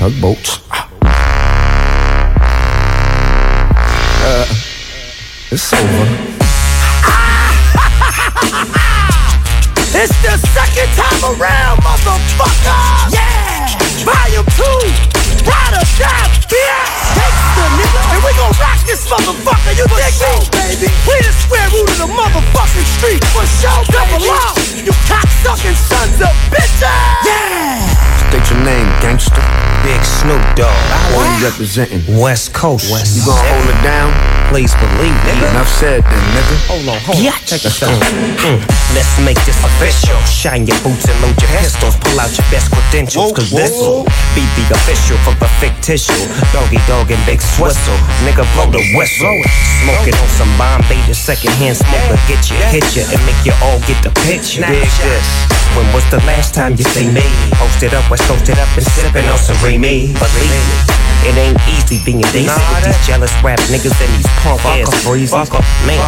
tugboats. Uh, it's over. It's the second time around, motherfucker! Yeah! Volume 2! Ride or die, bitch! Gangsta, nigga! And we gon' rock this motherfucker, you dig me? baby! We the square root of the motherfucking street! For sure, double off! You cocksucking sons of bitches! Yeah! State your name, gangster. Big Snoop Dogg. Where you representing? West Coast. West You gonna hold it down? Please believe, nigga. Enough said then, nigga. Hold on, hold on. Yeah. Take a shot. Mm. Let's make this official. Shine your boots and load your pistols. Pull out your best credentials, cause this'll be the official for the fictitious. Doggy dog and big swistle. Nigga, blow the whistle. Smoking on some Bombay, the secondhand smoker. Get you, hit you, and make you all get the picture. Dig this. When was the last time you say me? Posted up, West Coasted up and sipping on some Remy. Believe me. It ain't easy being decent with these jealous rap niggas and these punk ass breezes. Man,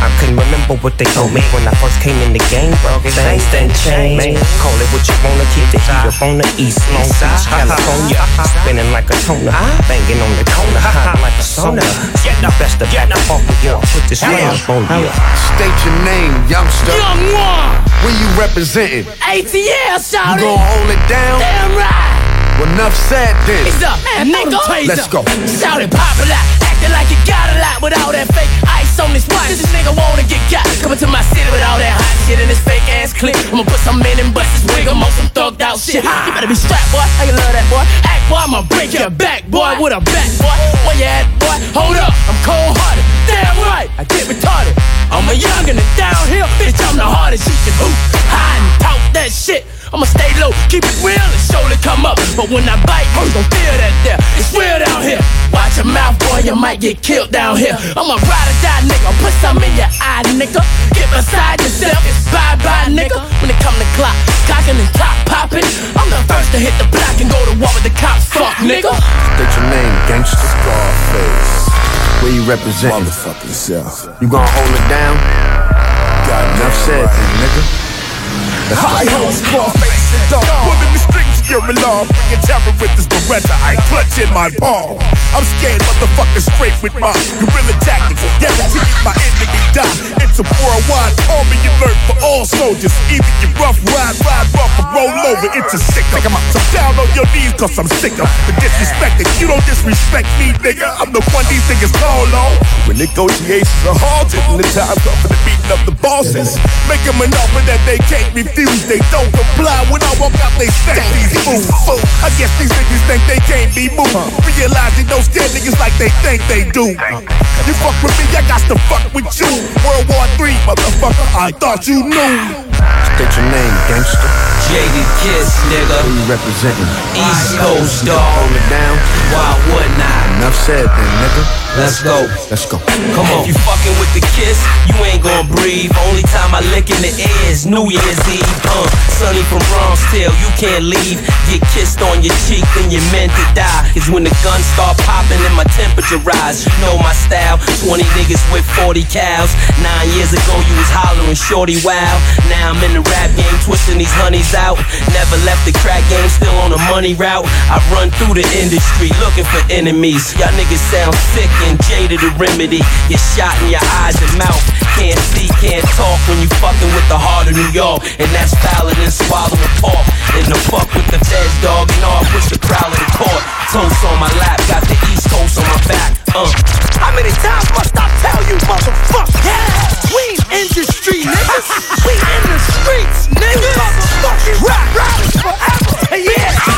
I couldn't remember what they told me when I first came in the game, bro. Things done changed. Man, call it what you wanna, keep the heat up on the East Long Beach, California. Spinning like a toner, ah. banging on the corner, hot like a sauna. Get the best of that off of you. Put this slam on you. State your name, youngster. Young one! Where you representing? ATL, shout You gonna hold it down? Damn right! Well, enough said then. It's up, man, nigga. Let's go. Shout it, pop it out. Acting like you got a lot with all that fake ice on his watch. This nigga wanna get got. Coming to my city with all that hot shit in his fake ass clip. I'ma put some men in and bust his wig. I'm on some thugged out shit. You better be strapped, boy. I can love that, boy. Act, boy. I'ma break your back, boy. With a bat, boy. Where you at, boy? Hold up. I'm cold hearted. Damn right. I get retarded. I'm a youngin' and downhill. Bitch, I'm the hardest. You can hoop, hide and talk that shit. I'ma stay low, keep it real and show surely come up. But when I bite, you gon' feel that there. It's real down here. Watch your mouth, boy, you might get killed down here. I'm a ride or die nigga, put some in your eye, nigga. Get beside yourself, it's bye bye, nigga. When it come to clock, cocking and top popping, I'm the first to hit the block and go to war with the cops. Fuck, nigga. State your name, gangster. Scarface. Where you represent? Motherfuck yourself. You gonna hold it down? Got enough said then, nigga. High hopes, claw face. Pulling the strings you're alarm. Bringing terror with this Beretta. I clutch in my palm. I'm scared, motherfucker, straight with my guerrilla tactics. Guarantee my enemy die. It's a worldwide army alert for all soldiers. Either you rough ride, ride rough, or roll over. It's a sick of. So down on your knees, cause I'm sick of the disrespecting. You don't disrespect me, nigga. I'm the one these niggas call on. When negotiations are halted and the time comes for the beating of the bosses, make them an offer that they can't refuse. They don't comply when I walk out, they stack these fools. Fool. I guess these niggas think they can't be moved. Realizing those scared niggas like they think they do. You fuck with me, I got to fuck with you. World War III, motherfucker, I thought you knew. State your name, gangster. Jaded Kiss, nigga. Where you representing? East Coast, dog. Hold it down. Why wouldn't I? Enough said then, nigga. Let's go. Let's go. Come on. If you fucking with the kiss, you ain't gonna breathe. Only time I lick in the air is New Year's Eve. Uh, Sonny from Bronx Tale, you can't leave. Get kissed on your cheek, then you're meant to die. Is when the guns start popping and my temperature rise. You know my style. 20 niggas with 40 cows. Nine years ago, you was hollering shorty wow. Now I'm in the rap game, twisting these honeys out. Never left the crack game, still on the money route. I run through the industry looking for enemies. Y'all niggas sound sick and jaded to remedy. Get shot in your eyes and mouth. Can't see, can't talk when you fucking with the heart of New York. And that's valid than swallowing pork. In the fuck with the feds, dog. Know I push the of the court. Toast on my lap, got the East Coast on my back. Uh. How many times must I tell you, motherfucker? Yeah, we industry niggas. we in the streets, niggas. Motherfucking rap riders forever. Yeah,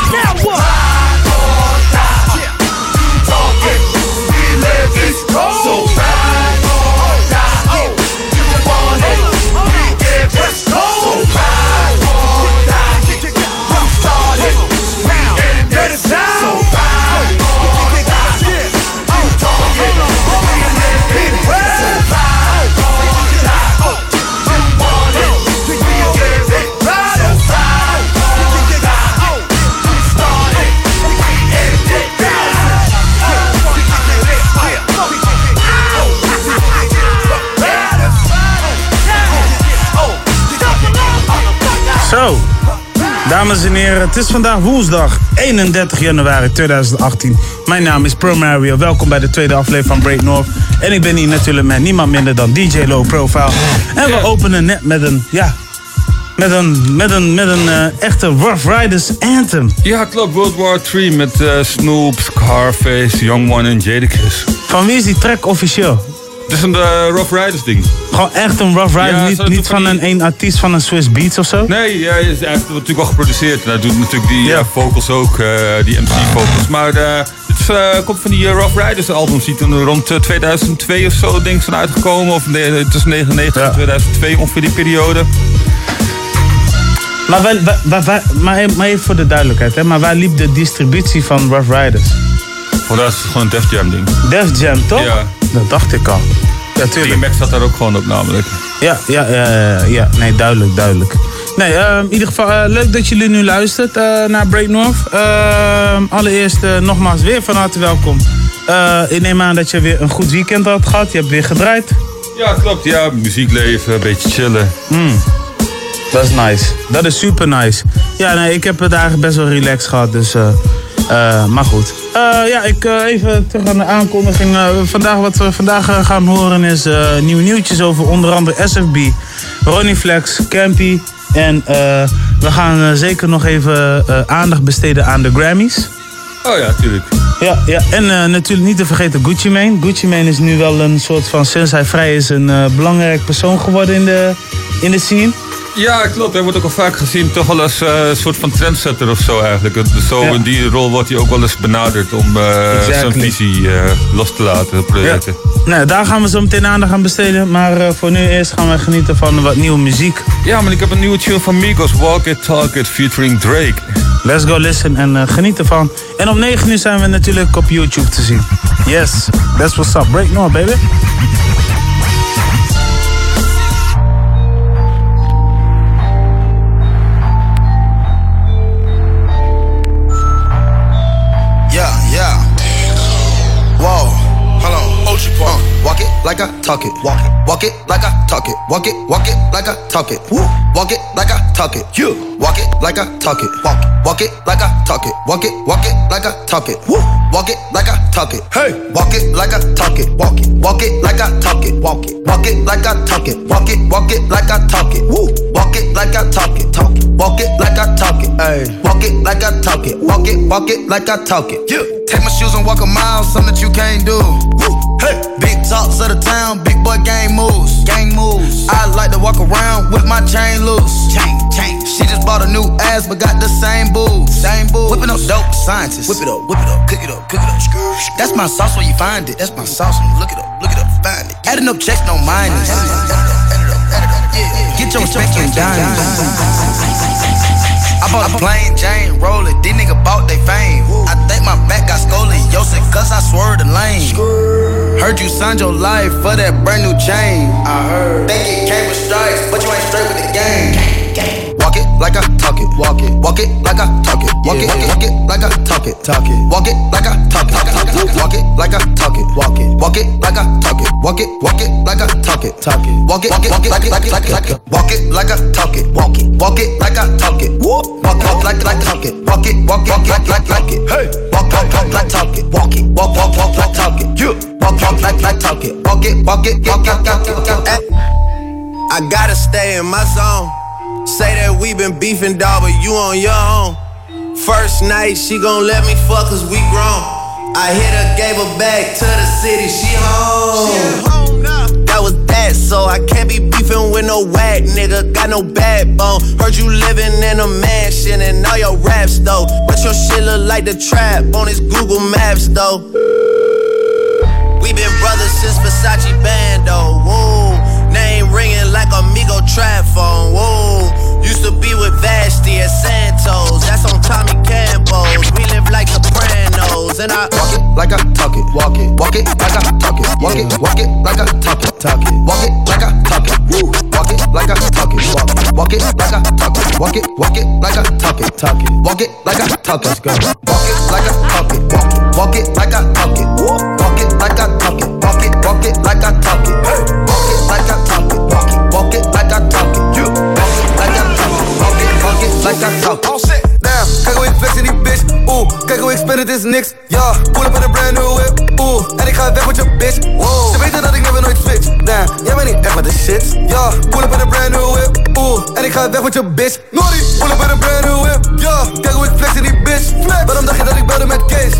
Zo, Dames en heren, het is vandaag woensdag 31 januari 2018. Mijn naam is Pro Mario. Welkom bij de tweede aflevering van Break North. En ik ben hier natuurlijk met niemand minder dan DJ Low Profile. En we openen net met een, ja, met een, met een, met een eh, echte Rough Riders anthem. Ja, klopt. World War 3 met eh, Snoop, Scarface, Young One en Jadakiss. Van wie is die track officieel? Het is een uh, Rough Riders ding. Gewoon echt een Rough Rider, Ja, niet, niet van die- een, een artiest van een Swiss Beats of zo? Nee, ja, hij heeft het natuurlijk wel geproduceerd. En hij doet natuurlijk die Ja. eh, vocals ook, eh, die MC-vocals. Maar eh, het eh, komt van die eh, Rough Riders albums die toen rond eh, 2002 of zo ik zijn uitgekomen. Of nee, tussen 99 en Ja. 2002 ongeveer die periode. Maar, wij, wij, wij- wij- maar, even- maar even voor de duidelijkheid, hè? maar waar liep de distributie van Rough Riders? Voor dat is het gewoon een Def Jam ding. Def Jam, toch? Ja. Dat dacht ik al. Ja, tuurlijk. DMX zat daar ook gewoon op namelijk. Ja, ja, ja, ja, nee, duidelijk, duidelijk. Nee, eh, in ieder geval eh, leuk dat jullie nu luistert eh, naar Break North. Eh, allereerst eh, nogmaals weer van harte welkom. Ik neem aan dat je weer een goed weekend had gehad. Je hebt weer gedraaid. Ja, klopt. Ja, muziekleven, een beetje chillen. Dat is nice. Dat is super nice. Ja, nee, ik heb het eigenlijk best wel relaxed gehad, dus... eh, maar goed. Eh, ja, ik eh, even terug aan de aankondiging. Eh, vandaag, wat we vandaag gaan horen is eh, nieuwe nieuwtjes over onder andere SFB, Ronnie Flex, Campy. En eh, we gaan eh, zeker nog even eh, aandacht besteden aan de Grammys. Oh ja, tuurlijk. Ja, ja. en eh, natuurlijk niet te vergeten Gucci Mane. Gucci Mane is nu wel een soort van, sinds hij vrij is, een eh, belangrijk persoon geworden in de, in de scene. Ja, klopt. Hij wordt ook al vaak gezien toch wel als eh, een soort van trendsetter of zo eigenlijk. Zo Ja. in die rol wordt hij ook wel eens benaderd om eh, Exactly. zijn visie eh, los te laten, projecten. Nou, daar gaan we zo meteen aandacht aan besteden. Maar voor nu eerst gaan we genieten van wat nieuwe muziek. Ja, maar ik heb een nieuwe tune van Migos, Walk It, Talk It, featuring Drake. Let's go listen en eh, geniet ervan. En om 9 uur zijn we natuurlijk op YouTube te zien. Yes, that's what's up. Break North, baby. Talk it. Walk it. Walk it like I talk it. Walk it. Walk it like I talk it. Woo. Walk it like I talk it. You. Walk it like I talk it. Walk it. Walk it like I talk it. Walk it. Walk it like I talk it. Woo. Walk it like I talk it. Hey. Walk it like I talk it. Walk it. Walk it like I talk it. Walk it. Walk it like I talk it. Walk it. Walk it like I talk it. Woo. Walk it like I talk it. Talk it. Walk it like I talk it. Hey. Walk it like I talk it. Walk it. Walk it like I talk it. Yeah. Take my shoes and walk a mile, something that you can't do. Woo. Hey. Big talks of the town, big boy gang moves. Gang moves. I like to walk around with my chain loose. Chain, chain. She just bought a new ass, but got the same boobs. Same boobs. Whipping up dope scientists. Whip it up, whip it up, cook it up, cook it up. That's my sauce where you find it. That's my sauce. When you look it up, look it up, find it. Adding up checks, no minus. Get your respect and diamonds. I bought a plain Jane roller. These niggas bought they fame. I think my back got scoliosis cause I swerved the lane. Heard you signed your life for that brand new chain. I heard. Think it came with stripes, but you ain't straight with the game. Walk it like I talk it. Walk it. Walk it like I talk it. Walk it. Walk it like I talk it. Talk it. Walk it like I talk it. Walk it like I talk it. Walk it. Walk it like I talk it. Walk it. Walk it like I talk it. Talk it. Walk it. Walk it. Walk it like it like it like it. Walk it like I talk it. Walk it. Walk it like I talk it. Walk walk like like talk it. Walk it. Walk it like like like it. Hey. Walk walk walk like talk it. Walk it. Walk walk walk like talk it. You. Walk walk like like talk it. Walk it. Walk it. Walk it. Walk it. I gotta stay in my zone. Say that we been beefing, dog, but you on your own. First night, she gon' let me fuck cause we grown. I hit her, gave her back to the city, she home. That was that, so I can't be beefing with no whack nigga. Got no backbone. Heard you living in a mansion and all your raps though. But your shit look like the trap on his Google Maps though. We been brothers since Versace Bando. Whoa. Ringing like Amigo trap phone. Whoa. Used to be with Vashti at Santos. That's on Tommy Campbell's. We like And I Walk it like I talk it. Walk it. Walk it like I talk it. Walk it. Walk it like I talk it. Talk it. Walk it like I talk it. Woo. Walk it like I talk it. Walk it. Walk it like I talk it. Walk it. Walk it like I talk it. Talk it. Walk it like I talk it. Go. Walk it like I talk it. Walk it. Walk it like I talk it. Woo. Walk it like I talk it. Walk it. Walk it like I talk it. Hey. Walk it like I talk it. Walk it. Walk it like I talk it. You. Walk it like I talk it. Walk it. Walk it like I talk it. Oeh, kijk hoe ik spin, het is niks. Ja, pull up in een brand new whip. Oeh, en ik ga weg met je bitch. Wow, ze weten dat ik never nooit switch. Damn, jij bent niet echt met de shit. Ja, pull up in een brand new whip. Oeh, en ik ga weg met je bitch. Naughty, pull up in een brand new whip. Ja, kijk hoe ik flex in die bitch. Flex. Waarom dacht je dat ik belde met Kees?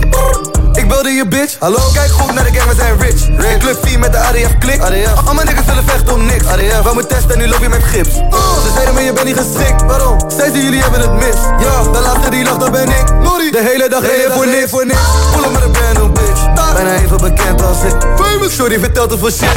Ik belde je bitch. Hallo? Kijk goed naar de gang, we zijn rich. rich. Club 4 met de ADF klik. ADF. Al mijn niks. ADF. Wou me testen en nu loop je met gips. Ze zeiden me je bent niet geschikt. Waarom? Zij zien jullie hebben het mis. Ja, de laatste die lacht, dat ben ik. Nori. De hele dag reden voor niks. Voor niks. Pull up Bijna even bekend als ik. Famous. Sorry, vertelt het voor shit.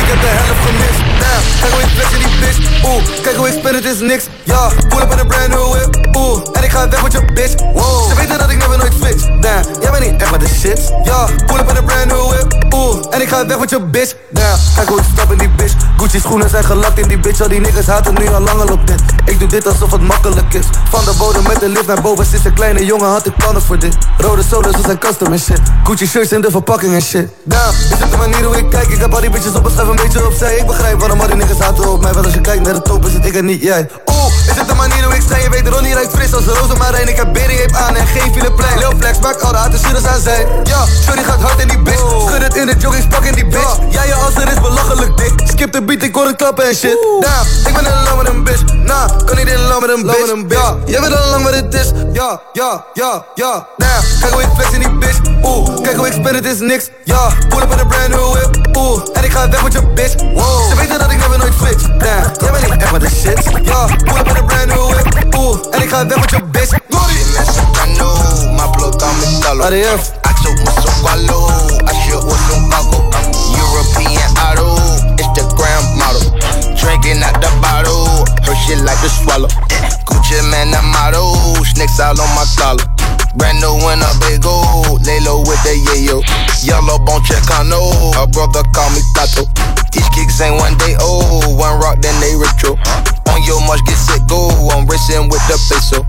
Ik heb de helft gemist. Damn, kijk hoe ik flex in die bitch. Oeh, kijk hoe ik spin, het is niks. Ja, pull up in een brand new whip. Oeh, en ik ga weg met je bitch. Wow, ze weten dat ik never nooit switch. Damn, jij bent niet echt met de shit. Ja, pull up in een brand new whip. Oeh, en ik ga weg met je bitch. Damn, kijk hoe ik stap in die bitch. Gucci schoenen zijn gelakt in die bitch. Al die niggas haten nu al langer op dit. Ik doe dit alsof het makkelijk is. Van de bodem met de lift naar boven. Sinds een kleine jongen had ik plannen voor dit. Rode sodas, dat zijn custom en shit. Gucci shirts de verpakking en shit. Damn, is het de manier hoe ik kijk? Ik heb al die bitches op een schijf een beetje opzij. Ik begrijp waarom al die niggas haten op mij. Want als je kijkt naar de top is het ik en niet jij. Is het de manier hoe ik sta? Je weet Ronnie ruikt fris als de rozemarijn. Ik heb berry aan en geen fileplein. Lil Flex maakt al de harte aan zijn. Ja, sorry gaat hard in die bitch. Schud het in de joggingspak in die bitch. Ja, je als er is belachelijk dik. Skip de beat, ik hoor het klappen en shit. Damn, ik ben in love met een bitch. Nah, kan niet in love met een bitch. Ja, jij weet al lang wat het is. Ja, ja, ja, ja. Damn, kijk hoe ik flex in die bitch. Oeh, kijk hoe ik spin, het is niks. Ja, pull up in een brand new whip. Oeh, en ik ga weg met je bitch. Wow, ze weten dat ik never nooit switch. Damn, jij bent niet echt met de shit. Ja, pull up in een brand new whip. Oeh, en ik ga weg met je bitch. Naughty. mexicano, my plug on me color. ADF. I took my swallow, I shit with some buckle. European auto, Instagram model. Drinking out the bottle, her shit like the swallow. Gucci man, the model, snakes all on my collar. Brand new in a big old, lay low with the yayo. Yellow bone Chicano, a brother call me Tato. These kicks ain't one day old, one rock then they retro. On your march, get set, go. I'm racing with the peso.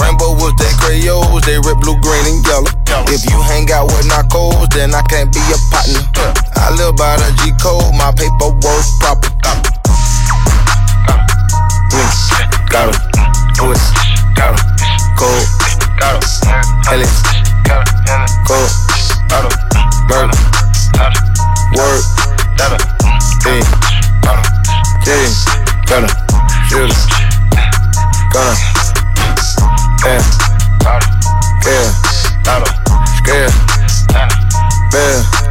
Rainbow was the crayons, they rip blue, green, and yellow. If you hang out with narcos, then I can't be your partner. I live by the G code, my paper paperwork proper. Got him, twist, got him, cold, Lotto, Ellis, Cole, Burke, Word, Thing, Jaden, Gunna, Shooter, Gunna, yeah, Scare, Scare, Bell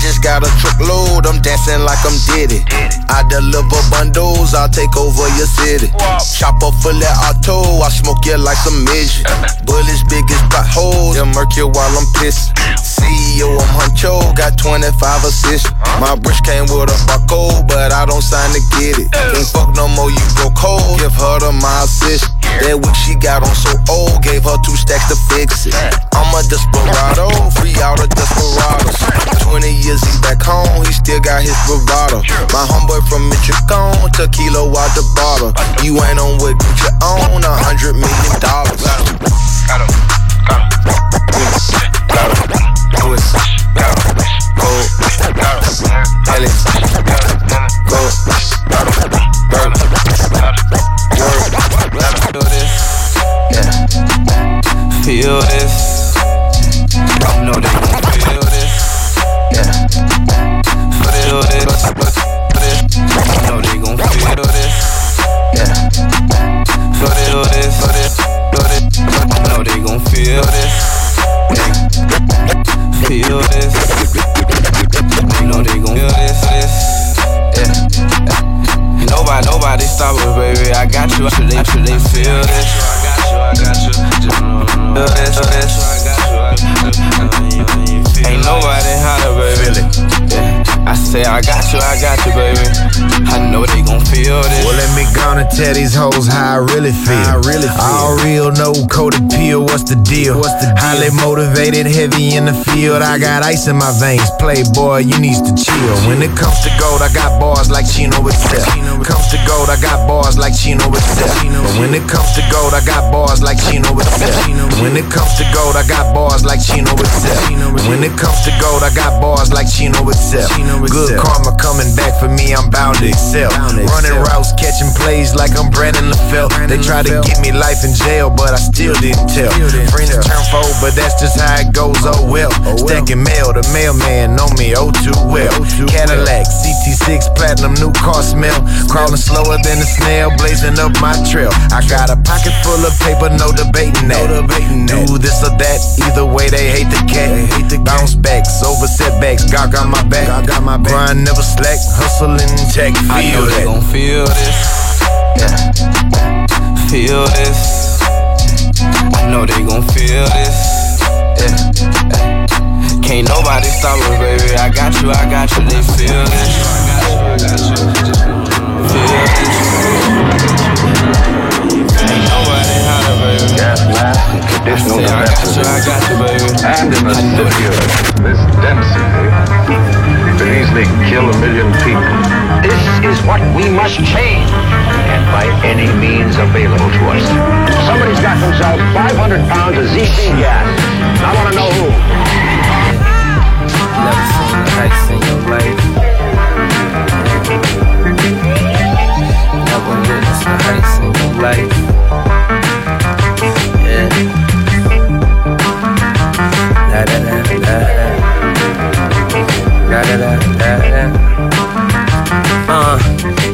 just got a truckload, I'm dancing like I'm Diddy. I deliver bundles, I'll take over your city. Chopper full of auto, I smoke you like a midget. Bullets big as potholes, yeah, murk you while I'm pissed. CEO, I'm Huncho, got 25 assists. My bridge came with a buckle, but I don't sign to get it. Can't fuck no more, you go cold, give her the my assist. That week she got on so old, gave her two stacks to fix it. I'm a desperado, free out of desperados. 20 years he back home, he still got his bravado. My homeboy from Michigan, tequila out the bottle. You ain't on what you own, a hundred million dollars. Got him, got him, got him, twist, got him, cold, got him, Ellis, got him, cold, got him, burn, word, Feel this, yeah. Feel this. Well, let me go and tell these hoes how I really feel. I really feel. All real, no coated peel. What's the deal? What's the deal? Highly motivated, heavy in the field. I got ice in my veins. Playboy, you need to chill. When it comes to gold, I got bars like Chino itself. Comes to gold, I got bars like Chino itself. But when it comes to gold, I got bars like Chino itself. When it comes to gold, I got bars like Chino itself. When it comes to gold, I got bars like Chino itself. Good karma coming back for me, I'm bound to excel. Running routes, catching plays like I'm Brandon LaFell. They try to get me life in jail, but I still didn't tell. Friends turn foe, but that's just how it goes. Oh well. Oh Stacking mail, the mailman know me oh too well. Oh Cadillac, CT6 platinum, new car smell. Crawling slower than a snail, blazing up my trail. I got a pocket full of paper, no debating that. Do this or that, either way they hate the cat. Bounce backs, over setbacks, God got my back. Grind never slack, hustling check. I know Feel they that. gon' feel this. Yeah. Feel this. I know they gon' feel this. Yeah. Can't nobody stop us, baby. I got you, I got you. They feel this. Feel this. Ain't nobody hotter, baby. Gas mask and traditional I got you, I got you, baby. And in a studio, this density could easily kill a million people. This is what we must change, and by any means available to us. Somebody's got themselves 500 pounds of ZC gas. I want to know who. Never seen your life. Never witnessed the heights in your life.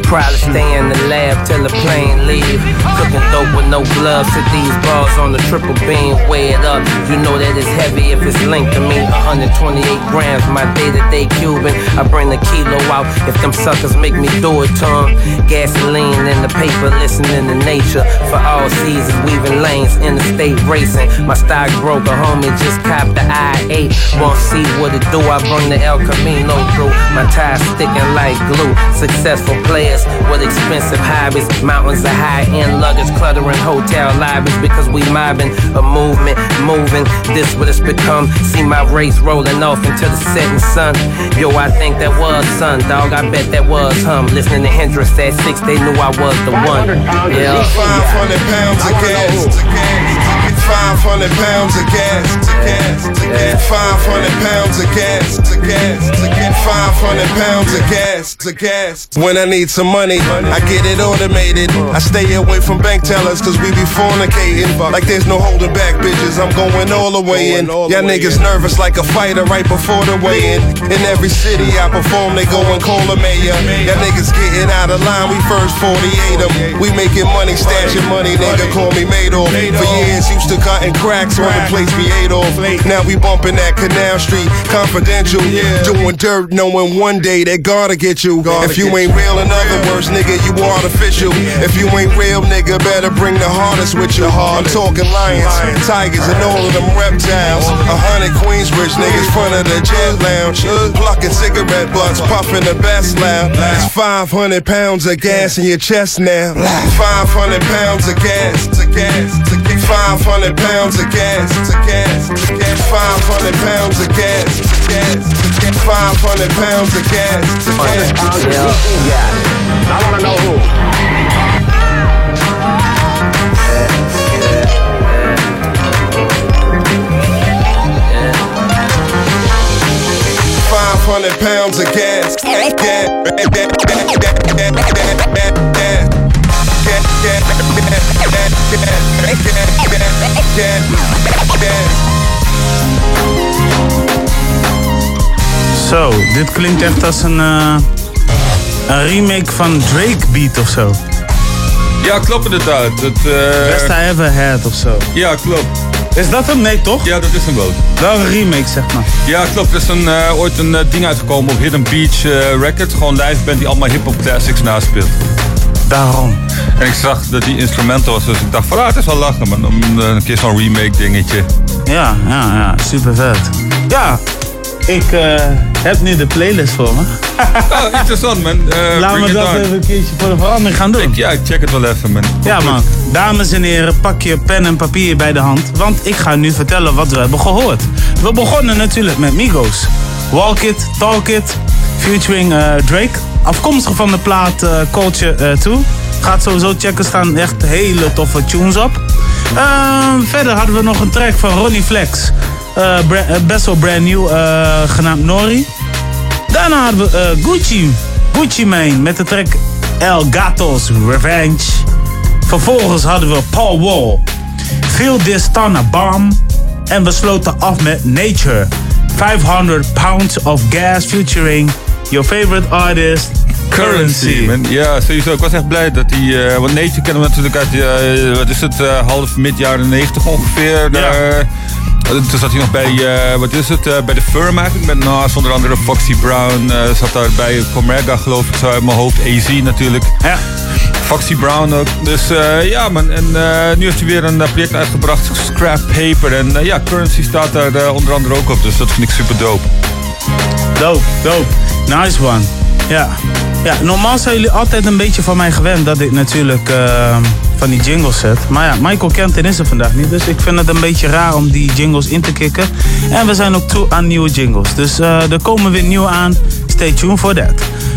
Probably stay in the lab till the plane leave. Cooking dope with no gloves. Sit these bars on the triple beam. Weigh it up. You know that it's heavy if it's linked to me. 128 grams, my day-to-day Cuban. I bring the kilo out if them suckers make me do it to 'em. Gasoline in the paper, listening to nature. For all seasons, weaving lanes, interstate racing. My stock broker, homie, just copped the i8. Won't see what it do. I bring the El Camino through. My ties sticking like glue. Successful players with expensive hobbies. Mountains of high-end luggage cluttering hotel lobbies because we mobbing a movement, moving. This what it's become. See my race rolling off into the setting sun. Yo, I think that was sun, dog. I bet that was hum. Listening to Hendrix at six, they knew I was the one. Yeah. 500 pounds of gas. 500 pounds of gas. 500 pounds of gas. 500 pounds of gas. gas. When I need some money, I get it automated. I stay away from bank tellers cause we be fornicating. Like there's no holding back, bitches. I'm going all the way in. Y'all niggas nervous like a fighter right before the weigh in. In every city I perform, they go and call a mayor. Y'all niggas getting out of line, we first 48 them. We making money, stashing money, nigga call me Madoff. For years used to cutting cracks on the place we ate off. Now we bumping that Canal Street, confidential. Yeah. Doing dirt, knowing one day that God'll get you. If you ain't real, in other words, nigga, you artificial. If you ain't real, nigga, better bring the hardest with you. I'm talking lions, tigers, and all of them reptiles. A hundred Queensbridge niggas front of the jet lounge. Plucking cigarette butts, puffing the best loud. It's 500 pounds of gas in your chest now. 500 pounds of gas, to gas, to gas. 500 pounds of gas, to gas, to gas. 500 pounds of gas, to gas, to gas. 500 pounds of gas, to gas. I want to know who. Five hundred pounds of gas. Gas. Gas. Zo, dit klinkt echt als een, eh, een remake van Drake Beat of zo. Ja, klopt inderdaad. Het, eh, Best I ever had of zo. Ja, klopt. Is dat hem? Nee, toch? Ja, dat is hem wel. Wel een remake, zeg maar. Ja, klopt. Er is een, eh, ooit een ding uitgekomen op Hidden Beach Records. Gewoon live band die allemaal hip-hop classics naspeelt. Daarom. En ik zag dat die instrumental was, dus ik dacht van, ah, het is wel lachen, man. Eh, een keer zo'n remake dingetje. Ja, ja, ja. Super vet. Ja, ik eh, heb nu de playlist voor me. oh, interessant, man. Eh, Laten we dat on. even een keertje voor de verandering gaan doen. Ik, ja, ik check het wel even, man. Ja man, dames en heren, pak je pen en papier bij de hand. Want ik ga nu vertellen wat we hebben gehoord. We begonnen natuurlijk met Migos. Walk It, Talk It, featuring Drake. Afkomstig van de plaat eh, Culture 2. Gaat sowieso checken, staan echt hele toffe tunes op. Ehm, verder hadden we nog een track van Ronnie Flex. Eh, eh, best wel brand new, eh, genaamd Nori. Daarna hadden we eh, Gucci, Gucci Mane met de track El Gato's Revenge. Vervolgens hadden we Paul Wall. Feel This Ton a Bomb. En we sloten af met Nature. 500 Pounds of Gas featuring your favorite artist, Currency. man. Ja, sowieso. Ik was echt blij dat hij... eh want Nature kennen we natuurlijk uit, eh, wat is het, eh, half mid jaren 90 ongeveer. Daar, eh, toen zat hij nog bij, wat is het, bij de Firm eigenlijk. Met naast onder andere Foxy Brown. zat daar bij Comega geloof ik, zo uit mijn hoofd. AZ natuurlijk. Ja. Foxy Brown ook. Dus ja man, en nu heeft hij weer een project uitgebracht, Scrap Paper. En ja, Currency staat daar onder andere ook op. Dus dat vind ik super dope. Dope, dope. Nice one. Ja. ja, normaal zijn jullie altijd een beetje van mij gewend dat ik natuurlijk eh, van die jingles zet. Maar ja, Michael Kenton is er vandaag niet. Dus ik vind het een beetje raar om die jingles in te kicken. En we zijn ook toe aan nieuwe jingles. Dus eh, er komen weer nieuwe aan. Stay tuned for that.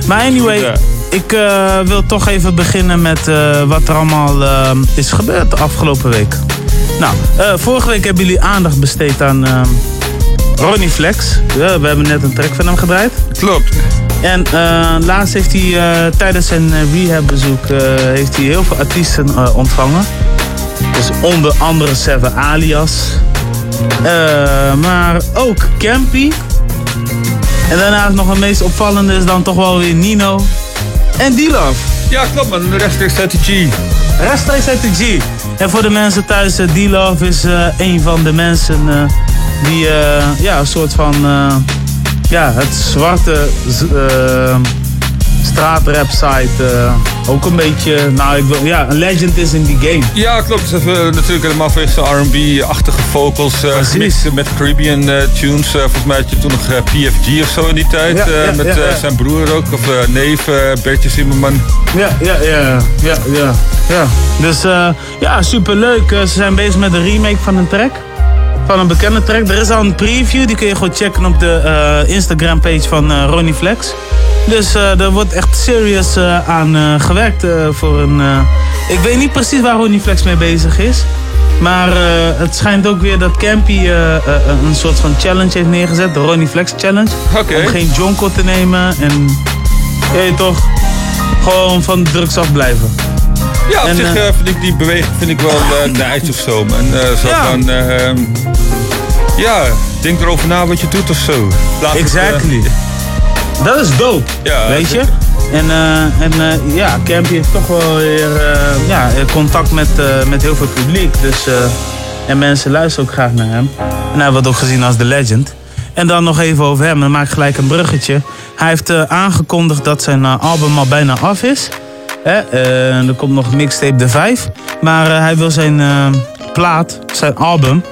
Maar anyway, ik eh, wil toch even beginnen met eh, wat er allemaal eh, is gebeurd de afgelopen week. Nou, vorige week hebben jullie aandacht besteed aan eh, Ronnie Flex. We hebben net een track van hem gedraaid. Klopt. En eh, laatst heeft hij eh, tijdens zijn eh, rehabbezoek eh, heeft hij heel veel artiesten ontvangen. Dus onder andere Seven Alias. Maar ook Campy. En daarnaast nog het meest opvallende is dan toch wel weer Nino. En D-Love. Ja, klopt man. Rechtstreeks uit de G. Rechtstreeks uit de G. En voor de mensen thuis, D-Love is een van de mensen die eh, ja, een soort van eh, ja, het zwarte eh, straatrap site ook een beetje, nou ik wil, ja, een legend is in die game. Ja, klopt. Ze hebben natuurlijk helemaal zijn R&B-achtige vocals uh, gemixt met Caribbean tunes. Volgens mij had je toen nog PFG of zo in die tijd. Ja, ja, met ja, zijn broer ook, of neef, Bertje Zimmerman. Ja, ja, ja, ja, ja, ja. Dus ja, superleuk. Ze zijn bezig met een remake van een track. Van een bekende track. Er is al een preview, die kun je gewoon checken op de eh, Instagram page van eh, Ronnie Flex. Dus eh, er wordt echt serious aan gewerkt voor een... ik weet niet precies waar Ronnie Flex mee bezig is. Maar het schijnt ook weer dat Campy een soort van challenge heeft neergezet. De Ronnie Flex Challenge. Om geen jonko te nemen en... Je toch, gewoon van de drugs afblijven. Ja, op En, zich eh, eh, vind ik die beweging vind ik wel eh nice of zo. En eh zo Ja. van, ja, denk erover na wat je doet of zo. Laat het, Exactly. Dat is dope, Ja, weet je? En, eh, en eh, ja, Campy heeft toch wel weer eh, ja, contact met, eh, met heel veel publiek. Dus, eh, en mensen luisteren ook graag naar hem. En hij wordt ook gezien als de legend. En dan nog even over hem, dan maak ik gelijk een bruggetje. Hij heeft eh, aangekondigd dat zijn album al bijna af is. Eh, er komt nog mixtape de 5. Maar eh, hij wil zijn eh, plaat, zijn album,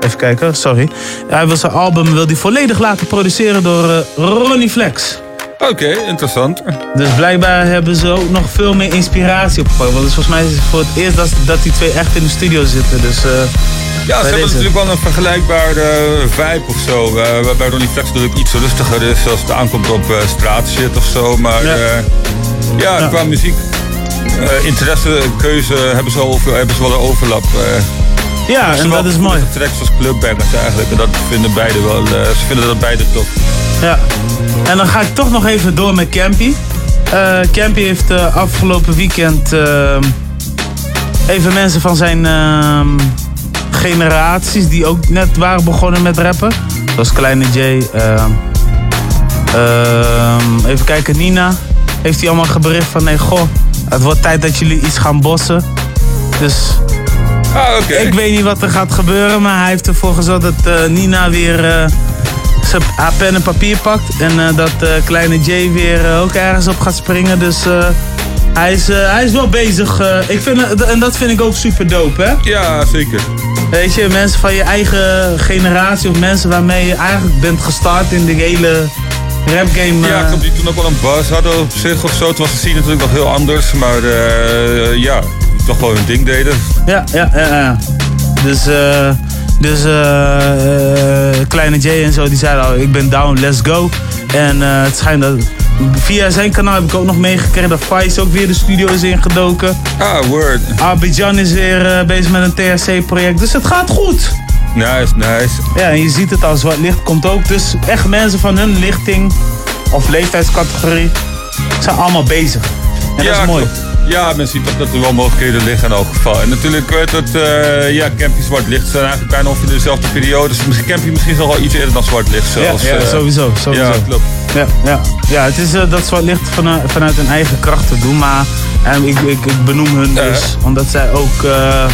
Even kijken, sorry. Hij wil zijn album wil die volledig laten produceren door Ronnie Flex. Oké, interessant. Dus blijkbaar hebben ze ook nog veel meer inspiratie opgepakt. Want dus volgens mij is het voor het eerst dat, dat die twee echt in de studio zitten. Dus, Ja, ze hebben natuurlijk wel een vergelijkbare eh, vibe of zo. eh, waarbij Ronnie Flex natuurlijk iets rustiger is als het aankomt op eh straatshit of zo. Maar Ja. ja, ja, qua muziek, eh, interesse, keuze hebben ze, over, hebben ze wel een overlap. eh. Ja, en dat is mooi. tracks als clubbangers eigenlijk. En dat vinden beide wel, eh, ze vinden dat beide top. Ja. En dan ga ik toch nog even door met Campy. Eh Campy heeft eh, afgelopen weekend eh, even mensen van zijn eh, generaties die ook net waren begonnen met rappen. Zoals Kleine J. eh, ehm, even kijken, Nina. Heeft hij allemaal gebericht van nee, goh, het wordt tijd dat jullie iets gaan bossen. Dus Ah, oké. ik weet niet wat er gaat gebeuren, maar hij heeft ervoor gezorgd dat eh, Nina weer eh, zijn haar pen en papier pakt. En eh, dat kleine Jay weer ook ergens op gaat springen. Dus hij, is, hij is wel bezig. ik vind, en dat vind ik ook super dope, hè? Ja, zeker. Weet je, mensen van je eigen generatie of mensen waarmee je eigenlijk bent gestart in de hele rap game. Ja, eh, ik geloof die toen ook wel een buzz hadden op zich of zo. Toen was de scene natuurlijk nog heel anders. Maar eh, ja, toch wel hun ding deden. Ja, ja, ja. ja. Dus, eh, dus eh, eh, Kleine Jay en zo, die zeiden al, ik ben down, let's go. En het schijnt dat, via zijn kanaal heb ik ook nog meegekregen dat Vice ook weer de studio is ingedoken. Ah, word. Abidjan is weer eh, bezig met een THC-project, dus het gaat goed. Nice, nice. Ja, en je ziet het al, zwart licht komt ook. Dus echt mensen van hun lichting of leeftijdscategorie zijn allemaal bezig. En dat is mooi. klopt. Ja, men ziet toch dat er wel mogelijkheden liggen in elk geval. En natuurlijk weet het, eh ja, Campy Zwart Licht zijn eigenlijk bijna ongeveer dezelfde periode. Dus misschien Campy misschien nog wel iets eerder dan Zwart Licht zelfs. Ja, ja, eh. sowieso, sowieso. Ja, klopt. Ja, ja. ja het is eh, dat zwart licht vanuit, vanuit hun eigen kracht te doen. Maar ik, ik, ik benoem hun dus, omdat zij ook eh,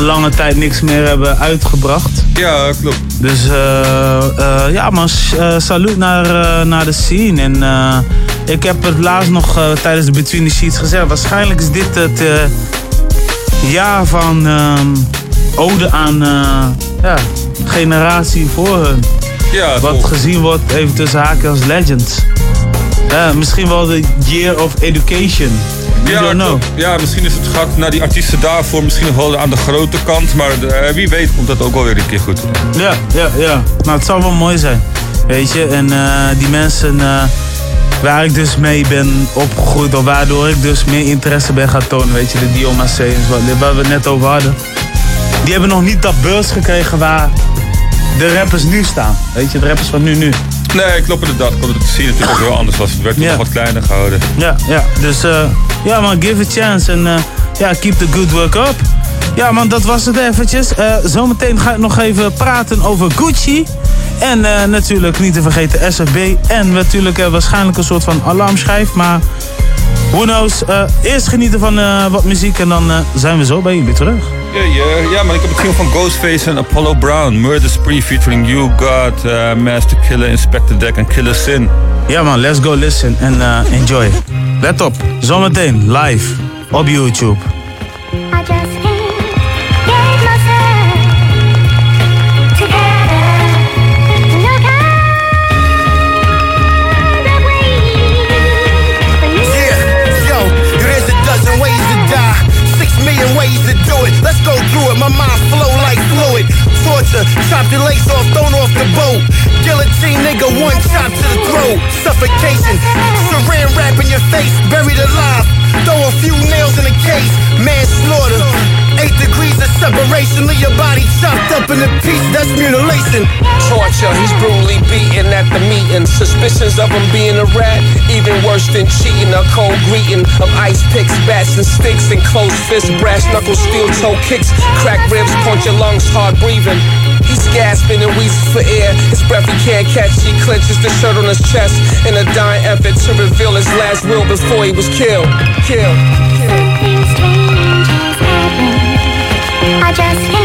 lange tijd niks meer hebben uitgebracht. Ja, klopt. Dus eh, eh, ja, man, s- eh, salut naar, eh, naar de scene. En eh, ik heb het laatst nog eh, tijdens de Between the Sheets gezegd. Waarschijnlijk is dit het eh, jaar van ehm, ode aan eh, ja, generatie voor hun. Ja, Wat gezien wordt even tussen haken als legends. Ja, misschien wel de year of education. Ja, don't know. ja, misschien is het gaat naar die artiesten daarvoor misschien nog wel aan de grote kant. Maar eh, wie weet komt dat ook wel weer een keer goed. Ja, ja, ja. Nou, het zou wel mooi zijn. Weet je, en eh, die mensen eh, waar ik dus mee ben opgegroeid, of waardoor ik dus meer interesse ben gaan tonen, weet je, de Dio Marseillans, wat- waar we het net over hadden. Die hebben nog niet dat beurs gekregen waar de rappers nu staan. Weet je, de rappers van nu nu. Nee, klopt inderdaad. Ik kon het zien natuurlijk ook heel anders was. Het werd toch nog wat kleiner gehouden. Ja, ja. Dus eh, ja man, give a chance. En eh, ja, keep the good work up. Ja man, dat was het eventjes. Eh, zometeen ga ik nog even praten over Gucci. En natuurlijk niet te vergeten SFB. En natuurlijk waarschijnlijk een soort van alarmschijf. Maar who knows. Eerst genieten van wat muziek en dan zijn we zo bij jullie terug. Ja, ja, ja, maar ik heb het film van Ghostface en Apollo Brown. Murder Spree featuring You God, eh, Master Killer, Inspector Deck en Killer Sin. Ja man, let's go listen en eh, enjoy. Let op, zometeen live op YouTube. Torture, chop your legs off, thrown off the boat. Guillotine, nigga, one chop to the throat. Suffocation, saran wrap in your face, buried alive. Throw a few nails in the case, manslaughter. Eight degrees of separation, leave your body chopped up in a piece. That's mutilation. Torture, he's brutally beaten at the meeting. Suspicions of him being a rat, even worse than cheating. A cold greeting of ice picks, bats and sticks, and closed fist, brass knuckles, steel toe kicks, cracked ribs, punch your lungs, hard breathing. He's gasping and wheezes for air. His breath he can't catch. He clenches the shirt on his chest in a dying effort to reveal his last will before he was killed. Killed. I just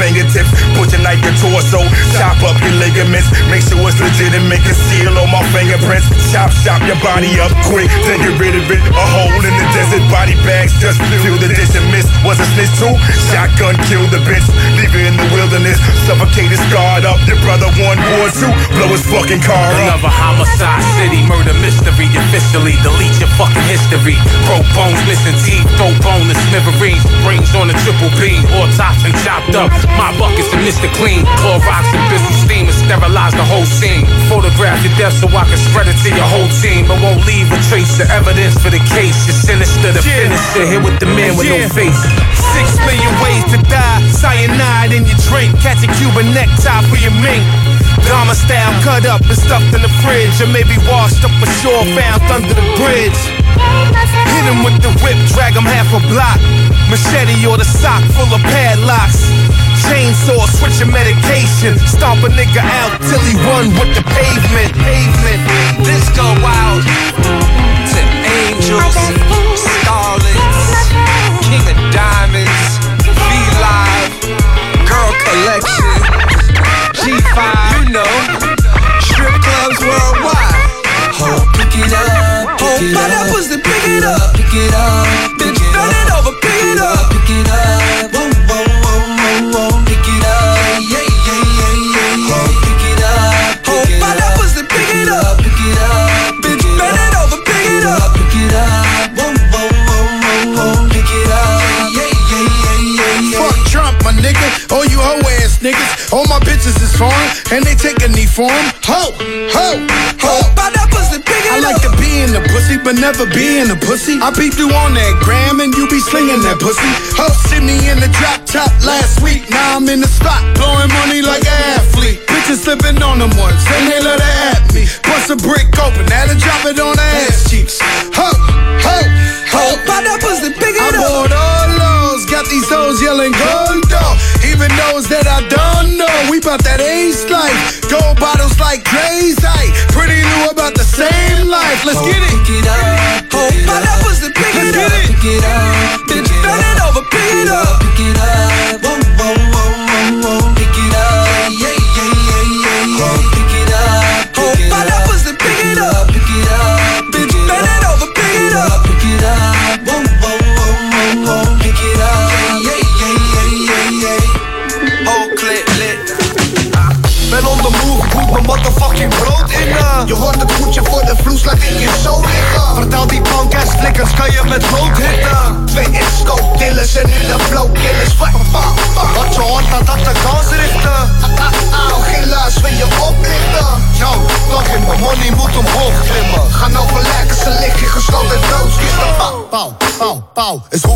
fingertips. Put your knife in your torso, chop up your ligaments. Make sure it's legitimate, conceal on my fingerprints. Chop, chop your body up quick, then get rid of it. A hole in the desert, body bags just fill the dish and miss. Was a snitch too? Shotgun killed the bitch, leave her in the wilderness. Suffocated, scarred up. Your brother won war too, blow his fucking car up. Another homicide city, murder mystery. Officially delete your fucking history. Broke bones, missing teeth, throw bone to smithereens. Brains on a triple beam, autopsy and chopped up. My buckets are Mr. Clean. Clorox and Bissell steam and sterilize the whole scene. Photograph your death so I can spread it to your whole team. But won't leave a trace of evidence for the case. You're sinister, the finisher. Here with the man with no face. Six million ways to die. Cyanide in your drink. Catch a Cuban necktie for your mink. Dharma style cut up and stuffed in the fridge. Or maybe washed up ashore, found under the bridge. Hit him with the whip, drag him half a block. Machete or the sock full of padlocks. Chainsaw, switch your medication. Stomp a nigga out till he run with the pavement. Pavement. This go wild to angels, starlets, king of diamonds, V Live, girl collection, G5, you know, strip clubs worldwide. Ho, pick it up, pick it up. that pussy, pick it up, pick it up, bitch, bend it over, pick it up, pick it up, All you hoe ass niggas. All my bitches is foreign, and they take a knee for 'em. Ho, ho, ho. I like to be in the pussy, but never be in the pussy. I beat you on that gram and you be slinging that pussy. Ho, see me in the drop top last week. Now I'm in the spot, blowing money like an athlete. Bitches slipping on them ones, and they let her at me. Bust a brick open, now to drop it on her ass cheeks. Ho, ho, ho. By that pussy, it I bought all those, got these hoes yelling gold. Even those that I don't know, we bout that ace life. Gold bottles like crazy. Pretty new about the same life. Let's get it. Pick it up. Oh, by that pussy, pick it up. Pick it up. Bitch, bend it over, pick it up. Pick it up. Whoa, whoa, whoa, whoa, whoa. Pick it up. Yeah, yeah, yeah, yeah, yeah. Pick it up. Oh, by that pussy, pick it up. Pick it up. Bitch, bend it over, pick it up. Pick it up. Moet mijn motherfucking brood in. eh. Je hoort het goedje voor de vloes, laat ik je zo liggen. Vertel die ass flikkers, kan je met lood hitten. Twee in-scope dealers en nu de flow killers. Fuck. Wat je hoort, dat dat de kans richten. Auw, geen laas, wil je oplichten. Yo, fucking mijn money moet omhoog klimmen. Gaan overleggen, ze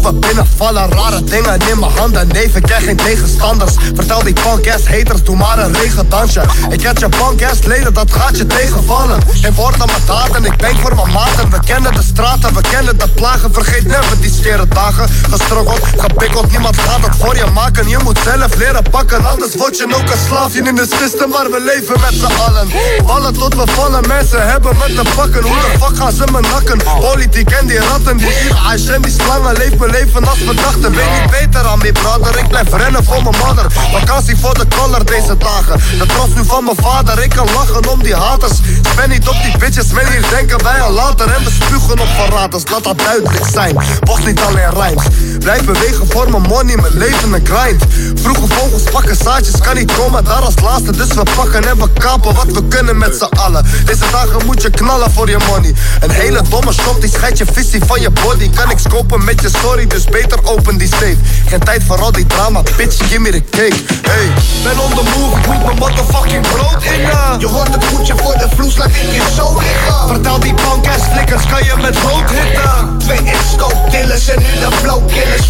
hoe we binnenvallen, rare dingen in mijn handen. Nee, ik ken geen tegenstanders. Vertel die punk ass haters, doe maar een regendansje. Ik heb je punk ass leden, dat gaat je tegenvallen. Geen woorden met daden, ik denk voor mijn maten. We kennen de straten, we kennen de plagen. Vergeet never die skere dagen. Gestroggeld, gepikkeld, niemand gaat het voor je maken. Je moet zelf leren pakken, anders word je ook een slaafje in het system waar we leven met z'n allen. Ballen tot we vallen, mensen hebben met te pakken. Hoe de fuck gaan ze me nakken? Politiek en die ratten, die Ibrahim en die slangen. Leef leven als we dachten. Weet niet beter aan me, brother. Ik blijf rennen voor mijn mother. Vakantie voor de collar deze dagen. De trots nu van mijn vader, ik kan lachen om die haters. Ben niet op die bitches, men hier denken wij al later. En we spugen op verraters, laat dat duidelijk zijn. Was niet alleen rijms. Blijf bewegen voor mijn money, mijn leven een grind. Vroege vogels pakken zaadjes, kan niet komen daar als laatste. Dus we pakken en we kapen wat we kunnen met z'n allen. Deze dagen moet je knallen voor je money. Een hele domme shot, die scheidt je visie van je body. Kan niks kopen met je dus beter open die safe. Geen tijd voor al die drama, bitch, give me the cake. Hey, ben on the move, ik moet mijn motherfucking brood in. Je hoort het goedje voor de vloes, laat ik je zo liggen. Vertel die punk flikkers, kan je met rood hitten. Twee in-scope dealers en nu de flow killers.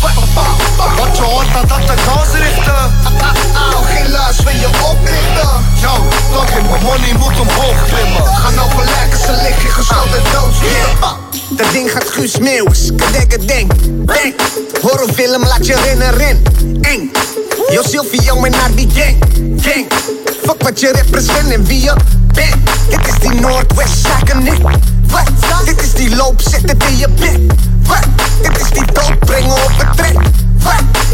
Wat je hoort, dat dat de kans richten. Auw, geen laas, wil je oplichten. Yo, fucking money moet omhoog klimmen. Gaan overleggen, ze liggen gesloten doodskisten. Dat ding gaat Guus Meeuwis, kadek denk, bang Horrorfilm laat je rennen, ren, eng. Yo Silvio en naar die gang, Fuck wat je represent en wie je bent. Dit is die Noordwest zaken niet Wat? Dit is die loop, zet het in je bek Wat? Dit is die dood, brengen op het trek?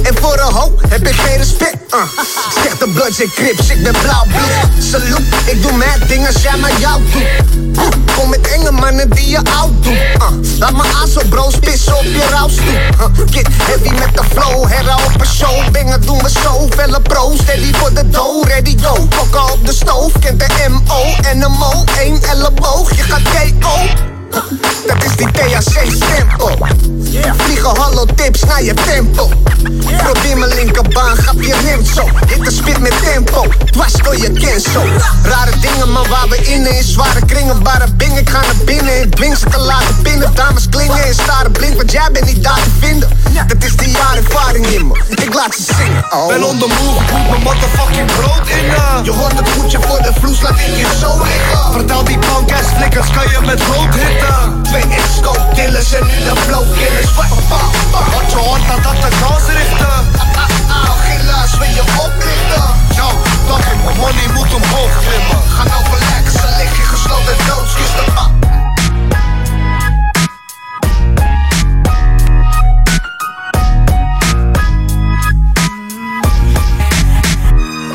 En voor een ho heb ik geen respect uh. Zeg de bloods en crips, ik ben blauw bloed Salute, ik doe mijn dingen als jij maar jou doet Kom met enge mannen die je oud doen uh. Laat me aan zo bros, pissen op je rouwstoel uh. Get heavy met de flow, herra op een show Bingen doen we zo, felle pro Steady voor de dough, ready go Pokken op de stoof, kent de M.O. NMO, één elleboog, je gaat K.O. Dat is die THC-stempel. Vliegen hollow tips naar je tempo. Probeer mijn linkerbaan, grap je remt zo. Hit de spit met tempo, dwars door je cancel. Rare dingen, maar waar we in in zware kringen. Bare bing, ik ga naar binnen en dwing ze te laten binnen. Dames klingen en staren blind, want jij bent niet daar te vinden. Dat is die jaar ervaring in me, ik laat ze zingen. Oh. Ben on the move, ik moet mijn motherfucking brood in. eh. Je hoort het goedje voor de vloes, laat ik je zo liggen. Vertel die punk flikkers, kan je met rood hitten. Twee in-scope dealers en nu de flow killers. Fuck, fuck, fuck. Wat je dat dat de kans richten. Auw, geen laas, wil je oplichten. Mijn money moet omhoog klimmen. Gaan overleggen, ze liggen gesloten doodskisten. Ah.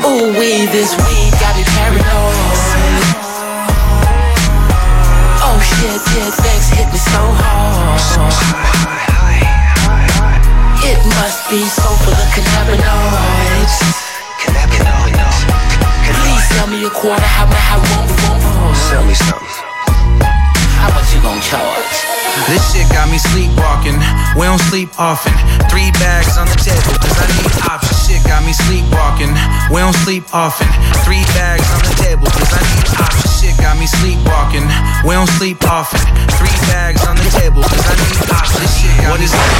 Ooh, we this weed so hard. It must be so full of cannabinoids. Please sell me a quarter, how much I won't, won't. Sell me something. How much you gonna charge? This shit got me sleepwalking. We don't sleep often. Three bags on the table, cause I need options. Shit got me sleepwalking. We don't sleep often. Three bags on the table, cause I need options. Got me sleepwalking. We don't sleep often. Three bags on the table, cause I need options. What is that?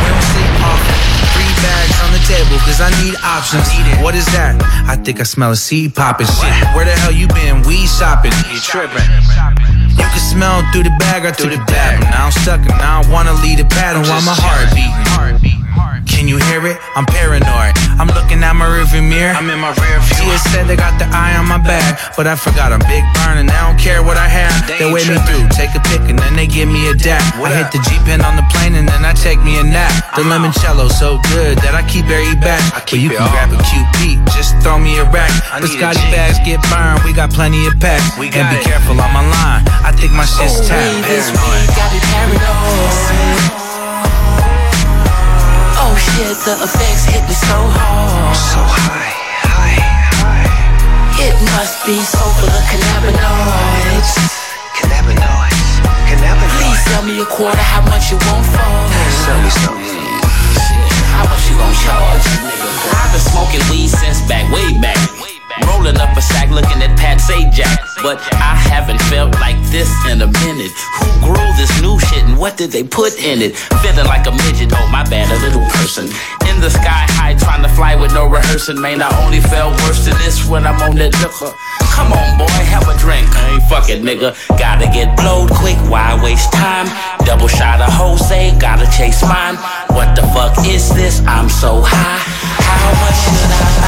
We don't sleep often. Three bags on the table, cause I need options. What is that? I think I smell a seed popping shit. Where the hell you been? Weed shopping. You tripping. You can smell through the bag or through the bag. Now I'm stuck and now I wanna lead a battle while my heart beating. Can you hear it? I'm paranoid. I'm looking at my rearview mirror. I'm in my rear view. Tia said they got the eye on my back, but I forgot I'm big burn and they don't care what I have. They weigh me through, take a pic and then they give me a dap. I hit the G pin on the plane and then I take me a nap. The uh-huh. limoncello so good that I keep every back. But you can grab a QP, just throw me a rack. The Scotty bags get burned, we got plenty of packs. And be careful on my line. I think my shit's tapped. This week got me paranoid. Shit, the effects hit me so hard. So high, high, high. It must be so full of cannabinoids. Cannabinoids, cannabinoids. Please sell me a quarter, how much you want for? Sell me some. How much you gon' charge? nigga? I've been smoking weed since back, way back. Rolling up a sack, looking at Pat Sajak. But I haven't felt like this in a minute. Who grew this new shit and what did they put in it? Feeling like a midget, oh my bad, a little person. In the sky high, trying to fly with no rehearsing. Man, I only felt worse than this when I'm on that liquor. Come on, boy, have a drink. I ain't fucking nigga. Gotta get blowed quick, why waste time? Double shot of Jose, gotta chase mine. What the fuck is this? I'm so high. How much should I?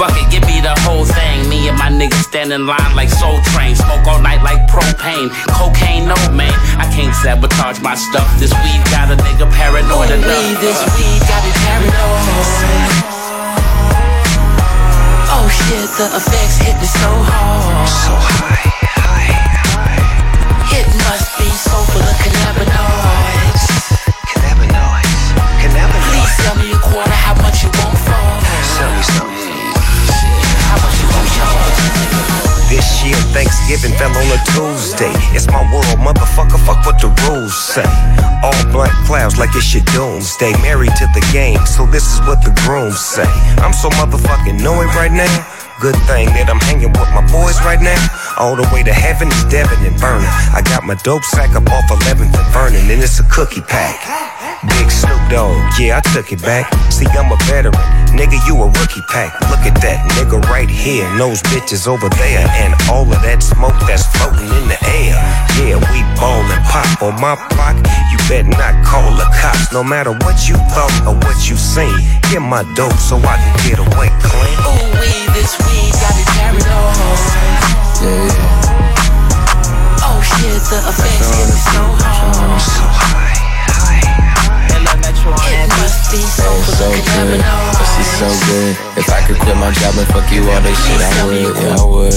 Fuck it, give me the whole thing. Me and my niggas stand in line like Soul Train. Smoke all night like propane. Cocaine, no man. I can't sabotage my stuff. This weed got a nigga paranoid Oh, enough. weed, this weed got me paranoid. Oh shit, the effects hit me so hard. So high, high, high. It must be so full of cannabinoids. Cannabinoids, cannabinoids. Please sell me a quarter, how much you want for? Sell me some. This year Thanksgiving fell on a Tuesday. It's my world, motherfucker. Fuck what the rules say. All black clouds like it's your doomsday. Married to the game, so this is what the grooms say. I'm so motherfucking knowing right now. Good thing that I'm hanging with my boys right now. All the way to heaven is Devin and Vernon. I got my dope sack up off 11th and Vernon, and it's a cookie pack. Big Snoop Dogg, yeah, I took it back. See, I'm a veteran. Nigga, you a rookie pack. Look at that nigga right here, and those bitches over there, and all of that smoke that's floating in the air. Yeah, we ballin' pop on my block. You better not call the cops, no matter what you thought or what you seen. Get my dope so I can get away clean. Oh weed, this weed got me paranoid. Yeah, yeah. Oh shit, the effects hit me so hard. So high, high, high. It must be so so good. Pussy so good. If I could quit my job and fuck you all day shit, I would. Yeah, I would.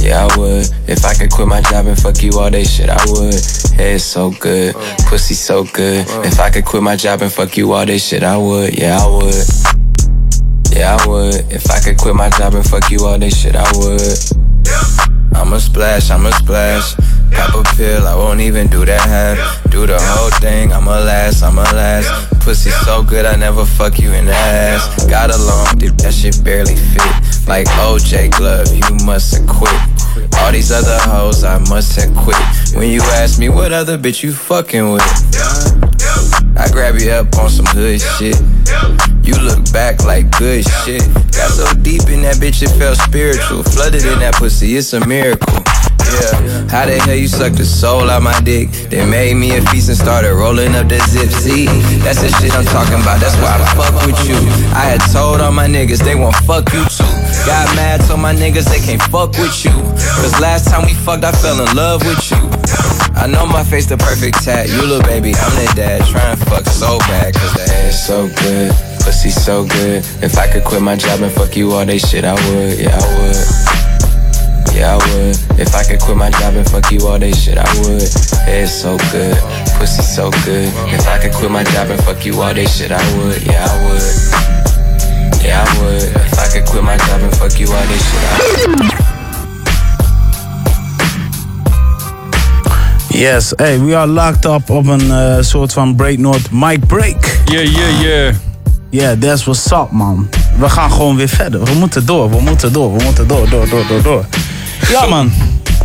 Yeah, I would. If I could quit my job and fuck you all day shit, I would. Head so good. Pussy so good. If I could quit my job and fuck you all day shit, I would. Yeah, I would. Yeah, I would. If I could quit my job and fuck you all day shit, I would. I'ma splash, I'ma splash. Pop a pill, I won't even do that half. Do the whole thing, I'ma last, I'ma last. Pussy so good, I never fuck you in the ass. Got a long dick, that shit barely fit. Like OJ Glove, you must have quit. All these other hoes, I must have quit. When you ask me what other bitch you fucking with, I grab you up on some hood shit. You look back like good shit. Got so deep in that bitch, it felt spiritual. Flooded in that pussy, it's a miracle. Yeah, how the hell you sucked the soul out my dick? Then made me a feast and started rolling up the zip. See, that's the shit I'm talking about. That's why I fuck with you. I had told all my niggas they won't fuck you too. Got mad, told my niggas they can't fuck with you. Cause last time we fucked, I fell in love with you. I know my face the perfect tat. You little baby, I'm the dad. Trying to fuck so bad, cause the ass so good. Pussy so good. If I could quit my job and fuck you all day shit, I would. Yeah, I would. Yeah, I would. If I could quit my job and fuck you all day shit, I would. Head so good. Pussy so good. If I could quit my job and fuck you all day shit, I would. Yeah, I would. Yeah, I would. If I could quit my job and fuck you all day shit, I would. Yes, hey, we are locked up op een eh, soort van breaknote mic break. Yeah, yeah, yeah. Yeah, that's what's up, man. we gaan gewoon weer verder. We moeten door, we moeten door, we moeten door, door, door, door, door. Ja, man.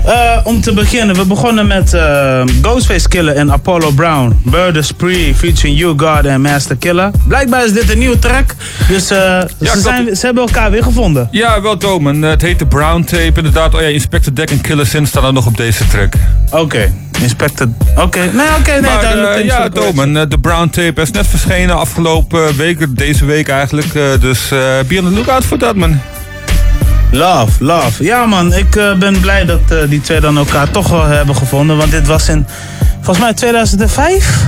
Eh, om te beginnen, we begonnen met eh, Ghostface Killer en Apollo Brown. Murder Spree featuring You God en Master Killer. Blijkbaar is dit een nieuwe track, dus eh, ze, zijn, ze hebben elkaar weer gevonden. Ja, wel dom. En, eh, het heet de Brown Tape. Inderdaad, oh ja, Inspector Deck en Killer Sin staan er nog op deze track. Oké, Inspector. Oké, nee, oké, nee, maar, duidelijk. thanks ja, voor de Brown Tape is net verschenen afgelopen week, deze week eigenlijk. dus be on the lookout voor dat, man. Love, love. Ja man, ik eh, ben blij dat eh, die twee dan elkaar toch wel hebben gevonden. Want dit was in, volgens mij 2005?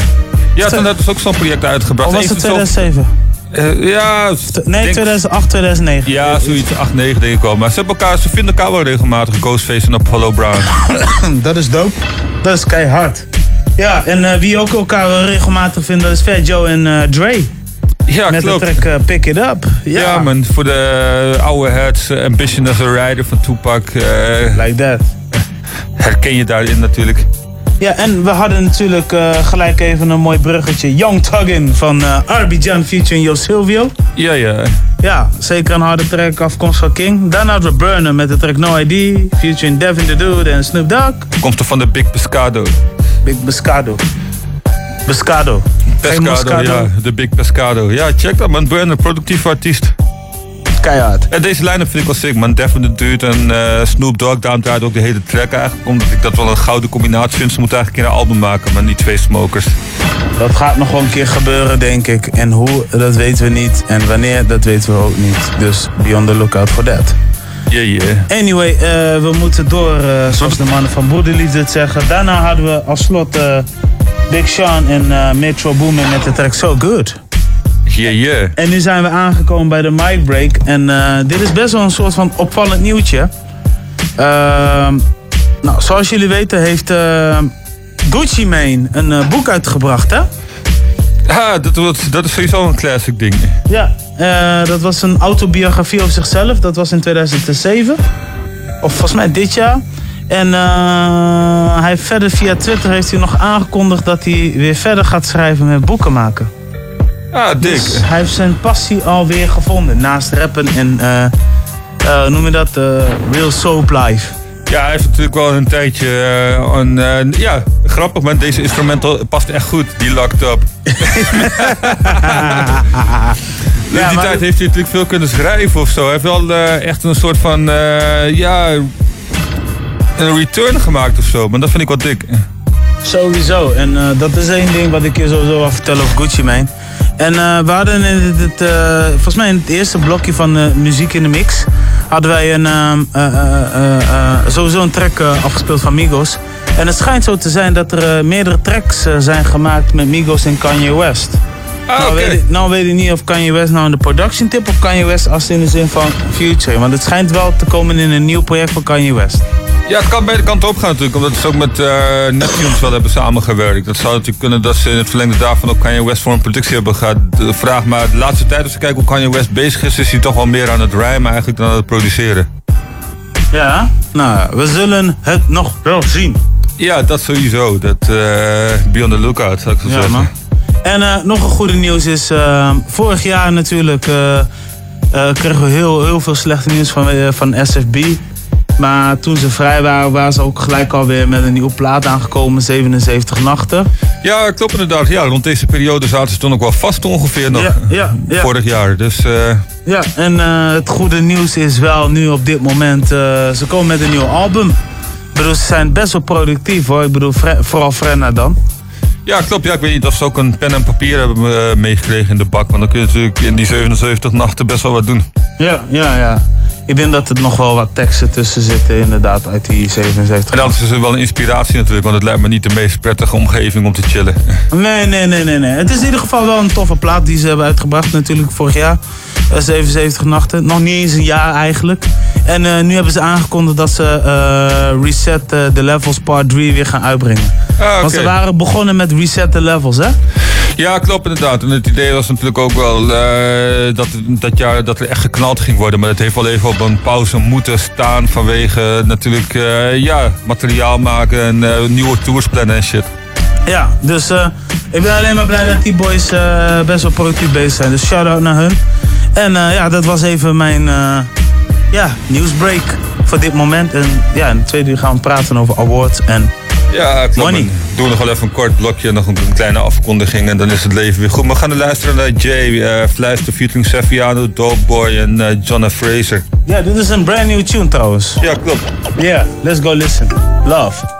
Ja, toen had ze ook zo'n project uitgebracht. Of was het zo- 2007? Eh, ja, Nee, denk- 2008, 2009. Ja, zoiets, 8, 9 denk ik wel. Maar ze, hebben elkaar, ze vinden elkaar wel regelmatig, Ghostface en Apollo Brown. dat is dope. Dat is keihard. Ja, en wie ook elkaar wel regelmatig vindt, dat is Fat Joe en Dre. Ja, Met klopt. de track eh, Pick It Up. Ja, Ja, man, voor de eh, oude heads, eh, Ambition as a Rider van Tupac. like that. Herken je daarin natuurlijk. Ja, en we hadden natuurlijk gelijk even een mooi bruggetje. Young Tuggin van eh Arbijan featuring Yo Silvio. Ja, ja. Ja, zeker een harde track afkomst van King. Daarna hadden we Burner met de track No ID, featuring Devin the Dude en Snoop Dogg. Komt er van de Big Pescado. Big Pescado. Pescado. Pescado, ja. De Big Pescado. Ja, check dat man. Burner, productief artiest. Keihard. En deze line-up vind ik wel sick man. Devin the Dude en eh, Snoop Dogg. Daarom draait ook de hele track eigenlijk. Omdat ik dat wel een gouden combinatie vind. Ze moeten eigenlijk een album maken, maar niet twee smokers. Dat gaat nog wel een keer gebeuren, denk ik. En hoe, dat weten we niet. En wanneer, dat weten we ook niet. Dus be on the lookout for that. Yeah, yeah. Anyway, eh, we moeten door, eh, zoals de mannen van Broederliefde het zeggen. Daarna hadden we als slot eh, Big Sean en eh, Metro Boomin met de track So Good. Yeah, yeah. En nu zijn we aangekomen bij de mic break. En eh, dit is best wel een soort van opvallend nieuwtje. Ehm, nou, zoals jullie weten heeft eh, Gucci Mane een boek uitgebracht, hè? Ah, dat, was- dat is sowieso een classic ding. Ja, dat was een autobiografie over zichzelf. Dat was in 2007. Of volgens mij dit jaar. En eh, hij heeft verder via Twitter heeft hij nog aangekondigd dat hij weer verder gaat schrijven met boeken maken. Ah, dik. Dus hij heeft zijn passie alweer gevonden. Naast rappen en, eh, eh, hoe noem je dat, real soap life. Ja, hij heeft natuurlijk wel een tijdje een, ja, grappig man. Deze instrumental past echt goed. Die locked up. Dus die tijd heeft hij natuurlijk veel kunnen schrijven of zo. Hij heeft wel echt een soort van, eh, ja, een return gemaakt of zo. Maar dat vind ik wel dik. Sowieso. En eh, dat is één ding wat ik je sowieso wil vertellen over Gucci Mane. En eh, we hadden in het, het, eh, volgens mij in het eerste blokje van eh, muziek in de mix... hadden wij een, ehm, eh, eh, eh, eh, sowieso een track afgespeeld van Migos. En het schijnt zo te zijn dat er meerdere tracks zijn gemaakt met Migos en Kanye West. nou, weet ik, nou weet ik niet of Kanye West nou in de production tip of Kanye West als in de zin van future. Want het schijnt wel te komen in een nieuw project van Kanye West. Ja, het kan beide kanten op gaan natuurlijk. Omdat ze ook met eh Neptunes wel hebben samengewerkt. Dat zou natuurlijk kunnen dat ze in het verlengde daarvan ook Kanye West voor een productie hebben gehad. De vraag maar, de laatste tijd als je kijkt hoe Kanye West bezig is, is hij toch wel meer aan het rijmen eigenlijk dan aan het produceren. Ja, nou, we zullen het nog wel zien. Ja, dat sowieso. Dat eh be on the lookout, zou ik zo Ja, zeggen. man. En eh, nog een goede nieuws is, eh, vorig jaar natuurlijk eh, eh, kregen we heel, heel veel slechte nieuws van, van SFB. Maar toen ze vrij waren, waren ze ook gelijk alweer met een nieuwe plaat aangekomen, 77 nachten. Ja, klopt inderdaad. Ja, rond deze periode zaten ze toen ook wel vast ongeveer nog. Ja, ja, ja. Vorig jaar. Dus eh, Ja, en eh, het goede nieuws is wel nu op dit moment, eh, ze komen met een nieuw album. Ik bedoel, ze zijn best wel productief hoor. Ik bedoel, vooral Frenna dan. ja, klopt. Ja, ik weet niet of ze ook een pen en papier hebben meegekregen in de bak. Want dan kun je natuurlijk in die 77 nachten best wel wat doen. Ja, ja, ja. Ik denk dat er nog wel wat teksten tussen zitten, inderdaad, uit die 77. En dan is wel een inspiratie natuurlijk, want het lijkt me niet de meest prettige omgeving om te chillen. Nee, nee, nee, nee, nee. Het is in ieder geval wel een toffe plaat die ze hebben uitgebracht, natuurlijk vorig jaar. Eh, 77 nachten. Nog niet eens een jaar eigenlijk. En eh, nu hebben ze aangekondigd dat ze eh, Reset eh, the Levels Part 3 weer gaan uitbrengen. Ah, Want ze waren begonnen met Reset the Levels, hè? Ja, klopt inderdaad. En het idee was natuurlijk ook wel eh, dat dat jaar dat er echt geknald ging worden. Maar het heeft wel even op een pauze moeten staan vanwege natuurlijk eh, ja, materiaal maken en eh, nieuwe tours plannen en shit. Ja, dus eh, ik ben alleen maar blij dat die boys eh, best wel productief bezig zijn. Dus shout-out naar hun. En eh, ja, dat was even mijn ja, nieuwsbreak voor dit moment. En ja, in de tweede uur gaan we praten over awards en Ja, klopt. Money. Doen nog wel even een kort blokje, nog een, kleine afkondiging en dan is het leven weer goed. Maar we gaan er luisteren naar Jay, eh Fluister featuring Sefiano, Dope Boy en Jonna Fraser. Ja, dit is een brand new tune trouwens. Ja, klopt. Yeah, let's go listen. Love.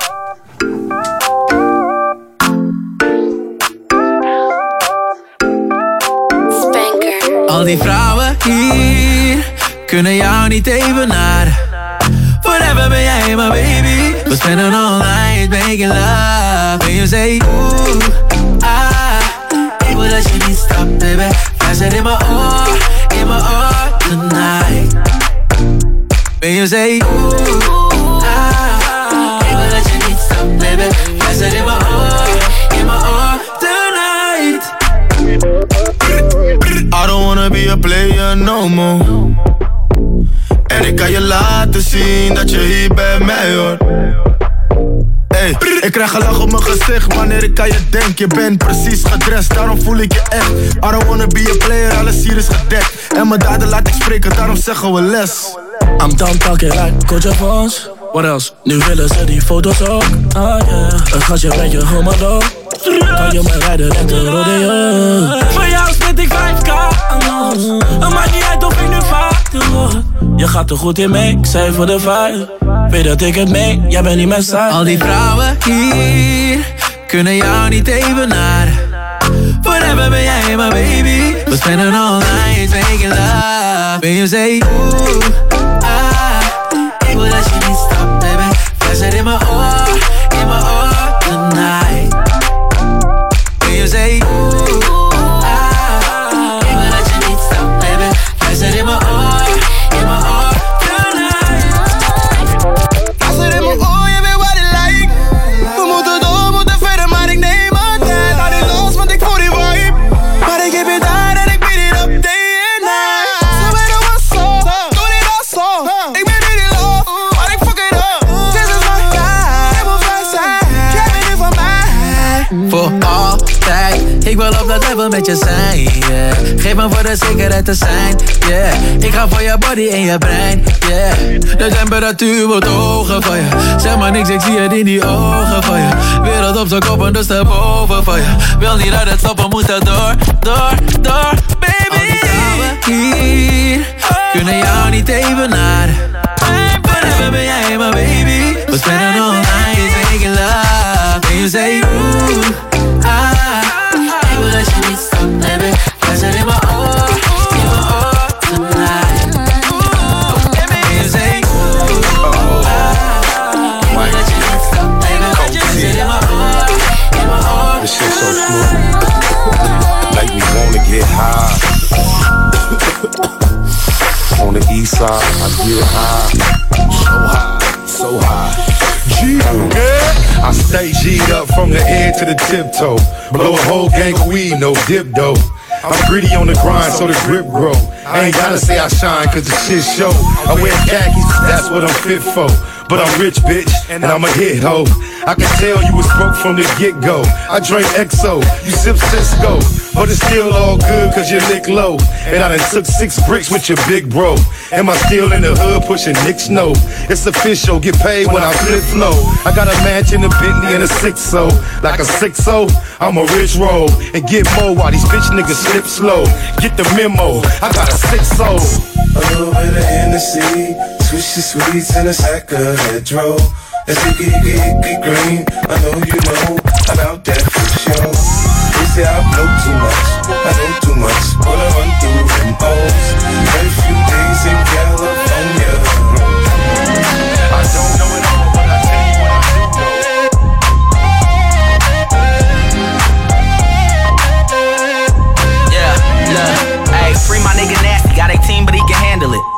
Al die vrouwen hier kunnen jou niet evenaren. Forever ben jij mijn baby. We spenden all night making love. En je zei oeh, ah. Ik wil dat je niet stopt, baby. Fluister in mijn oor, in mijn oor tonight. En je zei oeh, ah. Ik wil dat je niet stopt, baby. Mijn oor, in mijn oor be a player no more. En ik kan je laten zien dat je hier bij mij hoort. Hey, ik krijg een lach op mijn gezicht wanneer ik aan je denk. Je bent precies gedrest, daarom voel ik je echt. I don't wanna be a player, alles hier is gedekt. En mijn daden laat ik spreken, daarom zeggen we les. I'm done talking like Coach Fons. What else? Nu willen ze die foto's ook. Ah yeah. Een gastje met je Kan je me rijden met de rodeo? Voor jou spit ik 5k aan los. Het niet uit of ik nu vader word. Je gaat er goed in mee, ik zei voor de vibe. Weet dat ik het mee, jij bent niet mijn side. Al die vrouwen hier kunnen jou niet evenaren. Forever ben jij mijn baby. We spenden all night making love. En je zei oeh, ah. Ik wil dat je niet stopt, baby. Fluister in mijn oor, in mijn oor tonight. Say Ooh. Wil dat met je zijn, yeah. Geef me voor de zekerheid te zijn, yeah. Ik ga voor je body en je brein, yeah. De temperatuur wordt hoger van je. Zeg maar niks, ik zie het in die ogen van je. Wereld op zijn kop en dus boven van je. Wil niet dat het stoppen, moet er door, door, door, baby. Al die vrouwen hier kunnen jou niet evenaren. Forever ben jij mijn baby. We spenden all night making love. En je zei oeh, so smooth. Make me wanna get high. On the east side, I get high. So high, so high. G, I stay G'd up from the head to the tiptoe. Blow a whole gang of weed, no dip though. I'm gritty on the grind, so the grip grow. I ain't gotta say I shine, cause the shit show. I wear khakis, that's what I'm fit for. But I'm rich, bitch, and I'm a hit hoe. I can tell you was broke from the get go. I drank XO, you sip Cisco. But it's still all good, cause you lick low. And I done took six bricks with your big bro. Am I still in the hood pushing Nick Snow? It's official, get paid when I flip flow. I got a mansion, a Bentley, and a six so. Like a six so, I'm a rich roll. And get more while these bitch niggas slip slow. Get the memo, I got a six so. A little bit of Hennessy, switch the sweets and a sack of Hedro. Let's get it, get green. I know you know about that for sure. They say I blow too much, I know too much. But I run through them O's. Had few days in California.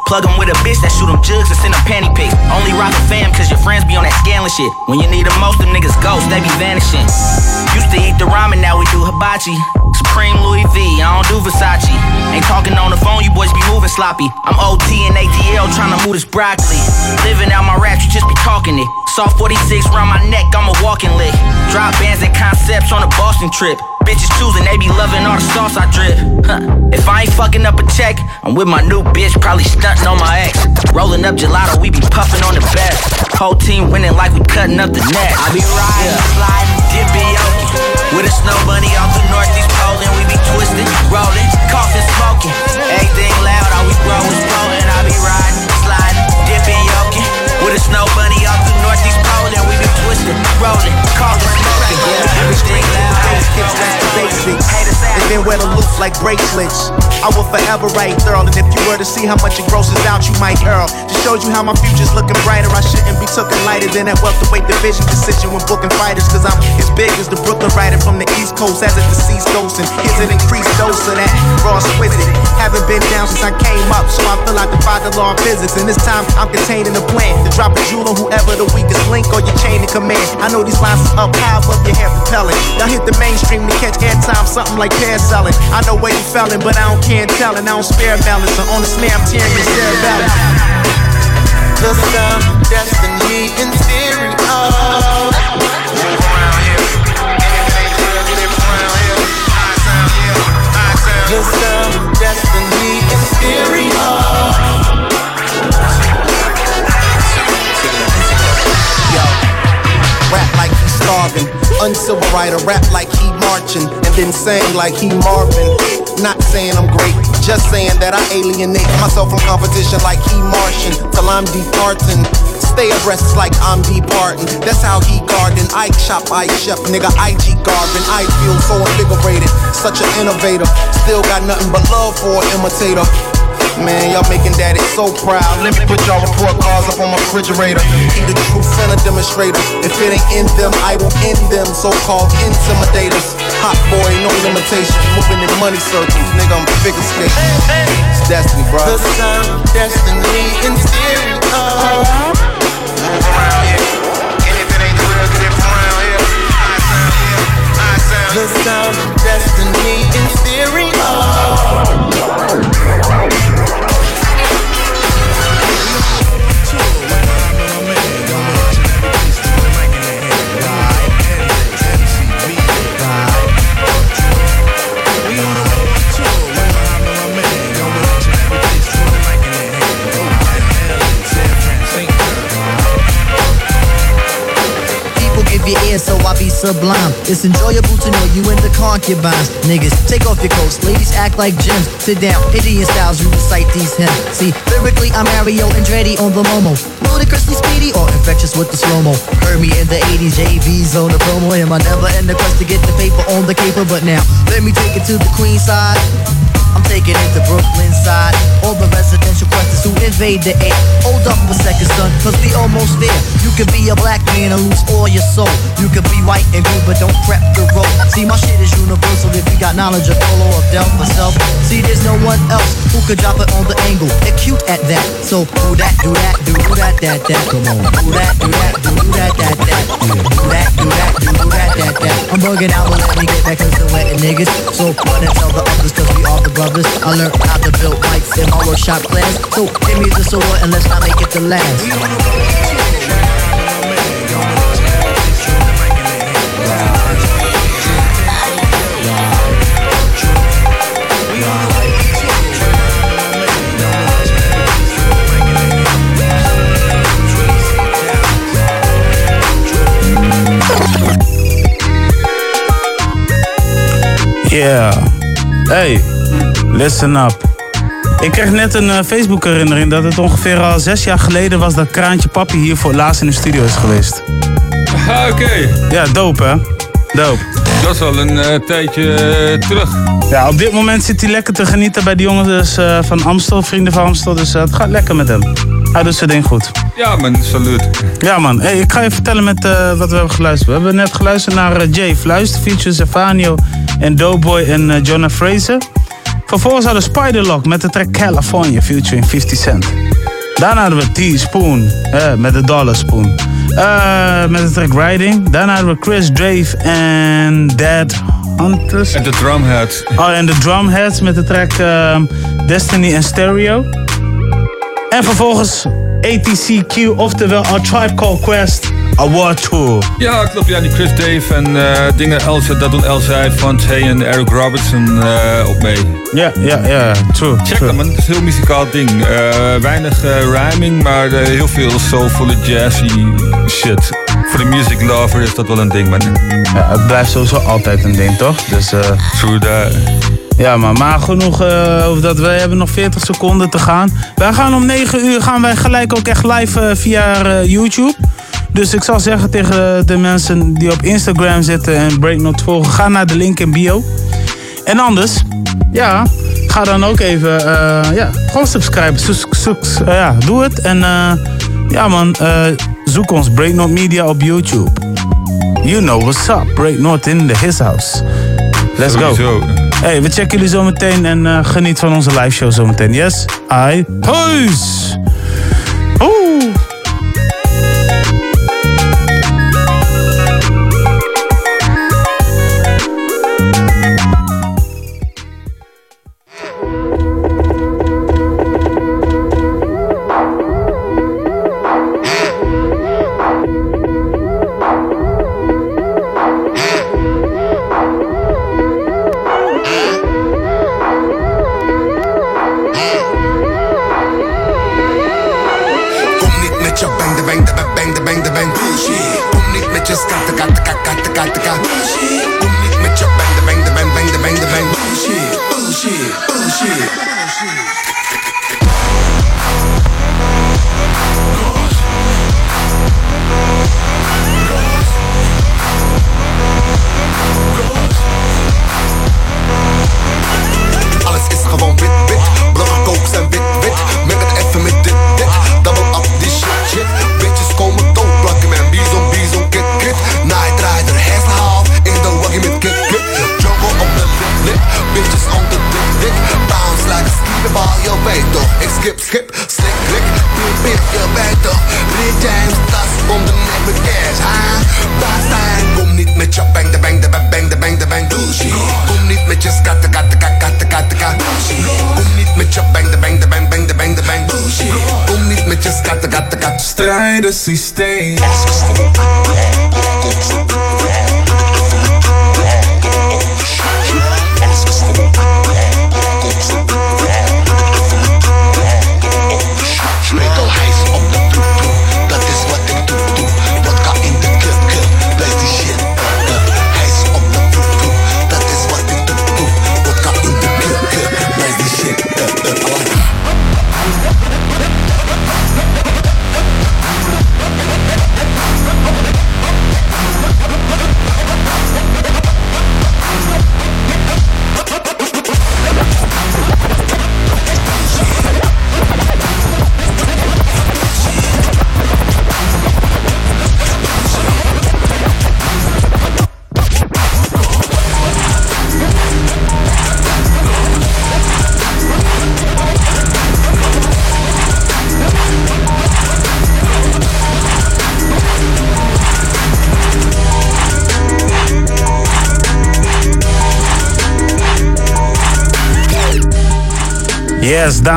Plug him with a bitch that shoot him jugs and send him panty pics. Only rock a fam cause your friends be on that scaling shit. When you need them most, them niggas ghost, they be vanishing. Used to eat the ramen, now we do hibachi. Supreme Louis V, I don't do Versace. Ain't talking on the phone, you boys be moving sloppy. I'm OT and ATL trying to move this broccoli. Living out my raps, you just be talking it. Soft 46 round my neck, I'm a walking lick. Drop bands and concepts on a Boston trip. Bitches choosing, they be loving all the sauce I drip. Huh. If I ain't fucking up a check, I'm with my new bitch, probably stunting on my ex. Rolling up gelato, we be puffing on the best. Whole team winning like we cutting up the net. I be riding, sliding, yoking. With a snow bunny off the northeast pole, and we be twisting, rolling, coughing, smoking. Everything loud, all we grow is blowing. I be riding, sliding, dipping, yoking. With a snow bunny off the northeast pole, and we be twisting, rolling, coughing, smoking. Everything loud, kids, that's the basics. They been wear the like bracelets. I will forever write thorough, and if you were to see how much it grosses out, you might hurl. Just shows you how my future's looking brighter. I shouldn't be taken lighter than that welterweight division decision when booking fighters, cause I'm as big as the Brooklyn rider from the East Coast as a deceased ghost. And here's an increased dose of that raw exquisite. Haven't been down since I came up, so I feel like the law of physics. And this time I'm containing the plan to drop a jewel on whoever the weakest link or your chain of command. I know these lines are up high above your head propelling. Y'all hit the mainstream to catch airtime, something like pair selling. I know where you felling, but I don't care telling. I don't spare balance. So on the snare, I'm tearing your cerebellum. The sound of destiny in stereo. The sound of destiny in stereo. Yo, rap like he's starving. Uncivil writer, rap like he marching. Sing like he Marvin. Not saying I'm great, just saying that I alienate myself from competition like he Martian. Till I'm departing. Stay abreast like I'm departing. That's how he garden. I chop, I chef, nigga. IG Garvin. I feel so invigorated. Such an innovator. Still got nothing but love for an imitator. Man, y'all making daddy so proud. Let me put y'all report cards up on my refrigerator. He the truth and a demonstrator. If it ain't in them, I will end them. So-called intimidators. Hot boy, no limitations. Moving in money circles, nigga. I'm figure skating. It's destiny, bro. The sound of destiny in stereo. The sound of destiny sublime. It's enjoyable to know you in the concubines. Niggas, take off your coats. Ladies act like gems. Sit down, Indian styles, you recite these hymns. See, lyrically, I'm Mario Andretti on the Momo. Ludicrously speedy or infectious with the slow-mo. Heard me in the 80s, JV's on the promo. Am I never in the quest to get the paper on the caper? But now, let me take it to the queen side. I'm taking it to Brooklyn side. All the residential questions who invade the air. Hold up a second, son, cause we almost there. You can be a black man and lose all your soul. You can be white and blue, but don't prep the road. See, my shit is universal if you got knowledge of Polo or Del for self. See, there's no one else who could drop it on the angle. They're cute at that. So do that, do that, do that, that, that. Come on. Do that, do that, do that, that, that. Yeah. Do that, do that, do that, that, that. I'm bugging out, but let me get back cause the wetting niggas. So run and tell the others cause we all the brothers. I learned how to build mics in my workshop class. So give me the sword and let's not make it the last. Yeah. Hey, listen up. Ik kreeg net een eh, Facebook herinnering dat het ongeveer al zes jaar geleden was dat Kraantje Papi hier voor laatst in de studio is geweest. Ah, Oké. Ja, dope hè? Dope. Dat is wel een eh, tijdje eh, terug. Ja, op dit moment zit hij lekker te genieten bij de jongens eh, van Amstel, vrienden van Amstel. Dus het gaat lekker met hem. Hij doet zijn ding goed. Ja man, salut. Ja man, hey, ik ga je vertellen met wat we hebben geluisterd. We hebben net geluisterd naar Jay Fluist, feature Zefanio en Doughboy en Jonah Fraser. Vervolgens hadden we Spiderlock met de track California featuring 50 Cent. Daarna hadden we T-Spoon eh, met de Dollar Spoon. Eh, met de track Riding. Daarna hadden we Chris Drave en Dead Hunters. En de Drumheads. Oh, en de Drumheads met de track ehm, Destiny en Stereo. En vervolgens ATCQ, oftewel A Tribe Called Quest Award Tour. Ja, klopt. Ja, die Chris Dave en eh, dingen, Elsa, dat doen Elsa van Hey en Eric Robertson eh, op mee. Ja, ja, ja, true. Check true. dat man, het is een heel muzikaal ding. Eh, weinig rhyming, maar heel veel soulvolle jazzy shit. Voor de music lover is dat wel een ding man. Ja, het blijft sowieso altijd een ding, toch? Dus, True that. Ja, maar, maar genoeg over dat. We hebben nog 40 seconden te gaan. Wij gaan om 9 uur gaan wij gelijk ook echt live via YouTube. Dus ik zal zeggen tegen de mensen die op Instagram zitten en Breaknote volgen, ga naar de link in bio. En anders, ja, ga dan ook even, eh, ja, gewoon subscriben. Sus- sus- eh, ja, doe het. En eh, ja man, zoek ons Breaknote Media op YouTube. You know what's up, Breaknote in the his house. Let's go. Hey, we checken jullie zo meteen en geniet van onze live show zo meteen. Yes? I. Peace!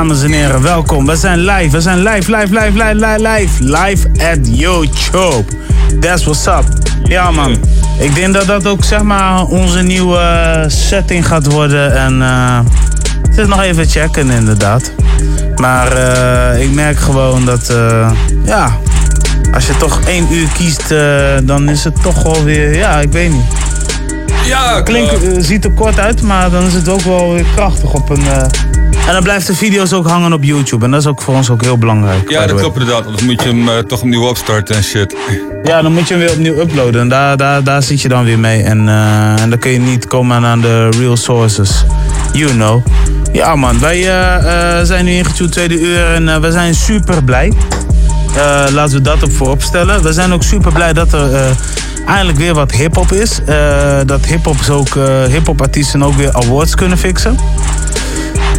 Dames en heren, welkom. We zijn live, we zijn live, live, live, live, live, live, live at YouTube. That's what's up. Ja man, ik denk dat dat ook zeg maar onze nieuwe eh, setting gaat worden. En eh, het is nog even checken inderdaad. Maar eh, ik merk gewoon dat, ja, als je toch één uur kiest, dan is het toch wel weer, ja, ik weet niet. Ja, Klinkt, ziet er kort uit, maar dan is het ook wel weer krachtig op een... en dan blijft de video's ook hangen op YouTube. En dat is ook voor ons ook heel belangrijk. Ja, dat klopt inderdaad. Anders moet je hem eh, toch opnieuw opstarten en shit. Ja, dan moet je hem weer opnieuw uploaden. En daar, daar, daar zit je dan weer mee. En, eh, en dan kun je niet komen aan de real sources. You know. Ja man, wij eh, zijn nu ingetuned tweede uur en we zijn super blij. Laten we dat op voorop stellen. We zijn ook super blij dat er eindelijk weer wat hip-hop is. Dat hip-hop ook, hip-hop artiesten ook weer awards kunnen fixen.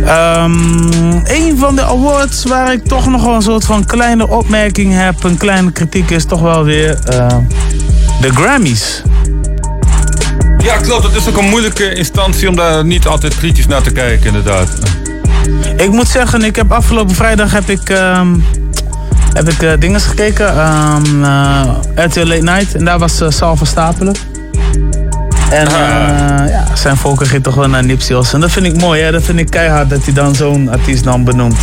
Ehm, een van de awards waar ik toch nog wel een soort van kleine opmerking heb, een kleine kritiek is toch wel weer eh, de Grammys. Ja, klopt. Dat is ook een moeilijke instantie om daar niet altijd kritisch naar te kijken, inderdaad. Ik moet zeggen, ik heb afgelopen vrijdag heb ik, ehm, heb ik eh, dingen gekeken. ehm eh, RTL Late Night. En daar was uh, Sal. En eh, ja, zijn volker ging toch wel naar Nipsey Hussle. En dat vind ik mooi, hè? Dat vind ik keihard dat hij dan zo'n artiest dan benoemt.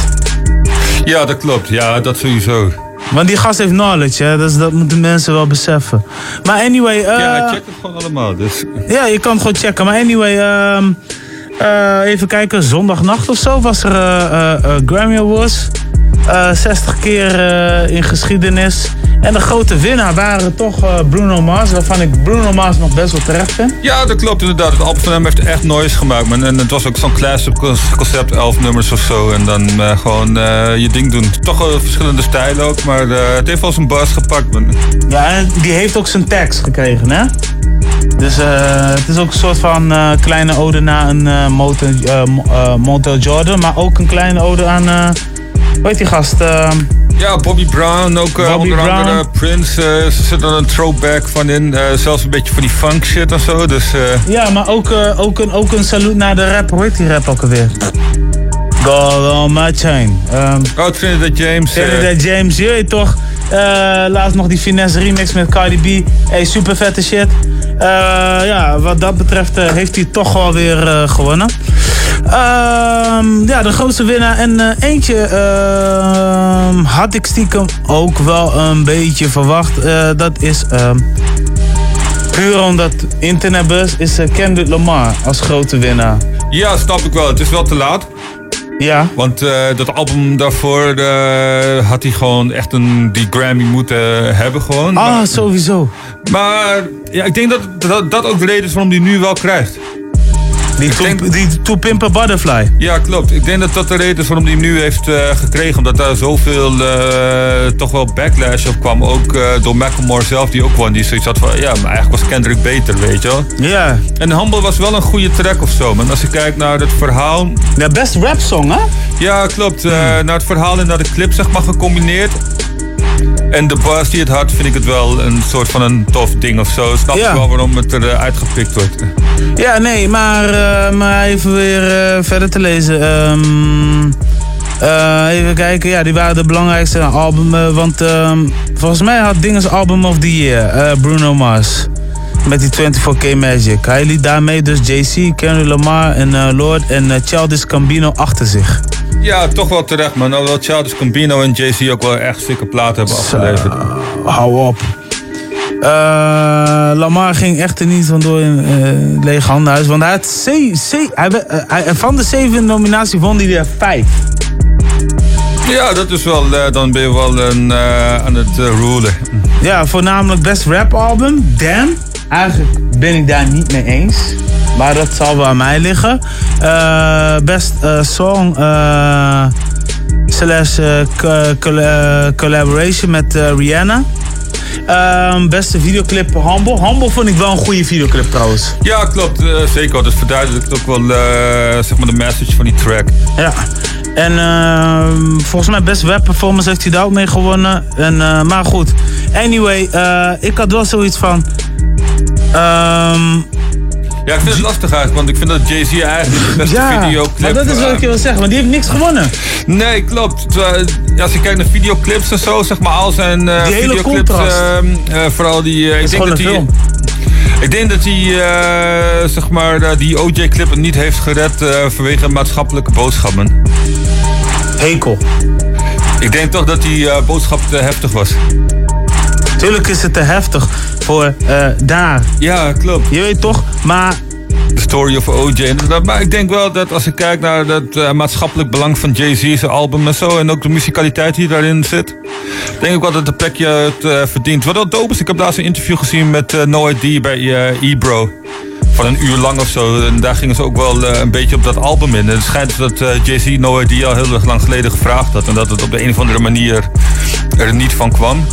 Ja, dat klopt. Ja, dat sowieso. Want die gast heeft knowledge, hè? Dus dat moeten mensen wel beseffen. Maar anyway... eh, Ja, hij checkt het gewoon allemaal. Dus. ja, je kan het gewoon checken. Maar anyway, ehm, eh, even kijken. Zondagnacht of zo was er Grammy Awards. Eh, 60 keer eh, in geschiedenis. En de grote winnaar waren toch eh, Bruno Mars. Waarvan ik Bruno Mars nog best wel terecht vind. Ja, dat klopt inderdaad. Het album van hem heeft echt noise gemaakt, man. En het was ook zo'n classic concept, 11 nummers of zo. En dan eh, gewoon eh, je ding doen. Toch verschillende stijlen ook, maar eh, het heeft wel zijn bars gepakt, man. Ja, en die heeft ook zijn tags gekregen, hè? Dus eh, het is ook een soort van eh, kleine ode naar een eh Motor, eh, Mo- eh, Motor Jordan. Maar ook een kleine ode aan... hoe heet die gast? Ehm, Ja, Bobby Brown, ook eh, Bobby onder andere. Prince. eh, er zit er een throwback van in. eh, zelfs een beetje van die funk shit en zo. Dus Ja, maar ook, ook, een, ook een saluut naar de rap. Hoe heet die rap ook alweer? God on my chain. Um, oh, Trinidad James. Trinidad James, je weet toch. Laatst nog die Finesse remix met Cardi B. Hey, super vette shit. Ja, wat dat betreft heeft hij toch wel weer gewonnen. Ehm, ja, de grootste winnaar. En eh, eentje ehm, had ik stiekem ook wel een beetje verwacht. Eh, dat is... ehm, puur omdat internetbus is eh, Kendrick Lamar als grote winnaar. ja, snap ik wel. Het is wel te laat. Ja. Want dat album daarvoor had hij gewoon echt een, die Grammy moeten hebben gewoon. Ah, Maar- sowieso. Maar ja, ik denk dat, dat dat ook de reden is waarom hij nu wel krijgt. Die, to, die To Pimp a Butterfly. Ja, klopt. Ik denk dat dat de reden is waarom hij hem nu heeft eh, gekregen. Omdat daar zoveel eh, toch wel backlash op kwam. Ook eh, door Macklemore zelf, die ook won. Die zoiets had van, ja, maar eigenlijk was Kendrick beter, weet je wel. Ja. En Humble was wel een goede track of zo. Maar als je kijkt naar het verhaal... Ja, best rap song, hè? Ja, klopt. Eh, naar het verhaal en naar de clip, zeg maar, gecombineerd. En de bars die het had, vind ik het wel een soort van een tof ding of zo. Snap Ja. ik wel waarom het er eh, uitgepikt wordt. Ja, nee, maar, eh, maar even weer eh, verder te lezen. Ehm, eh, even kijken, ja, die waren de belangrijkste album. eh, want ehm, volgens mij had Dinges Album of the Year, Bruno Mars. Met die 24K Magic. Hij liet daarmee dus JC, Kendrick Lamar en eh, Lord en eh, Childish Gambino achter zich. Ja, toch wel terecht, man. Alhoewel Childish Gambino en Jay-Z ook wel echt stikke platen hebben afgeleverd. Hou op. Eh, Lamar ging echter niet vandoor in leeg handenhuis. Want hij had hij, hij- van de zeven nominaties won hij er vijf. Ja, dat is wel, dan ben je wel een, aan het rulen. Ja, voornamelijk best rap album. Damn. Eigenlijk ben ik daar niet mee eens. Maar dat zal wel aan mij liggen. Eh, best eh, song eh, slash co- colla- collaboration met Rihanna. Ehm, beste videoclip Humble. Humble vond ik wel een goede videoclip trouwens. Ja, klopt. zeker. Dat verduidelijkt ook wel zeg maar de message van die track. Ja. En ehm, volgens mij best web performance heeft hij daar ook mee gewonnen. En, eh, maar goed. Anyway, eh, ik had wel zoiets van... ehm, Ja, ik vind het lastig eigenlijk, want ik vind dat Jay-Z eigenlijk de beste ja, videoclip... maar dat is wat eh, ik je wil zeggen. Want die heeft niks gewonnen. Nee, klopt. Als je kijkt naar videoclips en zo, zeg maar al zijn eh Die hele videoclips, contrast. ehm, eh, vooral die... eh, ik denk dat die, film. Ik denk dat hij, eh, zeg maar, die OJ-clip niet heeft gered eh, vanwege maatschappelijke boodschappen. Hekel. Ik denk toch dat die eh, boodschap te heftig was. Tuurlijk is het te heftig voor daar. Ja, klopt. Je weet toch, maar... The Story of OJ. Maar ik denk wel dat als ik kijk naar het eh, maatschappelijk belang van Jay-Z's album en zo. En ook de musicaliteit die daarin zit. Denk ik wel dat het een plekje het eh, verdient. Wat wel dope is, ik heb laatst een interview gezien met eh, No ID bij eh, Ebro. Van een uur lang of zo. En daar gingen ze ook wel eh, een beetje op dat album in. En het schijnt dat eh, Jay-Z No ID al heel erg lang geleden gevraagd had. En dat het op de een of andere manier er niet van kwam.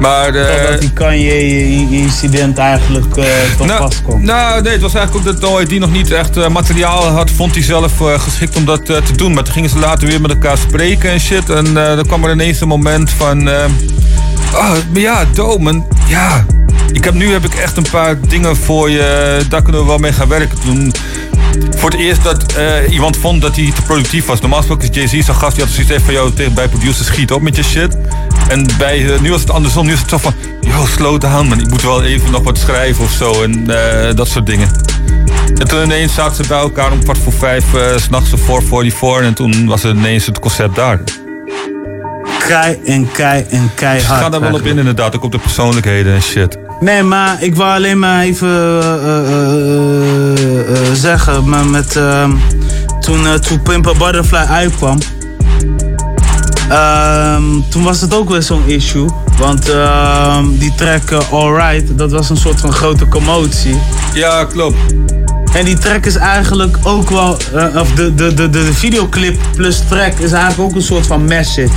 Maar... eh, Totdat die Kanye-incident eigenlijk eh tot nou, pas komt. Nou, nee, het was eigenlijk ook dat ID nog niet echt eh, materiaal had, vond hij zelf geschikt om dat te doen. Maar toen gingen ze later weer met elkaar spreken en shit. En dan kwam er ineens een moment van, ah, maar ja, dope, man, ja, Ik heb, nu heb ik echt een paar dingen voor je. Daar kunnen we wel mee gaan werken. Toen, voor het eerst dat iemand vond dat hij te productief was. Normaal gesproken is Jay-Z zo'n gast die had zoiets van... Yo, tegen bij producers schiet op met je shit. En bij, eh, nu was het andersom. Nu is het zo van... Yo, slow down man. Ik moet wel even nog wat schrijven of zo. En eh, dat soort dingen. En toen ineens zaten ze bij elkaar om kwart voor vijf. eh, s'nachts voor 444. En toen was er ineens het concept daar. Kei en kei en keihard. Ga daar wel op in inderdaad. Ook op de persoonlijkheden en shit. Nee, maar ik wou alleen maar even zeggen. Maar met, ehm, toen, toen Pimp a Butterfly uitkwam. Ehm, toen was het ook weer zo'n issue. Want ehm, die track eh, Alright, dat was een soort van grote commotie. Ja, klopt. En die track is eigenlijk ook wel. eh, of de, de, de, de videoclip plus track is eigenlijk ook een soort van message.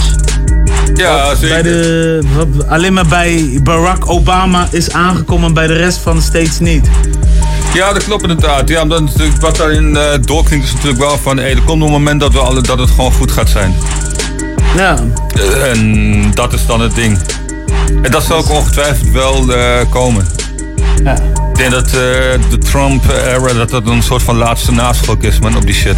Ja, Wat zeker. Bij de, wat alleen maar bij Barack Obama is aangekomen, bij de rest van de States niet. Ja, dat klopt inderdaad. Ja, omdat natuurlijk, wat daarin eh, doorklinkt is natuurlijk wel van... Hey, er komt een moment dat, we alle, dat het gewoon goed gaat zijn. Ja. En dat is dan het ding. En dat zal ook ongetwijfeld wel eh, komen. Ja. Ik denk dat eh, de Trump-era dat dat een soort van laatste naschok is, man, op die shit.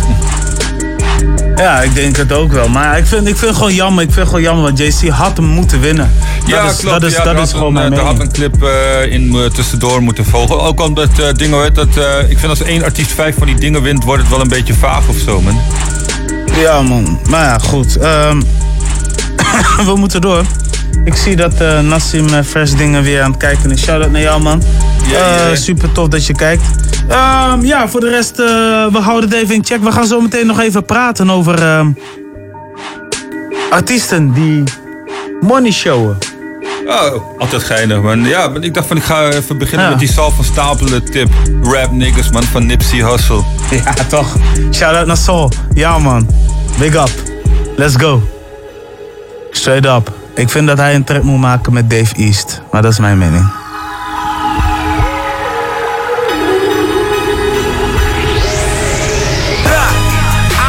Ja, ik denk het ook wel. Maar ik vind, ik vind het gewoon jammer. Ik vind het gewoon jammer, want JC had hem moeten winnen. Ja, dat is, klopt. Dat is, ja, dat is gewoon een, mijn eh, Er had mening. een clip in tussendoor moeten volgen. Ook omdat eh ding, hoe heet dat, ik vind als één artiest vijf van die dingen wint, wordt het wel een beetje vaag of zo, man. Ja, man. Maar ja, goed. Ehm, we moeten door. Ik zie dat eh, Nassim Fresh dingen weer aan het kijken is. Shout-out naar jou, man. Eh, super tof dat je kijkt. Ehm, ja, voor de rest, eh, we houden het even in check. We gaan zo meteen nog even praten over ehm, artiesten die money showen. Oh, altijd geinig, man. Ja, ik dacht van ik ga even beginnen Ja. met die Sal van Stapelen tip. Rap niggas, man, van Nipsey Hussle. Ja, toch. Shout-out naar Sol. Ja, man. Big up. Let's go. Straight up. Ik vind dat hij een track moet maken met Dave East. Maar dat is mijn mening. I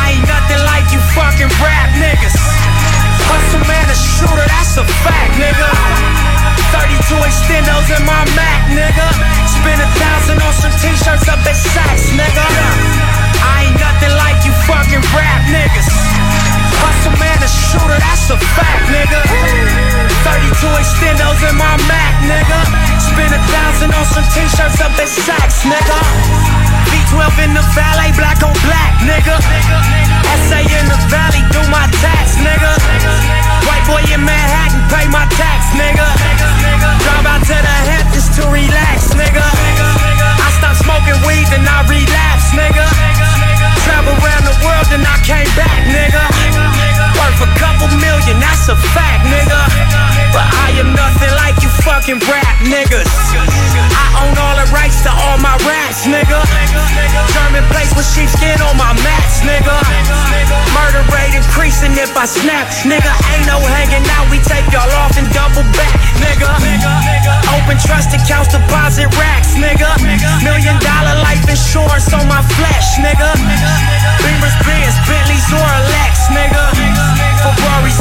ain't nothing like you fucking rap niggas. Hustle man, a that's a fact, nigga. 32 extendos in my Mac, nigga. Spend a thousand on some t-shirts up at Saks, nigga. I ain't nothing like you fucking rap niggas. Man, a shooter, that's a fact, nigga. 32 extendos in my Mac, nigga. Spend a thousand on some t-shirts up at Saks, nigga. V12 in the valet, black on black, nigga. SA in the valley, do my tax, nigga. White boy in Manhattan, pay my tax, nigga. Drive out to the Hamptons to relax, nigga. I stopped smoking weed, then I relapsed, nigga. Travel around the world, then I came back, nigga. Worth a couple million, that's a fact, nigga. But I am nothing like you fucking rap niggas. I own all the rights to all my raps, nigga. German place with sheepskin on my mats, nigga. Murder rate increasing if I snap, nigga. Ain't no hanging out, we take y'all off and double back, nigga. Open trust accounts, deposit racks, nigga. Million dollar life insurance on my flesh, nigga. Beamers, Benz, Bentleys, or a Lex, nigga.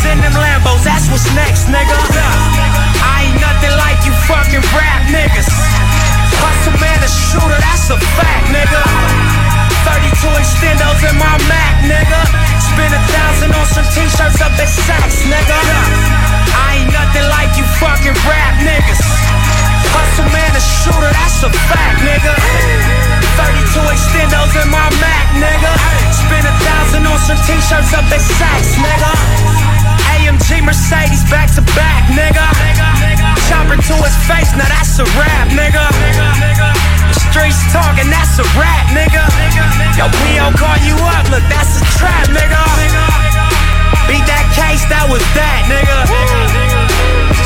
And them Lambos, that's what's next, nigga. I ain't nothing like you fucking rap niggas. Hustle man, a shooter, that's a fact, nigga. 32 extendos in my Mac, nigga. Spend a thousand on some t-shirts up at Saks, nigga. I ain't nothing like you fucking rap niggas. Hustle man, a shooter, that's a fact, nigga. 32 extendos in my Mac, nigga. Spend a thousand on some t-shirts up at Saks, nigga. AMG Mercedes back to back, nigga. Chopper to his face, now that's a rap, nigga. The streets talking, that's a rap, nigga. Yo, we don't call you up, look, that's a trap, nigga. Beat that case, that was that, nigga.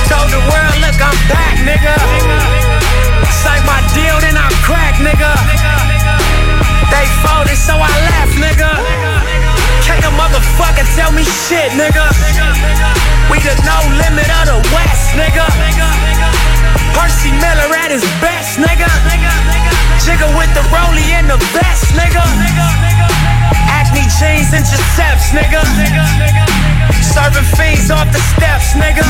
Told the world, look, I'm back, nigga. Say my deal, then I crack, nigga. They folded, so I left, nigga. Can't a motherfucker tell me shit, nigga. We the no limit of the West, nigga. Percy Miller at his best, nigga. Jigger with the rollie and the vest, nigga. Acne jeans Giuseppe's, nigga. Serving fiends off the steps, nigga.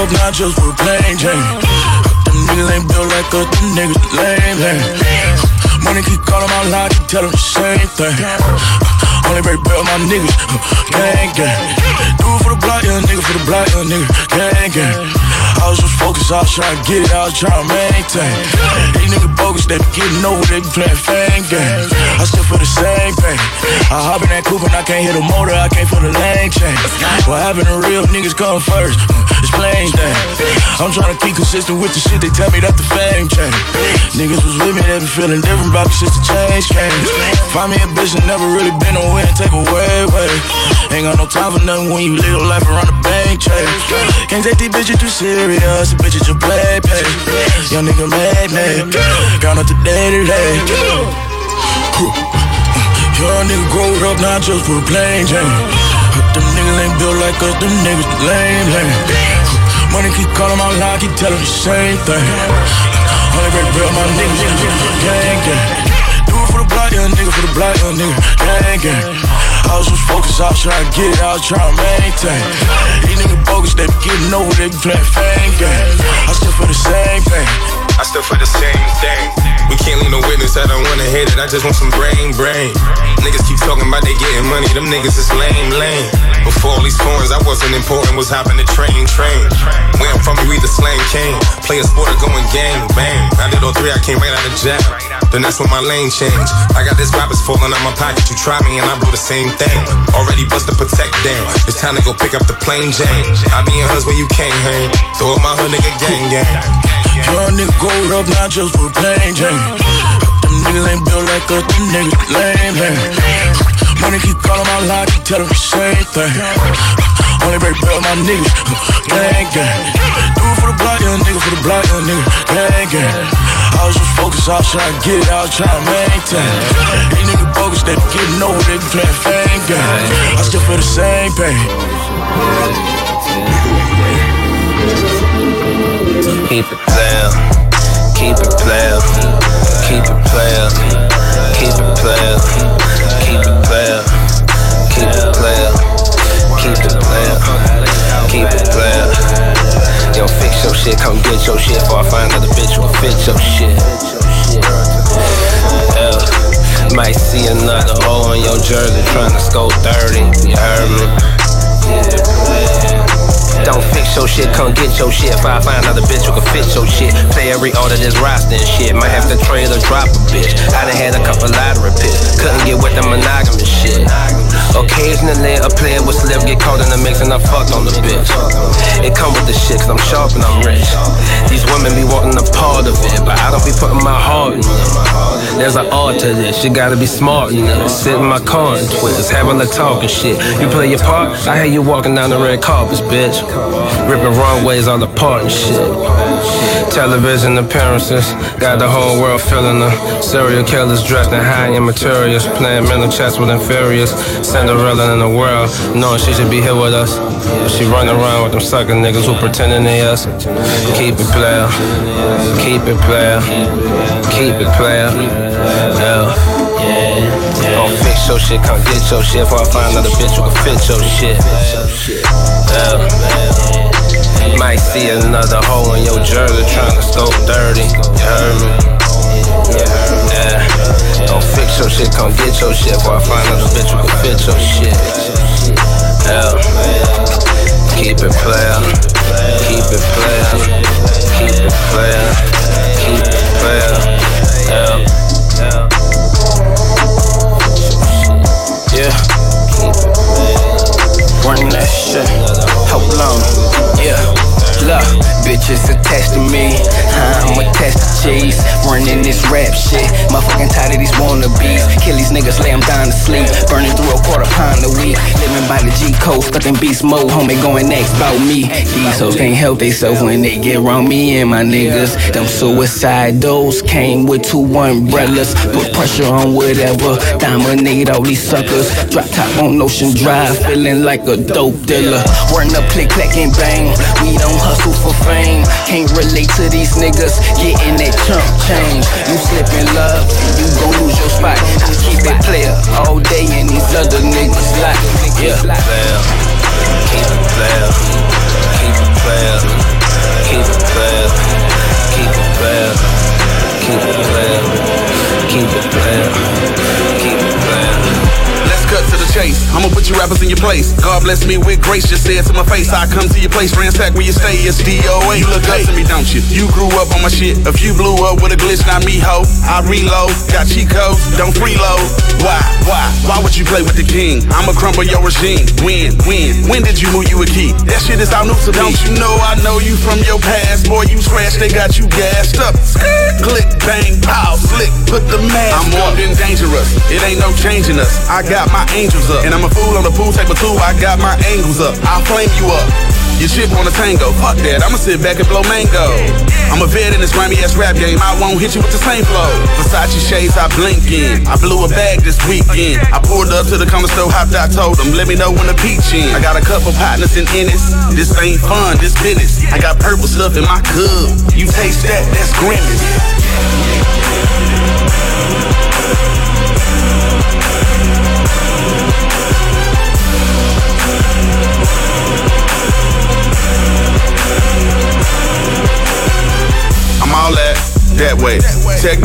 Up, just for plain Jane. Them niggas ain't built like us, them niggas lame, lame. Money keep calling my line, keep telling the same thing. Uh, only break bread with my niggas, uh, gang, gang. Do it for the block, young nigga, for the block, young nigga, gang, gang. I was just focused, I was trying to get it, I was trying to maintain. These niggas bogus, they be getting over, they be playing fame games. I still feel the same pain. I hop in that coupe and I can't hit the motor, I can't feel the lane change. What happened to real niggas come first? Hmm, it's plain thing. I'm trying to keep consistent with the shit they tell me that the fame change. Niggas was with me, they be feeling different about the shit the change came. Find me a bitch that never really been away and take away, way. Ain't got no time for nothing when you live life around the bank change. Can't take these bitches too serious, the bitches just play, play. Young nigga made me, count up the day to day. Young nigga growed up, not just for a plain Jane. Them niggas ain't built like us, them niggas lame, lame. Money keep calling my line, keep telling the same thing. Only break bread, my niggas, gang, gang. Do it for the block, young nigga, for the block, young nigga, gang, gang. I was just focused, I was trying to get it, was trying to maintain. These niggas bogus, they be getting over, they be playing fame games. I still feel the same pain. I still feel the same thing. We can't leave no witness, I don't wanna hit it, I just want some brain, brain. Niggas keep talking about they getting money, them niggas is lame, lame. Before all these phones, I wasn't important, was hopping the train, train. Where I'm from, you either slang king, play a sport or going gang, bang. I did all three, I came right out of jail. Then that's when my lane changed. I got this rappers falling out my pocket, you try me and I blew the same thing. Already bust the protect down, it's time to go pick up the plane, Jane. I be in hoods where you can't hang, throw up my hood nigga gang, gang. Young nigga growed up, not just for plain Jane. Them niggas ain't built like us, them niggas lame, lame. Money keep calling my line, keep telling the same thing. Only break bread with my niggas, gang, gang. Do it for the block, young nigga, for the block, young nigga, gang, gang. I was just focused, I was trying to get it, I was trying to maintain. These niggas bogus, they getting over, they playing fame game. I still feel the same pain. Keep it player, keep it player, keep it player, keep it player, keep it player, keep it player, keep it player, keep it player. Yo, fix your shit, come get your shit before I find another bitch who'll fit your shit. Yeah. Might see another hole in your jersey trying to score 30. You heard me? Don't fix your shit, come get your shit. If I find another bitch who can fit your shit. Play every order this roster shit. Might have to trade or drop a bitch. I done had a couple lottery picks. Couldn't get with the monogamous shit. Occasionally a player will slip, get caught in the mix and I fucked on the bitch. It come with the shit cause I'm sharp and I'm rich. These women be wanting a part of it, but I don't be putting my heart in it. There's an art to this, you gotta be smart, you know. Sit in my car and twist, having a talk and shit. You play your part, I hear you walking down the red carpets, bitch. Ripping runways all apart and shit. Television appearances, got the whole world feeling her. Serial killers dressed in high end materials, playing mental chess with inferiors. Cinderella in the world, knowing she should be here with us. But she running around with them sucker niggas who pretending they us. Keep it player, keep it player, keep it player. Yeah. Fix your shit, come get your shit before I find another bitch who can fit your shit. Yeah. Might see another hole in your jersey trying to scope 30. You heard me? Yeah. Don't fix your shit, come get your shit before I find another bitch who can fit your shit. Yeah. Keep it player. Keep it player. Keep it player. Keep it player. Yeah. Yeah. Yeah. Run that shit. Hold on. Yeah. Look, bitches attached to me. I'm attached to test the cheese. Running this rap shit. Motherfucking tired of these wannabes. Kill these niggas, lay them down to sleep. Burning through a quarter pound a week. Living by the G code, stuck in beast mode. Homie going next about me. These hoes can't help themselves when they get around me and my niggas. Them suicide doors came with two umbrellas. Put pressure on whatever. Dominate all these suckers. Drop top on Ocean Drive, feeling like a dope dealer. Run up, click, clack, and bang. We don't hustle for fame. Can't relate to these niggas getting that chump change. You slip in love, you gon' lose your spot. I keep it player all day in these other niggas' lot. Yeah, player. Keep it player. Keep it player. Keep it player. Keep it player. Keep it player. Keep it player. Keep it player. I'ma put you rappers in your place. God bless me with grace, just say it to my face. I come to your place, ransack where you stay. It's DOA. You look up to me, don't you? You grew up on my shit. If you blew up with a glitch, not me, ho. I reload, got cheat codes, don't freeload. Why? Why? Why would you play with the king? I'ma crumble your regime. When? When? When did you move you a key? That shit is all new to me. Don't you know I know you from your past? Boy, you trash, they got you gassed up. Click, bang, pow, slick, put the mask I'm more than dangerous. It ain't no changing us. I got my angels up. And I'm a fool on the pool table too. I got my angles up. I'll flame you up. Your shit wanna tango, fuck that. I'ma sit back and blow mango. I'm a vet in this grimy ass rap game. I won't hit you with the same flow. Versace shades, I blink in. I blew a bag this weekend. I pulled up to the corner store, hopped out, told them, let me know when the peach in. I got a couple partners in Ennis. This ain't fun, this business. I got purple stuff in my cup. You taste that, that's grimace. Tech 9,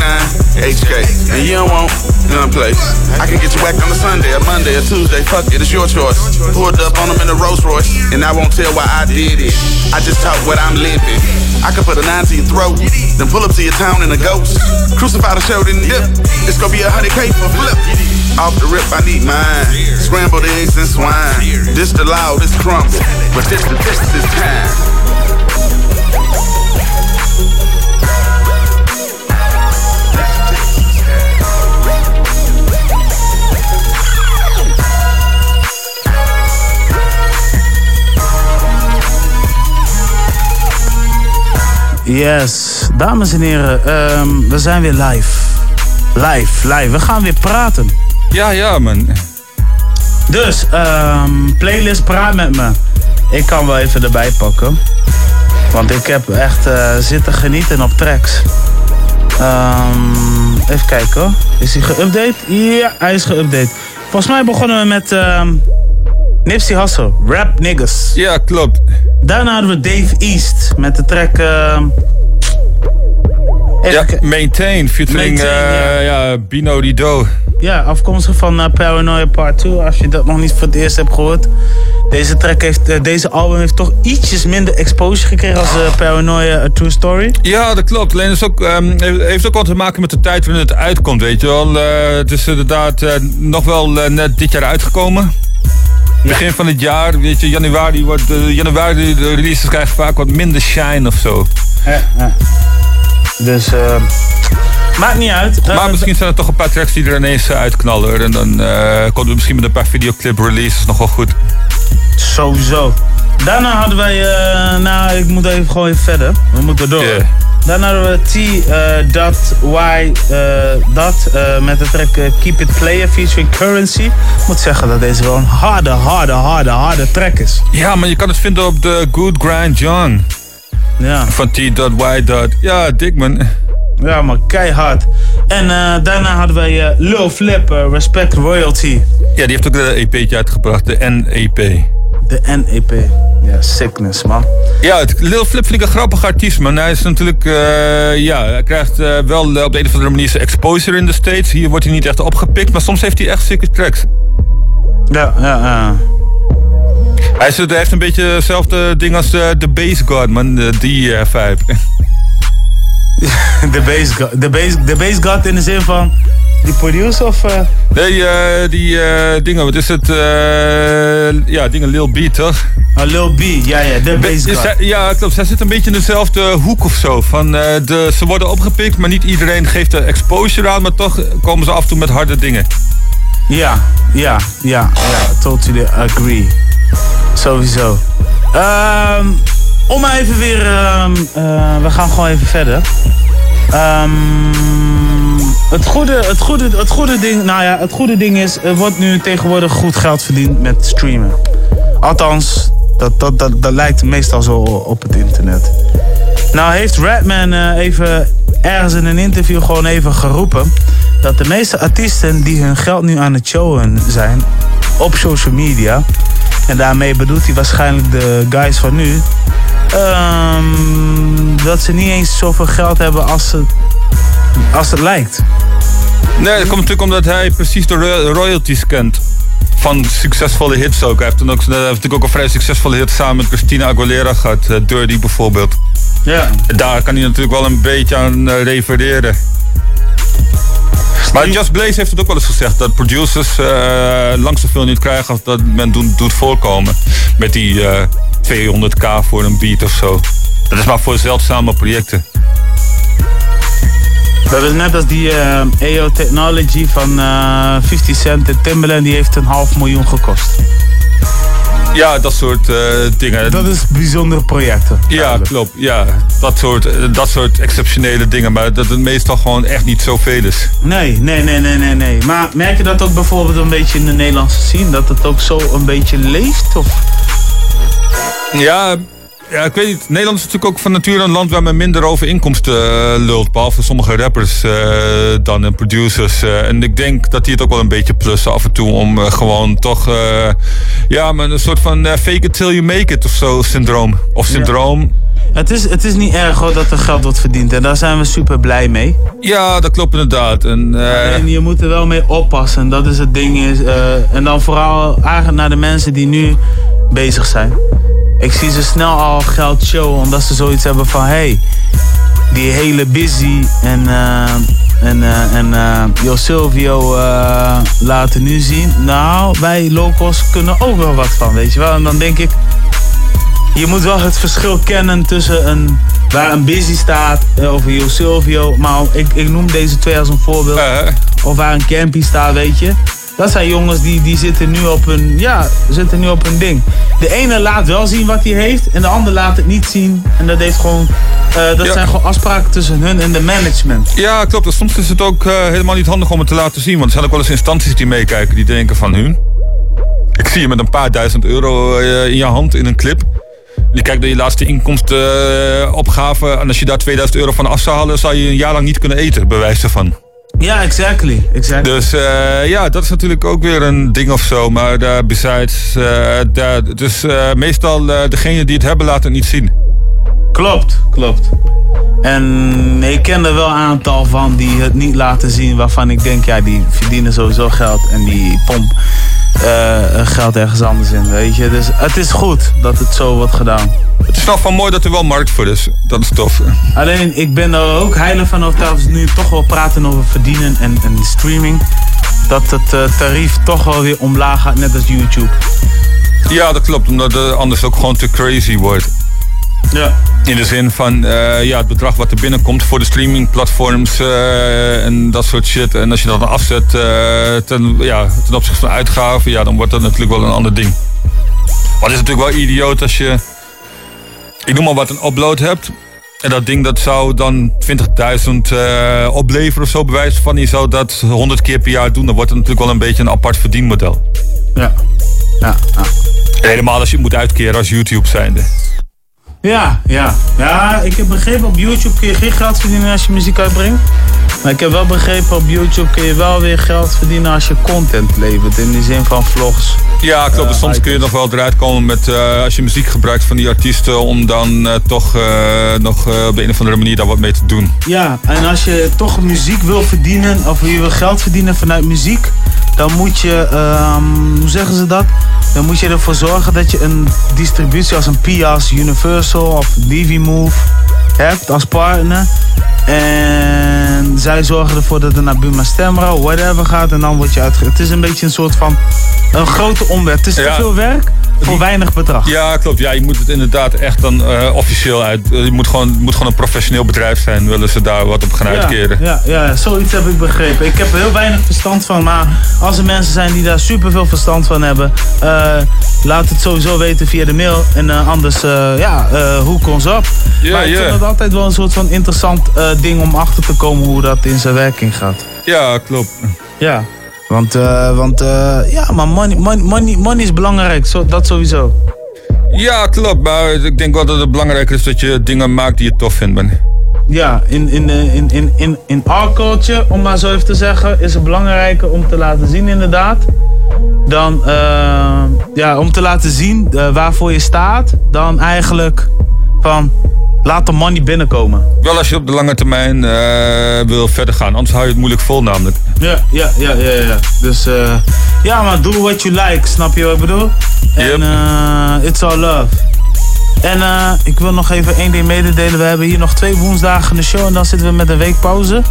HK. And you don't want none place. I can get you whacked on a Sunday, a Monday, a Tuesday. Fuck it, it's your choice. Pulled up on them in a Rolls Royce, and I won't tell why I did it. I just talk what I'm living. I can put a nine to your throat, then pull up to your town in a ghost. Crucify the show, then dip. It's gonna be a hundred K for flip. Off the rip, I need mine. Scrambled eggs and swine. This the loud, this crumble. But this the this is time. Yes, dames en heren, ehm, we zijn weer live. Live, live. We gaan weer praten. Ja, ja, man. Dus, ehm, playlist Praat met me. Ik kan wel even erbij pakken. Want ik heb echt eh, zitten genieten op tracks. Ehm, even kijken hoor. Is hij geüpdate? Ja, hij is geüpdate. Volgens mij begonnen we met Nipsey Hussle, Rap Niggas. Ja, klopt. Daarna hadden we Dave East met de track... ehm, Ja, Maintain, featuring Maintain, eh, ja. Bino Dido. Ja, afkomstig van eh, Paranoia Part 2. Als je dat nog niet voor het eerst hebt gehoord. Deze track heeft, eh, deze album heeft toch ietsjes minder exposure gekregen als Paranoia A True Story. Ja, dat klopt. Alleen is ook, ehm, heeft- heeft ook wat te maken met de tijd waarin het uitkomt, weet je wel. Het is inderdaad nog wel net dit jaar uitgekomen. Begin van het jaar, weet je, januari, wordt, eh, januari de releases krijgen vaak wat minder shine of zo. Ja, ja. Dus, eh, maakt niet uit. Maar misschien zijn er toch een paar tracks die er ineens eh, uitknallen. En dan eh, komt het misschien met een paar videoclip releases nog wel goed. Sowieso. Daarna hadden wij, eh, nou ik moet even gewoon even verder. We moeten door. Daarna hadden we T eh, eh, dot eh, met de track Keep It Player featuring Currency. Ik moet zeggen dat deze wel een harde, harde, harde, harde track is. Ja, maar je kan het vinden op de Good Grind John. Ja. Van T.Y. Ja, dik man. Ja, maar keihard. En daarna hadden wij Lil Flip, Respect Royalty. Ja, die heeft ook de EP'tje uitgebracht, de NEP. De NEP. Ja, sickness man. Ja, het, Lil Flip vind ik een grappig artiest, man. Hij is natuurlijk, eh, ja, hij krijgt eh, wel eh, op de een of andere manier zijn exposure in de States. Hier wordt hij niet echt opgepikt, maar soms heeft hij echt sikke tracks. Ja, ja, ja. Hij, is, hij heeft een beetje hetzelfde ding als de Bass God, man. De- die eh, vibe. De bass, god- de, bass, de bass god in de zin van die producer of... eh, Nee, eh, die eh, dingen, wat is het? eh, ja, dingen Lil B, toch? Oh, Lil B, ja, ja, de bass Is god. Ja, klopt. Zij zit een beetje in dezelfde hoek of zo. Van, de, ze worden opgepikt, maar niet iedereen geeft er exposure aan. Maar toch komen ze af en toe met harde dingen. Ja, ja, ja, ja, totally agree. Sowieso. Ehm, om even weer, ehm, eh, we gaan gewoon even verder. Ehm, het, goede, het, goede, het goede ding, nou ja, het goede ding is, er wordt nu tegenwoordig goed geld verdiend met streamen. Althans, dat, dat, dat, dat lijkt meestal zo op het internet. Nou heeft Redman eh, even ergens in een interview gewoon even geroepen dat de meeste artiesten die hun geld nu aan het showen zijn op social media, en daarmee bedoelt hij waarschijnlijk de guys van nu, ehm, dat ze niet eens zoveel geld hebben als het, als het lijkt. Nee, dat komt natuurlijk omdat hij precies de roy- royalties kent. Van succesvolle hits ook. Hij heeft, dan ook, hij heeft natuurlijk ook een vrij succesvolle hit samen met Christina Aguilera gehad. eh, Dirty bijvoorbeeld. Ja. Daar kan hij natuurlijk wel een beetje aan eh, refereren. Maar Just Blaze heeft het ook wel eens gezegd. Dat producers eh, lang zoveel niet krijgen als dat men doet, doet voorkomen. Met die eh, 200k voor een beat of zo. Dat is maar voor zeldzame projecten. Dat is net als die eh AO Technology van eh 50 Cent en Timbaland. Die heeft een half miljoen gekost. Ja, dat soort eh, dingen. Dat is bijzondere projecten. Ja, klopt. Ja, dat soort, eh, dat soort exceptionele dingen. Maar dat het meestal gewoon echt niet zoveel is. Nee, nee, nee, nee, nee, nee. Maar merk je dat ook bijvoorbeeld een beetje in de Nederlandse scene? Dat het ook zo een beetje leeft? Of? Ja, ja, ik weet niet. Nederland is natuurlijk ook van nature een land waar men minder over inkomsten eh, lult. Behalve sommige rappers eh, dan en producers. eh. en ik denk dat die het ook wel een beetje plussen af en toe. Om gewoon toch, ja, maar een soort van fake it till you make it of zo syndroom. Of syndroom. Het is, het is niet erg hoor dat er geld wordt verdiend. En daar zijn we super blij mee. Ja, dat klopt inderdaad. En, je moet er wel mee oppassen. Dat is het ding. Is, en dan vooral eigenlijk naar de mensen die nu bezig zijn. Ik zie ze snel al geld showen. Omdat ze zoiets hebben van... Hey, die hele busy en... eh, en, eh, en Yo Silvio laten nu zien. Nou, wij locals kunnen ook wel wat van, weet je wel. En dan denk ik, je moet wel het verschil kennen tussen een, waar een busy staat of een Yo Silvio. Maar ik, ik noem deze twee als een voorbeeld. Of waar een Campy staat, weet je. Dat zijn jongens die, die zitten, nu op hun, ja, zitten nu op hun ding. De ene laat wel zien wat hij heeft en de ander laat het niet zien. En dat, heeft gewoon, eh, dat Ja. zijn gewoon afspraken tussen hun en de management. Ja, klopt. Soms is het ook eh, helemaal niet handig om het te laten zien. Want er zijn ook wel eens instanties die meekijken die denken van hun. Ik zie je met een paar duizend euro eh, in je hand in een clip. Je kijkt naar je laatste inkomstenopgave. en als je daar 2000 euro van af zou halen, zou je een jaar lang niet kunnen eten, bij wijze van. Ja, exactly. exactly. Dus eh, ja, dat is natuurlijk ook weer een ding of zo. Maar besides, eh, daar- dus eh, meestal eh degene die het hebben laten het niet zien. Klopt, klopt. En ik ken er wel een aantal van die het niet laten zien, waarvan ik denk, ja, die verdienen sowieso geld en die pomp eh, geld ergens anders in, weet je. Dus het is goed dat het zo wordt gedaan. Het is wel van mooi dat er wel markt voor is. Dat is tof. Alleen, ik ben er ook heilig van overtuigd, als we nu toch wel praten over verdienen en, en streaming, dat het eh, tarief toch wel weer omlaag gaat, net als YouTube. Ja, dat klopt. Omdat het anders ook gewoon te crazy wordt. Ja. In de zin van eh, ja, het bedrag wat er binnenkomt voor de streamingplatforms eh, en dat soort shit. En als je dat dan afzet eh, ten, ja, ten opzichte van uitgaven, ja, dan wordt dat natuurlijk wel een ander ding. Maar het is natuurlijk wel idioot als je, ik noem maar wat, een upload hebt. En dat ding dat zou dan 20.000 eh, opleveren of zo, bewijs van. Je zou dat 100 keer per jaar doen. Dan wordt het natuurlijk wel een beetje een apart verdienmodel. Ja. Ja, helemaal als je het moet uitkeren als YouTube zijnde. Ja, ja. Ja, ik heb begrepen op YouTube kun je geen geld verdienen als je muziek uitbrengt. Maar ik heb wel begrepen op YouTube kun je wel weer geld verdienen als je content levert. In de zin van vlogs. Ja, klopt. Eh, soms kun je nog wel eruit komen met eh, als je muziek gebruikt van die artiesten om dan eh, toch nog op de een of andere manier daar wat mee te doen. Ja, en als je toch muziek wil verdienen, of je wil geld verdienen vanuit muziek, dan moet je, ehm, hoe zeggen ze dat? Dan moet je ervoor zorgen dat je een distributie als een Pias, Universal of Move hebt als partner. En zij zorgen ervoor dat het naar Buma Stemra, whatever gaat en dan word je uitge... Het is een beetje een soort van een grote omweg. Het is te veel werk voor weinig bedrag. Ja, klopt. Ja, je moet het inderdaad echt dan eh, officieel uit. Je moet gewoon, het moet gewoon een professioneel bedrijf zijn, willen ze daar wat op gaan uitkeren. Ja, ja, zoiets heb ik begrepen. Ik heb er heel weinig verstand van, maar als er mensen zijn die daar super veel verstand van hebben, eh, laat het sowieso weten via de mail. En eh, anders, ja, hoek ons op. Ja, maar ik vind het altijd wel een soort van interessant ding om achter te komen hoe dat in zijn werking gaat. Ja, klopt. Ja. Want, eh, want eh, ja, maar money, money, money, money is belangrijk, zo, dat sowieso. Ja, klopt. Maar ik denk wel dat het belangrijker is dat je dingen maakt die je tof vindt. man. Ja, in, in, eh, in, in, in, in our culture, om maar zo even te zeggen, is het belangrijker om te laten zien inderdaad. Dan, ja, om te laten zien waarvoor je staat. Dan eigenlijk van, Laat de money binnenkomen. Wel als je op de lange termijn eh, wil verder gaan. Anders hou je het moeilijk vol namelijk. Ja, ja, ja, ja. ja. Dus eh, ja, maar do what you like, snap je wat ik bedoel? En eh, it's all love. En eh, ik wil nog even één ding mededelen. We hebben hier nog twee woensdagen de show en dan zitten we met een week pauze.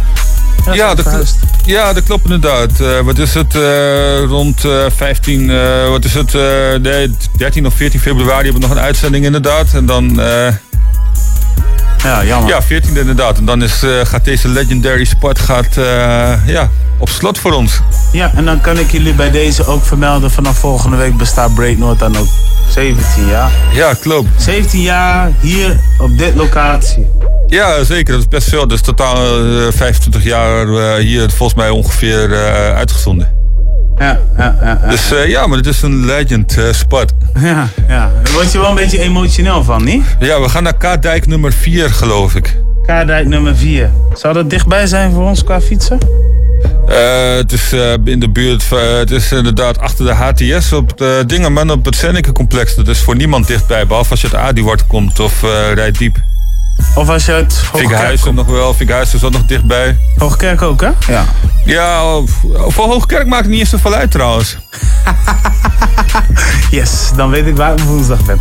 Ja, dat, kl- ja, dat klopt inderdaad. Wat is het? rond eh, 15, eh, wat is het? nee, 13 of 14 februari hebben we nog een uitzending inderdaad. En dan... ja, jammer. Ja, 14 inderdaad. En dan is, eh, gaat deze legendary spot gaat, eh, ja, op slot voor ons. Ja, en dan kan ik jullie bij deze ook vermelden. Vanaf volgende week bestaat Break North dan ook 17 jaar. Ja, klopt. 17 jaar hier op dit locatie. Ja, zeker. Dat is best veel. Is totaal eh, 25 jaar eh, hier volgens mij ongeveer uitgezonden. Ja, ja, ja. ja. Dus eh, ja, maar het is een legend eh, spot. Ja, ja. Daar word je wel een beetje emotioneel van, niet? Ja, we gaan naar Kaardijk nummer 4 geloof ik. Kaardijk nummer 4. Zou dat dichtbij zijn voor ons qua fietsen? Eh, het is in de buurt, het is inderdaad achter de HTS op de Dingerman op het Zenneke complex. Dat is voor niemand dichtbij, behalve als je uit Adiwart komt of rijdt diep. Of als je uit Hoogkerk nog wel, Vinkhuizen is ook nog dichtbij. Hoogkerk ook, hè? Ja. Ja, voor Hoogkerk maakt het niet eens zoveel uit trouwens. Yes, dan weet ik waar ik woensdag ben.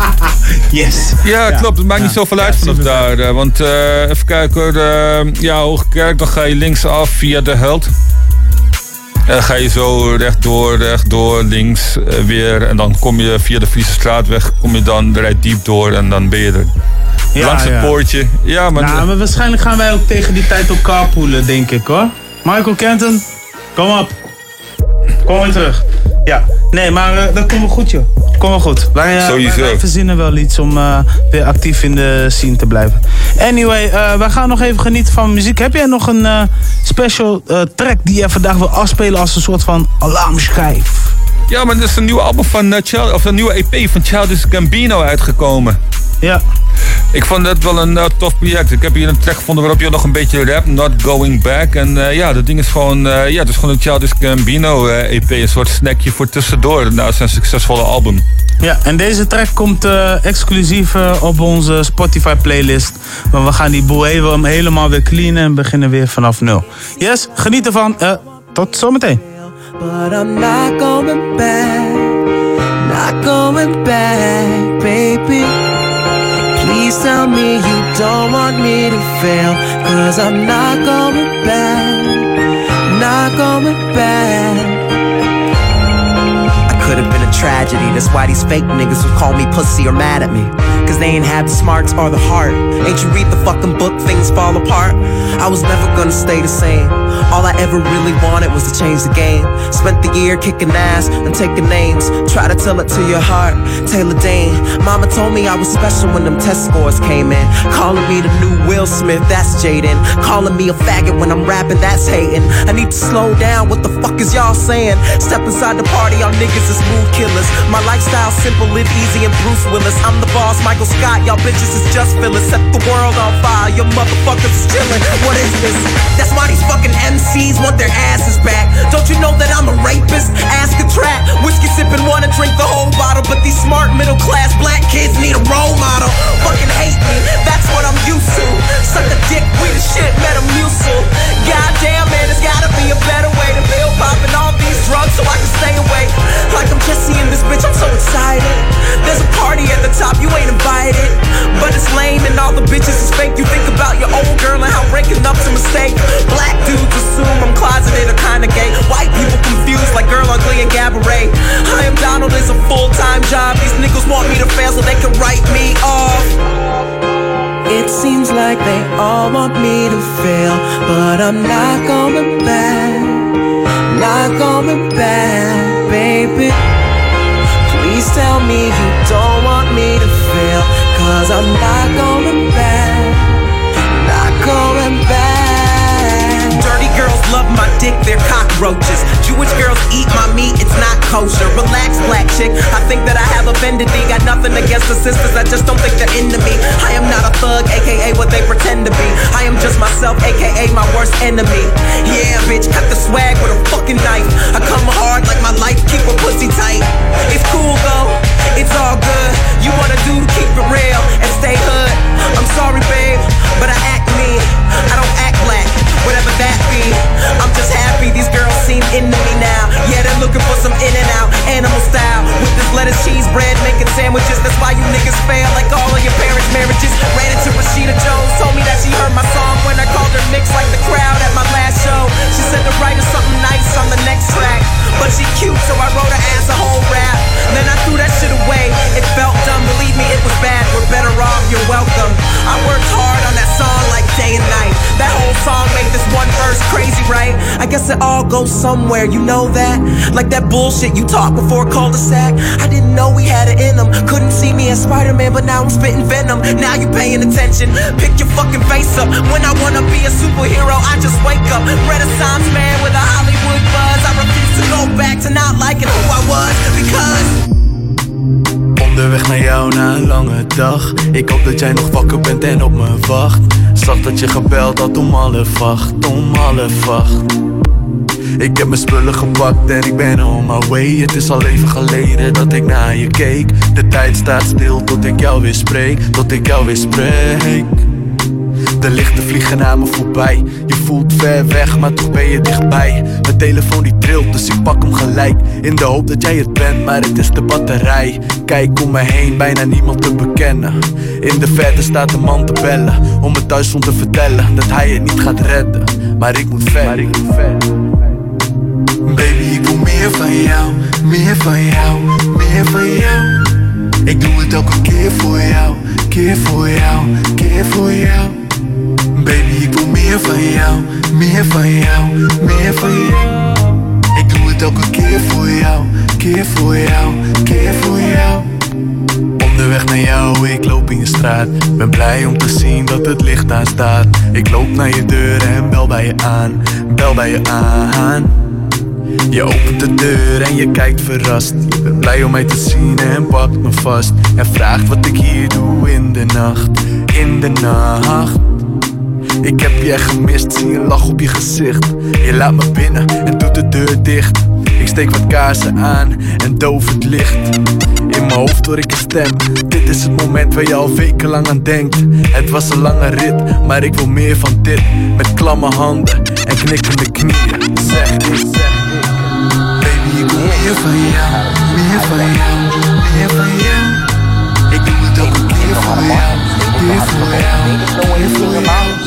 yes. Ja, klopt. Het maakt niet Ja. zoveel uit vanaf daar. eh, Want eh, even kijken hoor. eh, ja, Hoogkerk, dan ga je linksaf via de Held. En dan ga je zo rechtdoor, rechtdoor, links eh, weer. En dan kom je via de Friese straatweg, kom je dan, rijdt diep door en dan ben je er. Ja, Langs het poortje. Ja, maar... Nou, maar waarschijnlijk gaan wij ook tegen die tijd ook carpoolen, denk ik hoor. Michael Kenton, kom op. Kom weer terug. Ja, nee, maar eh, dat komt wel goed, joh. Kom wel goed. Wij, Sowieso. wij, verzinnen wel iets om eh, weer actief in de scene te blijven. Anyway, wij gaan nog even genieten van muziek. Heb jij nog een special track die je vandaag wil afspelen als een soort van alarmschijf? Ja, maar er is een nieuwe album van eh, Child, of een nieuwe EP van Childish Gambino uitgekomen. Ja. Ik vond dat wel een eh, tof project. Ik heb hier een track gevonden waarop je nog een beetje rap, Not Going Back. En eh, ja, dat ding is gewoon, ja, het is gewoon een Childish Gambino EP. Een soort snackje voor tussendoor na zijn succesvolle album. Ja, en deze track komt exclusief op onze Spotify playlist. Maar we gaan die boel even helemaal weer cleanen en beginnen weer vanaf nul. Yes, geniet ervan. Eh, tot zometeen. But I'm not going back, not going back, baby. Please tell me you don't want me to fail, cause I'm not going back, not going back. Could have been a tragedy. That's why these fake niggas would call me pussy or mad at me. Cause they ain't have the smarts or the heart. Ain't you read the fucking book, things fall apart? I was never gonna stay the same. All I ever really wanted was to change the game. Spent the year kicking ass and taking names. Try to tell it to your heart. Taylor Dane. Mama told me I was special when them test scores came in. Calling me the new Will Smith, that's Jaden. Calling me a faggot when I'm rapping, that's hating. I need to slow down, what the fuck is y'all saying? Step inside the party, y'all niggas is mood killers. My lifestyle simple, live easy and Bruce Willis. I'm the boss, Michael Scott. Y'all bitches is just fillers. Set the world on fire, your motherfuckers is chillin'. What is this? That's why these fucking MCs want their asses back. Don't you know that I'm a rapist? Ask a track. Whiskey sippin', wanna drink the whole bottle. But these smart middle class black kids need a role model. Fucking hate me, that's what I'm used to. Suck a dick, we the shit, Metamucil. Goddamn, man, there's gotta be a better way to pill popping all these drugs so I can stay away. Like I'm just seeing this bitch, I'm so excited. There's a party at the top, you ain't invited. But it's lame and all the bitches is fake. You think about your old girl and how breaking up's a mistake. Black dudes assume I'm closeted or kinda gay. White people confused like Girl Ugly and Cabaret. I am Donald is a full time job. These niggas want me to fail so they can write me off. It seems like they all want me to fail, but I'm not going back. Not going back, baby. Please tell me you don't want me to fail, cause I'm not going back. Dick, they're cockroaches. Jewish girls eat my meat, it's not kosher. Relax, black chick. I think that I have offended thee. Got nothing against the sisters, I just don't think they're into me. I am not a thug, aka what they pretend to be. I am just myself, aka my worst enemy. Yeah, bitch, cut the swag with a fucking knife. I come hard like my life, keep a pussy tight. It's cool though, it's all good. You wanna do to keep it real and stay hood. sandwiches. That's why you niggas fail like all of your parents' marriages. Ran into Rashida Jones, told me that she heard my song when I called her mixed like the crowd at my last show. She said to write her something nice on the next track. But she cute, so I wrote her ass a whole rap. Then I threw that shit away. It felt dumb, believe me, it was bad. We're better off, you're welcome. I worked hard on that song. Like one verse crazy, right? I guess it all goes somewhere, you know that? Like that bullshit you talked before cul-de-sac. I didn't know we had it in them. Couldn't see me as Spider-Man, but now I'm spitting venom. Now you paying attention. Pick your fucking face up. When I wanna be a superhero, I just wake up. Renaissance man with a Hollywood buzz. I refuse to go back to not liking who I was because. Onderweg naar jou na een lange dag Ik hoop dat jij nog wakker bent en op me wacht Zag dat je gebeld had om half acht, om half acht Ik heb mijn spullen gepakt en ik ben on my way. Het is al even geleden dat ik naar je keek. De tijd staat stil tot ik jou weer spreek Tot ik jou weer spreek de lichten vliegen naar me voorbij. Je voelt ver weg, maar toch ben je dichtbij. Mijn telefoon die trilt, dus ik pak hem gelijk. In de hoop dat jij het bent, maar het is de batterij. Kijk om me heen, bijna niemand te bekennen. In de verte staat een man te bellen Om me thuis om te vertellen Dat hij het niet gaat redden. Maar ik moet ver, Baby, ik wil meer van jou, meer van jou, meer van jou. Ik doe het elke keer voor jou, keer voor jou, keer voor jou. Baby, ik wil meer van jou, meer van jou, meer van jou. Ik doe het elke keer voor jou, keer voor jou, keer voor jou. Onderweg naar jou, ik loop in je straat. Ben blij om te zien dat het licht aan staat. Ik loop naar je deur en bel bij je aan Bel bij je aan. Je opent de deur en je kijkt verrast. Je bent blij om mij te zien en pakt me vast. En vraagt wat ik hier doe in de nacht In de nacht ik heb je echt gemist, zie een lach op je gezicht. Je laat me binnen en doet de deur dicht. Ik steek wat kaarsen aan en doof het licht. In mijn hoofd hoor ik een stem. Dit is het moment waar je al wekenlang aan denkt. Het was een lange rit, maar ik wil meer van dit. Met klamme handen en knikkende knieën. Zeg ik, zeg ik Baby, ik wil meer van jou, meer van jou, meer van jou. Ik doe het elke keer voor jou, keer voor jou, meer van jou,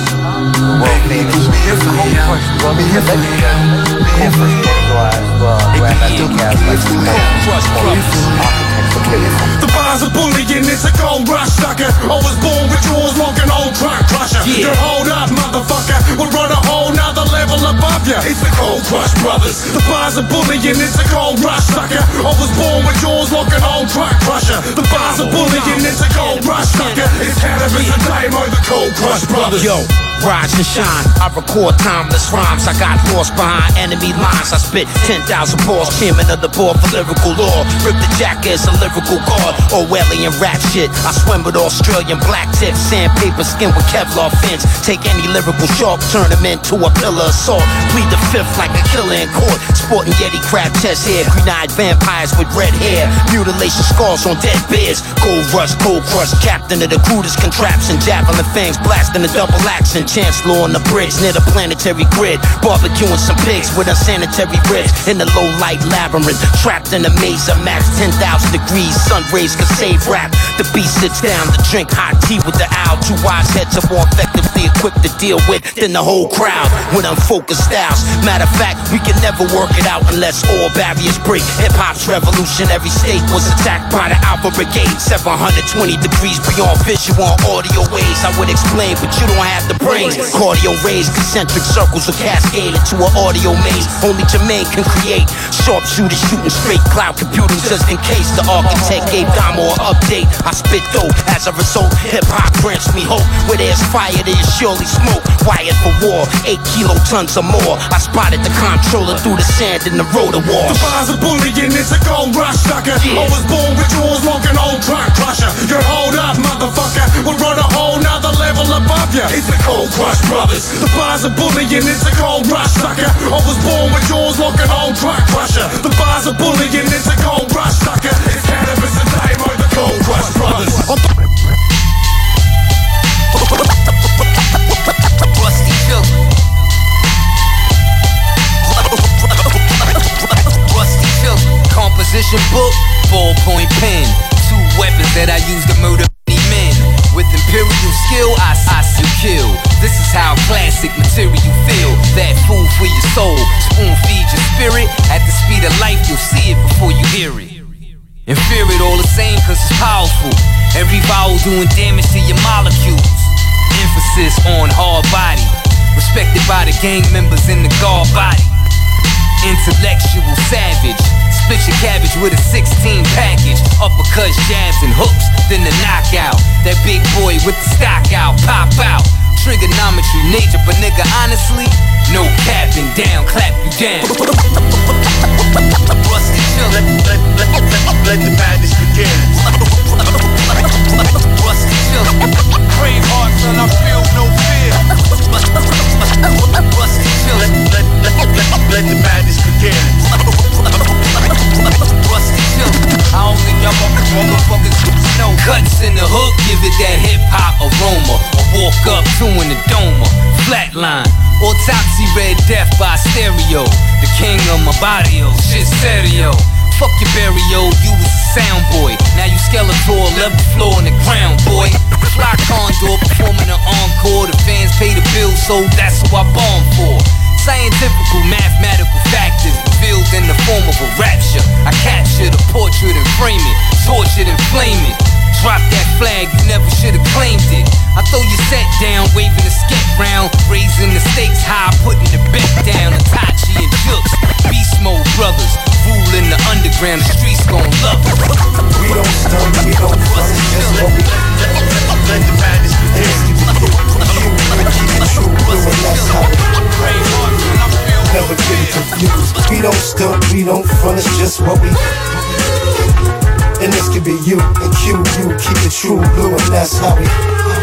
The bar's a bullying, it's a gold rush sucker. I was born with jaws like an old truck crusher. Yeah. Hold up, motherfucker. We're on a whole nother level above ya. It's the Gold Crush Brothers. The bar's a bullying, it's a gold rush sucker. I was born with jaws like an old truck crusher. The bar's a bullying, it's a gold rush sucker. It's cannabis and demo, the Gold Crush Brothers. Yo, rise and shine. I record timeless rhymes. I got lost behind enemy lines. I spit 10,000 bars. Chairman of the board for lyrical law. Rip the jacket as a lyrical guard. Orwellian rap shit. I swim with Australian black tips. Sandpaper skin with Kevlar fins. Take any lyrical shark, turn him into a pillar of salt. Plead the fifth like a killer in court. Sporting Yeti crab chest hair. Green-eyed vampires with red hair. Mutilation scars on dead bears. Gold rush, cold crush. Captain of the crudest contraption. Javelin fangs blasting the double action. Chancellor on the bridge near the planetary grid. Barbecuing some pigs with unsanitary ribs. In the low light labyrinth. Trapped in a maze of max 10,000 degrees. Sun rays can save rap. The beast sits down to drink hot tea with the owl. Two wise heads are more effectively equipped to deal with than the whole crowd with unfocused styles. Matter of fact, we can never work it out unless all barriers break. Hip hop's revolution, every state was attacked by the Alpha Brigade. 720 degrees beyond visual and audio waves. I would explain, but you don't have the brains. Cardio rays, concentric circles will cascade into an audio maze. Only Jermaine can create. Sharpshooter shooting straight cloud computing just in case the architect gave Damo an update. I spit dope as a result. Hip hop grants me hope. Where there's fire, there's surely smoke. Wired for war, eight kilotons or more. I spotted the controller through the sand in the rotor The wash. bar's a bullying, it's a gold rush sucker. I was born with like an old truck crusher. You're hold up, motherfucker. We're on a whole nother level above ya. It's the Gold Crush Brothers. The bar's a bullying, it's a gold rush sucker. I was born with jaws like an old truck crusher. The bar's a bullying, it's a gold rush sucker. It's cannabis and demo, the Gold Crush Brothers. Composition book, ballpoint pen. Two weapons that I use to murder imperial skill, I, I still kill. This is how classic material feel. That food for your soul, spoon um, feed your spirit. At the speed of life, you'll see it before you hear it. And fear it all the same cause it's powerful. Every vowel doing damage to your molecules. Emphasis on hard body. Respected by the gang members in the guard body. Intellectual savage. Split your cabbage with a 16 package. Uppercuts, jabs, and hooks. Then the knockout. That big boy with the stock out. Pop out. Trigonometry, nature, but nigga, honestly, no capping down, clap you down. Rusty chill, let, let, let, let, let the madness begin. Rusty chill, brave heart, son, I feel no fear. Rusty chill, let, let, let, let, let the madness begin. Cuts in the hook, give it that hip hop aroma. Or walk up to in the doma, flatline. Autopsy red death by stereo. The king of my barrio, shit stereo. Fuck your burial, you was a sound boy. Now you Skeletor, level floor on the ground, boy. Fly condor performing an encore. The fans pay the bill, so that's who I bomb for. Scientifical, mathematical factors revealed in the form of a rapture. I capture the portrait and frame it, tortured and flame it. Drop that flag, you never should've claimed it. I throw your set down, waving the skate round, raising the stakes high, putting the bet down. Itachi and Jooks, Beast Mode brothers, ruling the underground, the streets gon' love us. We don't stun, we don't just what we and this could be you and Q, you keep it true, blue, and that's how we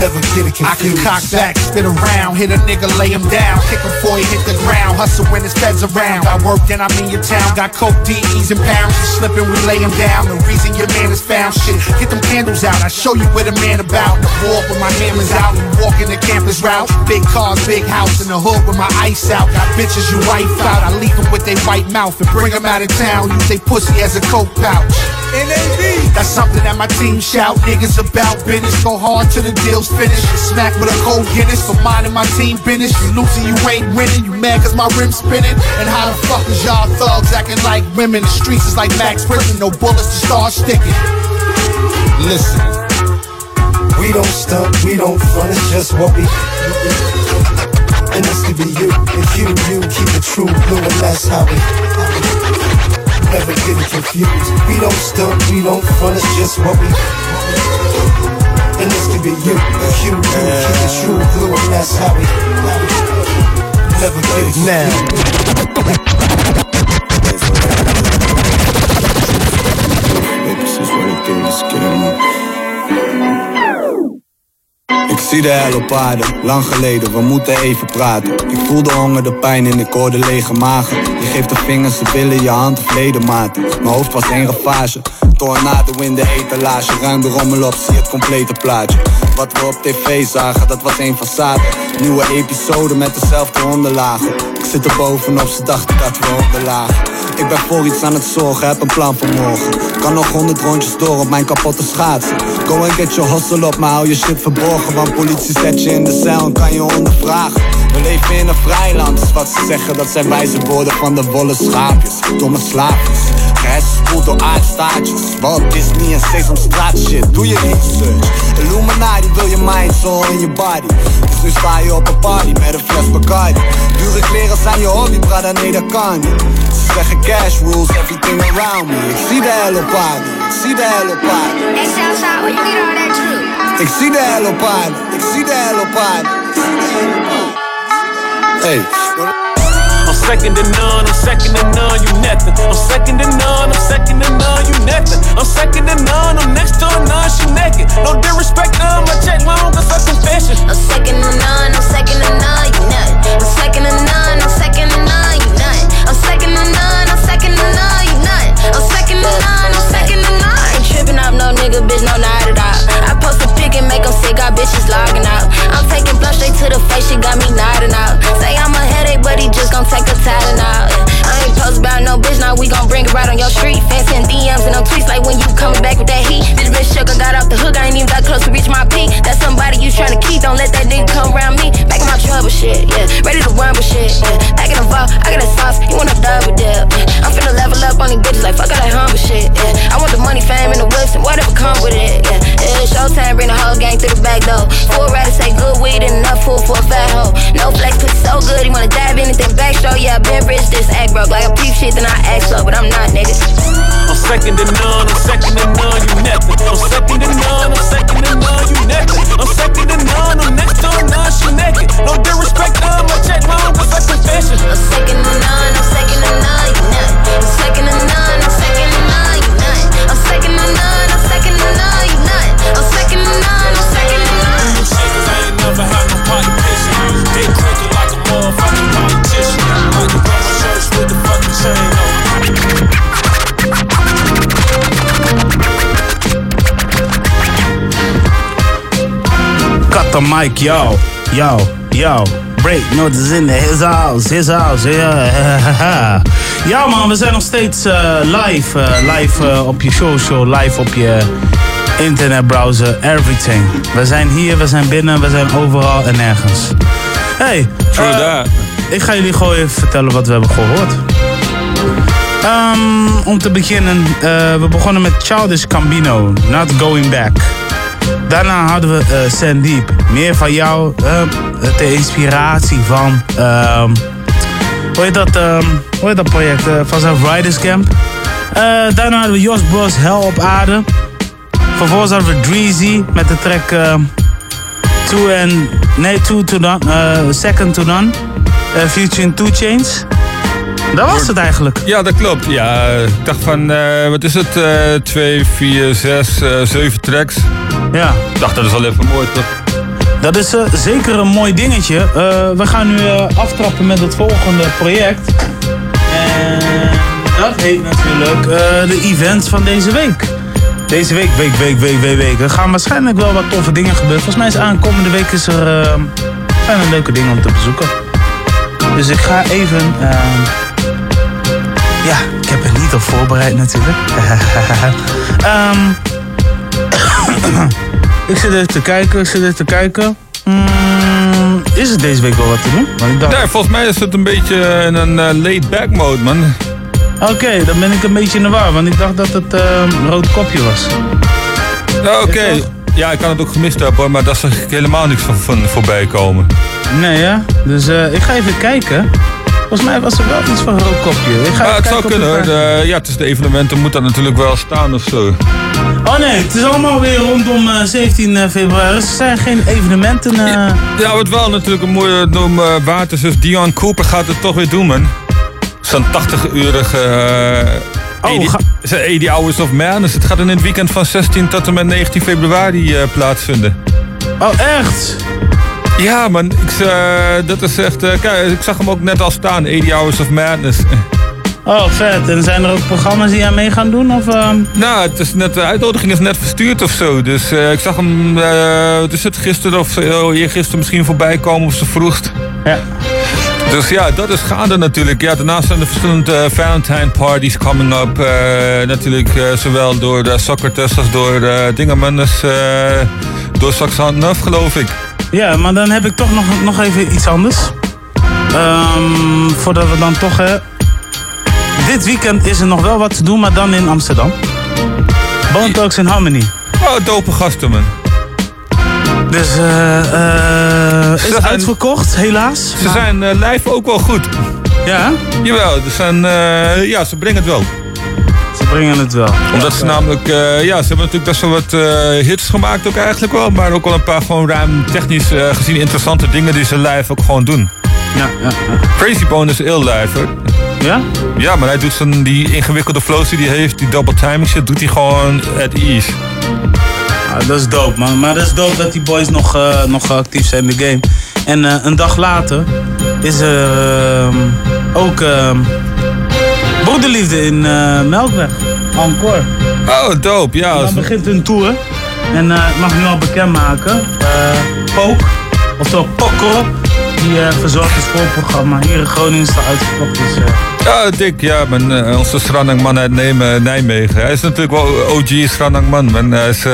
never get it confused. I can cock back, spin around, hit a nigga, lay him down, kick him before he hit the ground, hustle when his feds around. I work, then I'm in your town, got coke, DEs and pounds, you slipping, we lay him down. The reason your man is found, shit, get them candles out, I show you what a man about. The war with my hammers out, and walking the campus route. Big cars, big house in the hood with my ice out. Got bitches you wife out, I leave them with their white mouth and bring them out of town, use they pussy as a coke pouch. NAB, that's something that my team shout. Niggas about business, go hard till the deal's finished. Smack with a cold Guinness for mine and my team business. You losing, you ain't winning. You mad cause my rim's spinning. And how the fuck is y'all thugs acting like women? The streets is like Max Prison, no bullets to start sticking. Listen, we don't stunt, we don't front, it's just what we do. And this could be you, and you, you keep it true, blue, and that's how we Never get it confused. We don't stunt, we don't front, it's just what we And this could be you, and you, you keep it true, blue, and that's how we Never get it. Weet precies wat ik is, Ik zie de hel op aarde, lang geleden, we moeten even praten. Ik voel de honger, de pijn en ik hoor de lege magen. Je geeft de vingers, de billen, je hand of ledematen. Mijn hoofd was één ravage. Tornado in de etalage, ruim de rommel op, zie het complete plaatje. Wat we op tv zagen, dat was één façade. Nieuwe episode met dezelfde onderlagen. Ik zit er bovenop, ze dachten dat we onderlagen. Ik ben voor iets aan het zorgen, heb een plan voor morgen. Kan nog honderd rondjes door op mijn kapotte schaatsen. Go and get your hustle op, maar hou je shit verborgen. Want politie zet je in de cel en kan je ondervragen. We leven in een vrijland, is wat ze zeggen. Dat zijn wijze woorden van de wollen schaapjes. Domme slaapjes. Gehersenspoeld door aardstaartjes. Walt Disney en Sesamstraat shit. Doe je research. Illuminati wil je mind, soul in je body. Dus nu sta je op een party met een fles Bacardi. Dure kleren zijn je hobby, brada, nee dat kan niet. Ze zeggen cash rules everything around me. Ik zie de hel op aarde, ik zie de hel op aarde. Hey, Southside, where you get all that truth? Ik zie de hel op aarde, ik zie de hel op aarde. Hey. Second to none, I'm second to none, you nothing. I'm second to none, I'm second to none, you nothing. I'm second to none, I'm next to a none, she naked. No disrespect, none, my check long, that's a confession. I'm second to none, I'm second to none, you nothing. I'm second to none, I'm second to none, you nothing. I'm second to none, I'm second to none, nigga, bitch, no not at all. I post a pic and make 'em sick, got bitches logging out. I'm taking blood straight to the face, she got me nodding out. Say I'm a headache, but he just gon' take a out. I ain't post about no bitch, now we gon' bring it right on your street. And DMs and no tweets like when you coming back with that heat. Bitch been shook, I got off the hook, I ain't even got close to reach my peak. That's somebody you tryna keep, don't let that nigga come around me. Back in my trouble shit, yeah. Ready to run with shit, yeah. Back in the vault, I got a sauce, you want a double dip. I'm finna level up on these bitches like backstroke. Yeah, I been rich, this act broke. Like a peep shit, then I act so, but I'm not, nigga. I'm second to none, I'm second to none, you nothing. I'm second to none, I'm second to none, you nothing. I'm second to none, I'm next to none, she naked. No disrespect, um, I check long with a confession. I'm second to none, I'm second to none, you nothing. I'm second to none, I'm second to none, you nothing. I'm second to none, the mic, yo, yo, yo. Break notice in. His house, his house, yeah. Ja man, we zijn nog steeds eh, live. eh, live eh, op je social, live op je internetbrowser, everything. We zijn hier, we zijn binnen, we zijn overal en nergens. Hey, ik ga jullie gewoon even vertellen wat we hebben gehoord. Ehm, om te beginnen, we begonnen met Childish Cambino, Not Going Back. Daarna hadden we eh Sandeep, meer van jou, eh, de inspiratie van, ehm, hoe heet dat, ehm, hoe heet dat project, Eh, van zijn Riders Camp. Eh, daarna hadden we Jos Bros, Hell op aarde. Vervolgens hadden we Dreezy met de track ehm, Two and, nee, Two to None, Second to None, eh, featuring Two Chains. Dat was het eigenlijk. Ja, dat klopt. Ja, ik dacht van, eh, wat is het? eh 2, 4, 6, 7 tracks. Ja. Ik dacht, dat is wel even mooi toch? Dat is zeker een mooi dingetje. We gaan nu aftrappen met het volgende project. En dat heet natuurlijk de events van deze week. Deze week, week, week, week, week, week. Er gaan waarschijnlijk wel wat toffe dingen gebeuren. Volgens mij is aankomende week is er, zijn er leuke dingen om te bezoeken. Dus ik ga even... eh, ja, ik heb er niet op voorbereid natuurlijk. Ehm, ik zit even te kijken, ik zit even te kijken. Mm, is het deze week wel wat te doen? Want ik dacht... Nee, volgens mij is het een beetje in een eh, laid-back mode, man. Oké, dan ben ik een beetje in de war, want ik dacht dat het ehm, rood kopje was. Oké. Ja, ik kan het ook gemist hebben, hoor, maar daar zag ik helemaal niks van, van voorbij komen. Nee, ja? Dus eh, ik ga even kijken. Volgens mij was er wel iets van rood kopje. Ik ga het zou kunnen, hoor. de- ja, het is de evenementen, moet dat natuurlijk wel staan of zo. Oh nee, het is allemaal weer rondom eh, 17 februari. Dus er zijn geen evenementen. eh. Ja, wat wel natuurlijk een mooie noem uh, is Dion Cooper gaat het toch weer doen, man. Zo'n 80-urige... Uh, Oh, 80, 80 Hours of Madness. Het gaat in het weekend van 16 tot en met 19 februari uh, plaatsvinden. Oh, echt? Ja, man. Ik, uh, dat is echt... Uh, kijk, ik zag hem ook net al staan. 80 Hours of Madness. Oh, vet. En zijn er ook programma's die aan mee gaan doen? Of, uh... Nou, het is net, de uitnodiging is net verstuurd of zo. Dus uh, ik zag hem, uh, het is het gisteren of uh, eergisteren misschien voorbij komen of ze vroegst. Ja. Dus ja, dat is gaande natuurlijk. Ja, daarnaast zijn er verschillende Valentine parties coming up. Natuurlijk zowel door de Socrates als door Dingerman. Dus door Saxon geloof ik. Ja, maar dan heb ik toch nog, nog even iets anders. Um, voordat we dan toch... Uh, dit weekend is er nog wel wat te doen, maar dan in Amsterdam. Bone Talks in Harmony. Oh, dope gasten, man. Dus uh, uh, is zijn, uitverkocht, helaas. Ze maar... zijn uh, live ook wel goed. Ja? Jawel, ze zijn, ja, ze brengen het wel. Ze brengen het wel. Omdat ze namelijk, ja, ze hebben natuurlijk best wel wat hits gemaakt ook eigenlijk wel. Maar ook wel een paar gewoon ruim technisch gezien interessante dingen die ze live ook gewoon doen. Ja, ja, ja. Crazy Bone is ill live hoor. Ja? Ja, maar hij doet zijn, die ingewikkelde flows die hij heeft, die double timing shit, doet hij gewoon at ease. Ja, dat is dope, man. Maar dat is dope dat die boys nog, uh, nog actief zijn in de game. En uh, een dag later is er uh, ook broederliefde in eh, Melkweg. Encore. Oh, dope, ja. En dan begint hun tour. En ik mag nu al bekendmaken. Pook, oftewel Pokko, die verzorgt het voorprogramma. Hier in Groningen is het uitverkocht. Dus, ja, dik, ja. Men, uh, onze Strandangman uit Nemen, Nijmegen. Hij is natuurlijk wel OG Strandangman, maar hij is uh,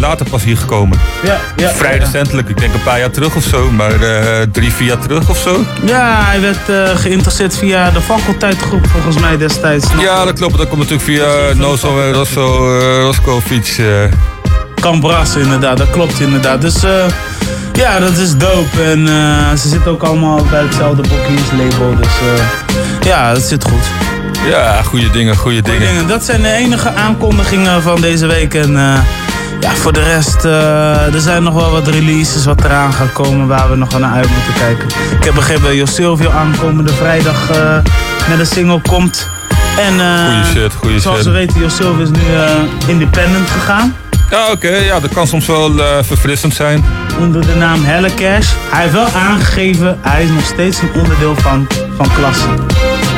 later pas hier gekomen. Ja, ja. Vrij recentelijk, ik denk een paar jaar terug of zo, maar uh, drie, vier jaar terug of zo. Ja, hij werd geïnteresseerd via de faculteitgroep volgens mij destijds. Ja, dat klopt. Dat komt natuurlijk via Nozo Rosso Roskovic. kan brassen inderdaad. Dat klopt inderdaad. Dus eh, ja, dat is dope. En eh, ze zitten ook allemaal bij hetzelfde boekingslabel. Dus eh, ja, dat zit goed. Ja, goede dingen, goede dingen. dingen. Dat zijn de enige aankondigingen van deze week. En eh, ja, voor de rest, eh, er zijn nog wel wat releases wat eraan gaan komen waar we nog naar uit moeten kijken. Ik heb begrepen dat Jos Silvio aankomende vrijdag eh, met een single komt. En Goeie shit, goeie zoals shit. we weten, Jos Silvio is nu independent gegaan. Ja, oké. Ja, dat kan soms wel verfrissend zijn. Onder de naam Helle Cash. Hij heeft wel aangegeven, hij is nog steeds een onderdeel van, van klasse.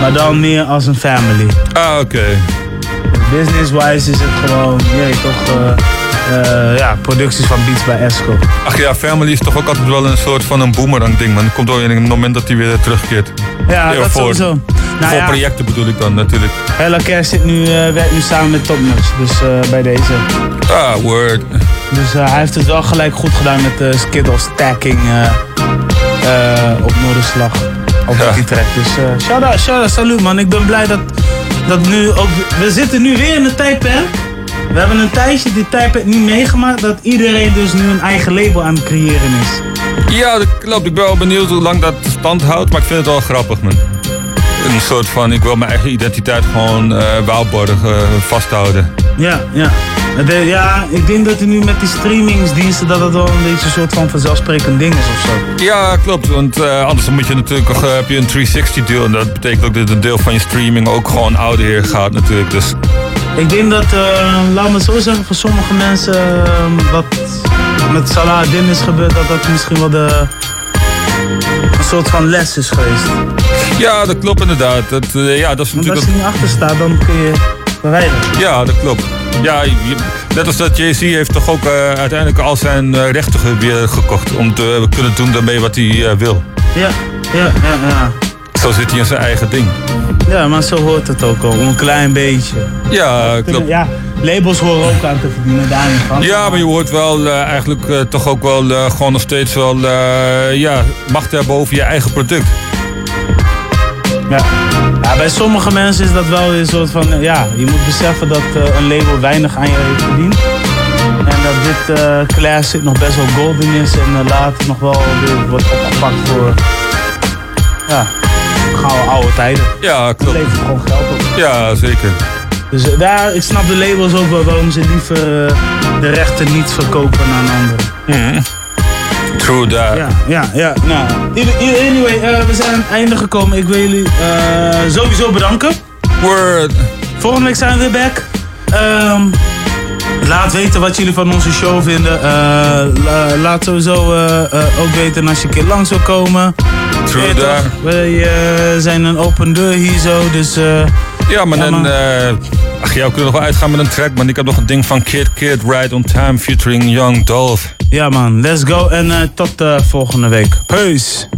Maar dan meer als een family. Ah, oké. Business-wise is het gewoon, weet toch, eh, eh, ja, producties van Beats bij Esco. Ach ja, Family is toch ook altijd wel een soort van een boomerang ding, man. Dat komt door in het moment dat hij weer terugkeert. Ja, dat voor, sowieso. Nou voor ja. projecten bedoel ik dan natuurlijk. Hella Cash zit nu, eh, werkt nu samen met Top Notch, dus bij deze. Ah, word. Dus hij heeft het wel gelijk goed gedaan met de Skittle stacking op Noorderslag. Op die track. Dus eh shout out, shout out, salut man. Ik ben blij dat, dat nu ook... We zitten nu weer in een tijdperk. We hebben een tijdje dit tijdperk niet meegemaakt. Dat iedereen dus nu een eigen label aan het creëren is. Ja, dat klopt. Ik ben wel benieuwd hoe lang dat stand houdt, maar ik vind het wel grappig, man. Een soort van, ik wil mijn eigen identiteit gewoon eh waarborgen, eh, vasthouden. Ja, ja. Ja, ik denk dat hij nu met die streamingsdiensten dat het wel een beetje een soort van vanzelfsprekend ding is of zo. Ja, klopt. Want eh, anders moet je natuurlijk eh, heb je een 360 deal. En dat betekent ook dat een deel van je streaming ook gewoon oude heer gaat natuurlijk. Dus Ik denk dat, eh laat me zo zeggen, voor sommige mensen wat met Salah Din is gebeurd, dat dat misschien wel de, een soort van les is geweest. ja, dat klopt inderdaad. Dat, ja, dat is Want als natuurlijk je niet achter staat, dan kun je verwijderen. Ja, dat klopt. Ja, net als dat Jay-Z heeft toch ook eh, uiteindelijk al zijn eh, rechten weer gekocht. Om te kunnen doen daarmee wat hij eh, wil. Ja, ja, ja, ja. Zo zit hij in zijn eigen ding. Ja, maar zo hoort het ook al, een klein beetje. Ja, klopt. Ja, labels horen ook aan te verdienen, daar niet van. Ja, maar je hoort wel eigenlijk toch ook wel gewoon nog steeds wel ja, macht hebben over je eigen product. Ja. Ja, bij sommige mensen is dat wel een soort van, eh, ja, je moet beseffen dat eh, een label weinig aan je heeft verdiend. En dat dit eh classic nog best wel golden is en later nog wel weer wordt opgepakt voor, ja, gouden oude tijden. Ja, klopt. levert gewoon geld op. Ja, zeker. Dus daar, ik snap de labels ook wel waarom ze liever de rechten niet verkopen aan anderen. True that. Ja, ja, ja. Nou, anyway, eh, we zijn aan het einde gekomen. Ik wil jullie eh, sowieso bedanken. Word. Volgende week zijn we weer back. Ehm, laat weten wat jullie van onze show vinden. Eh, la- laat sowieso ook weten als je een keer langs wil komen. True that. eh, zijn een open deur hier zo, dus... Ja, maar Ja, dan... eh ach we kunnen nog wel uitgaan met een track, man. Ik heb nog een ding van Kid Kid, Ride on Time, featuring Young Dolph. Ja man, let's go en eh, tot eh, volgende week. Peace!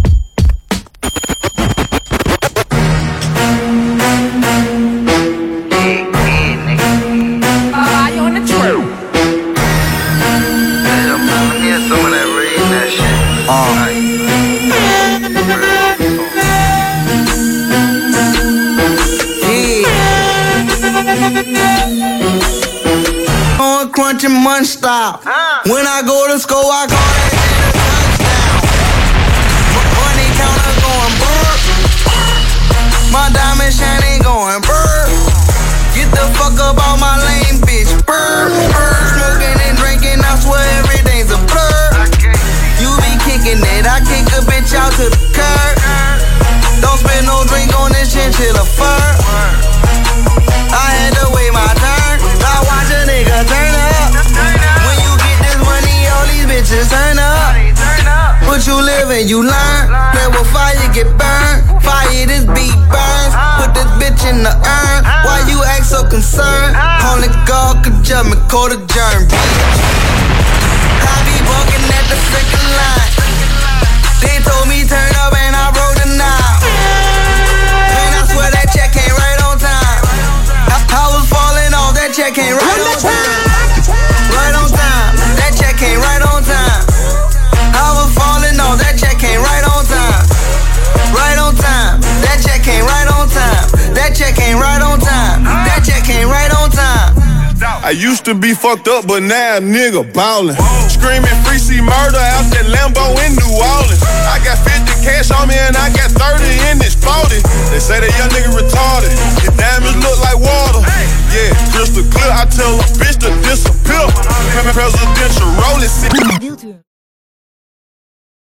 And munch style. When I go to school, I call that shit a touchdown. Money counter going brr. My diamond shining going brr. Get the fuck up out my lane, bitch. Brr, brr. Smoking and drinking, I swear everything's a blur. You be kicking it, I kick a bitch out to the curb. Don't spend no drink on this chinchilla fur. You you learn. Play with fire, get burned. Fire, this beat burns. Put this bitch in the urn. Why you act so concerned? Only God could judge me, call the germ, bitch. I be walking at the second line. They told me turn up and I rolled the knob. Man, I swear that check came right on time. I, I was falling off, that check came right on time. I used to be fucked up, but now a nigga ballin'. Screaming free C murder out that Lambo in New Orleans. I got 50 cash on me and I got 30 in this 40. They say that young nigga retarded. His diamonds look like water. Yeah, crystal clear. I tell a bitch to disappear. Presidential rolling.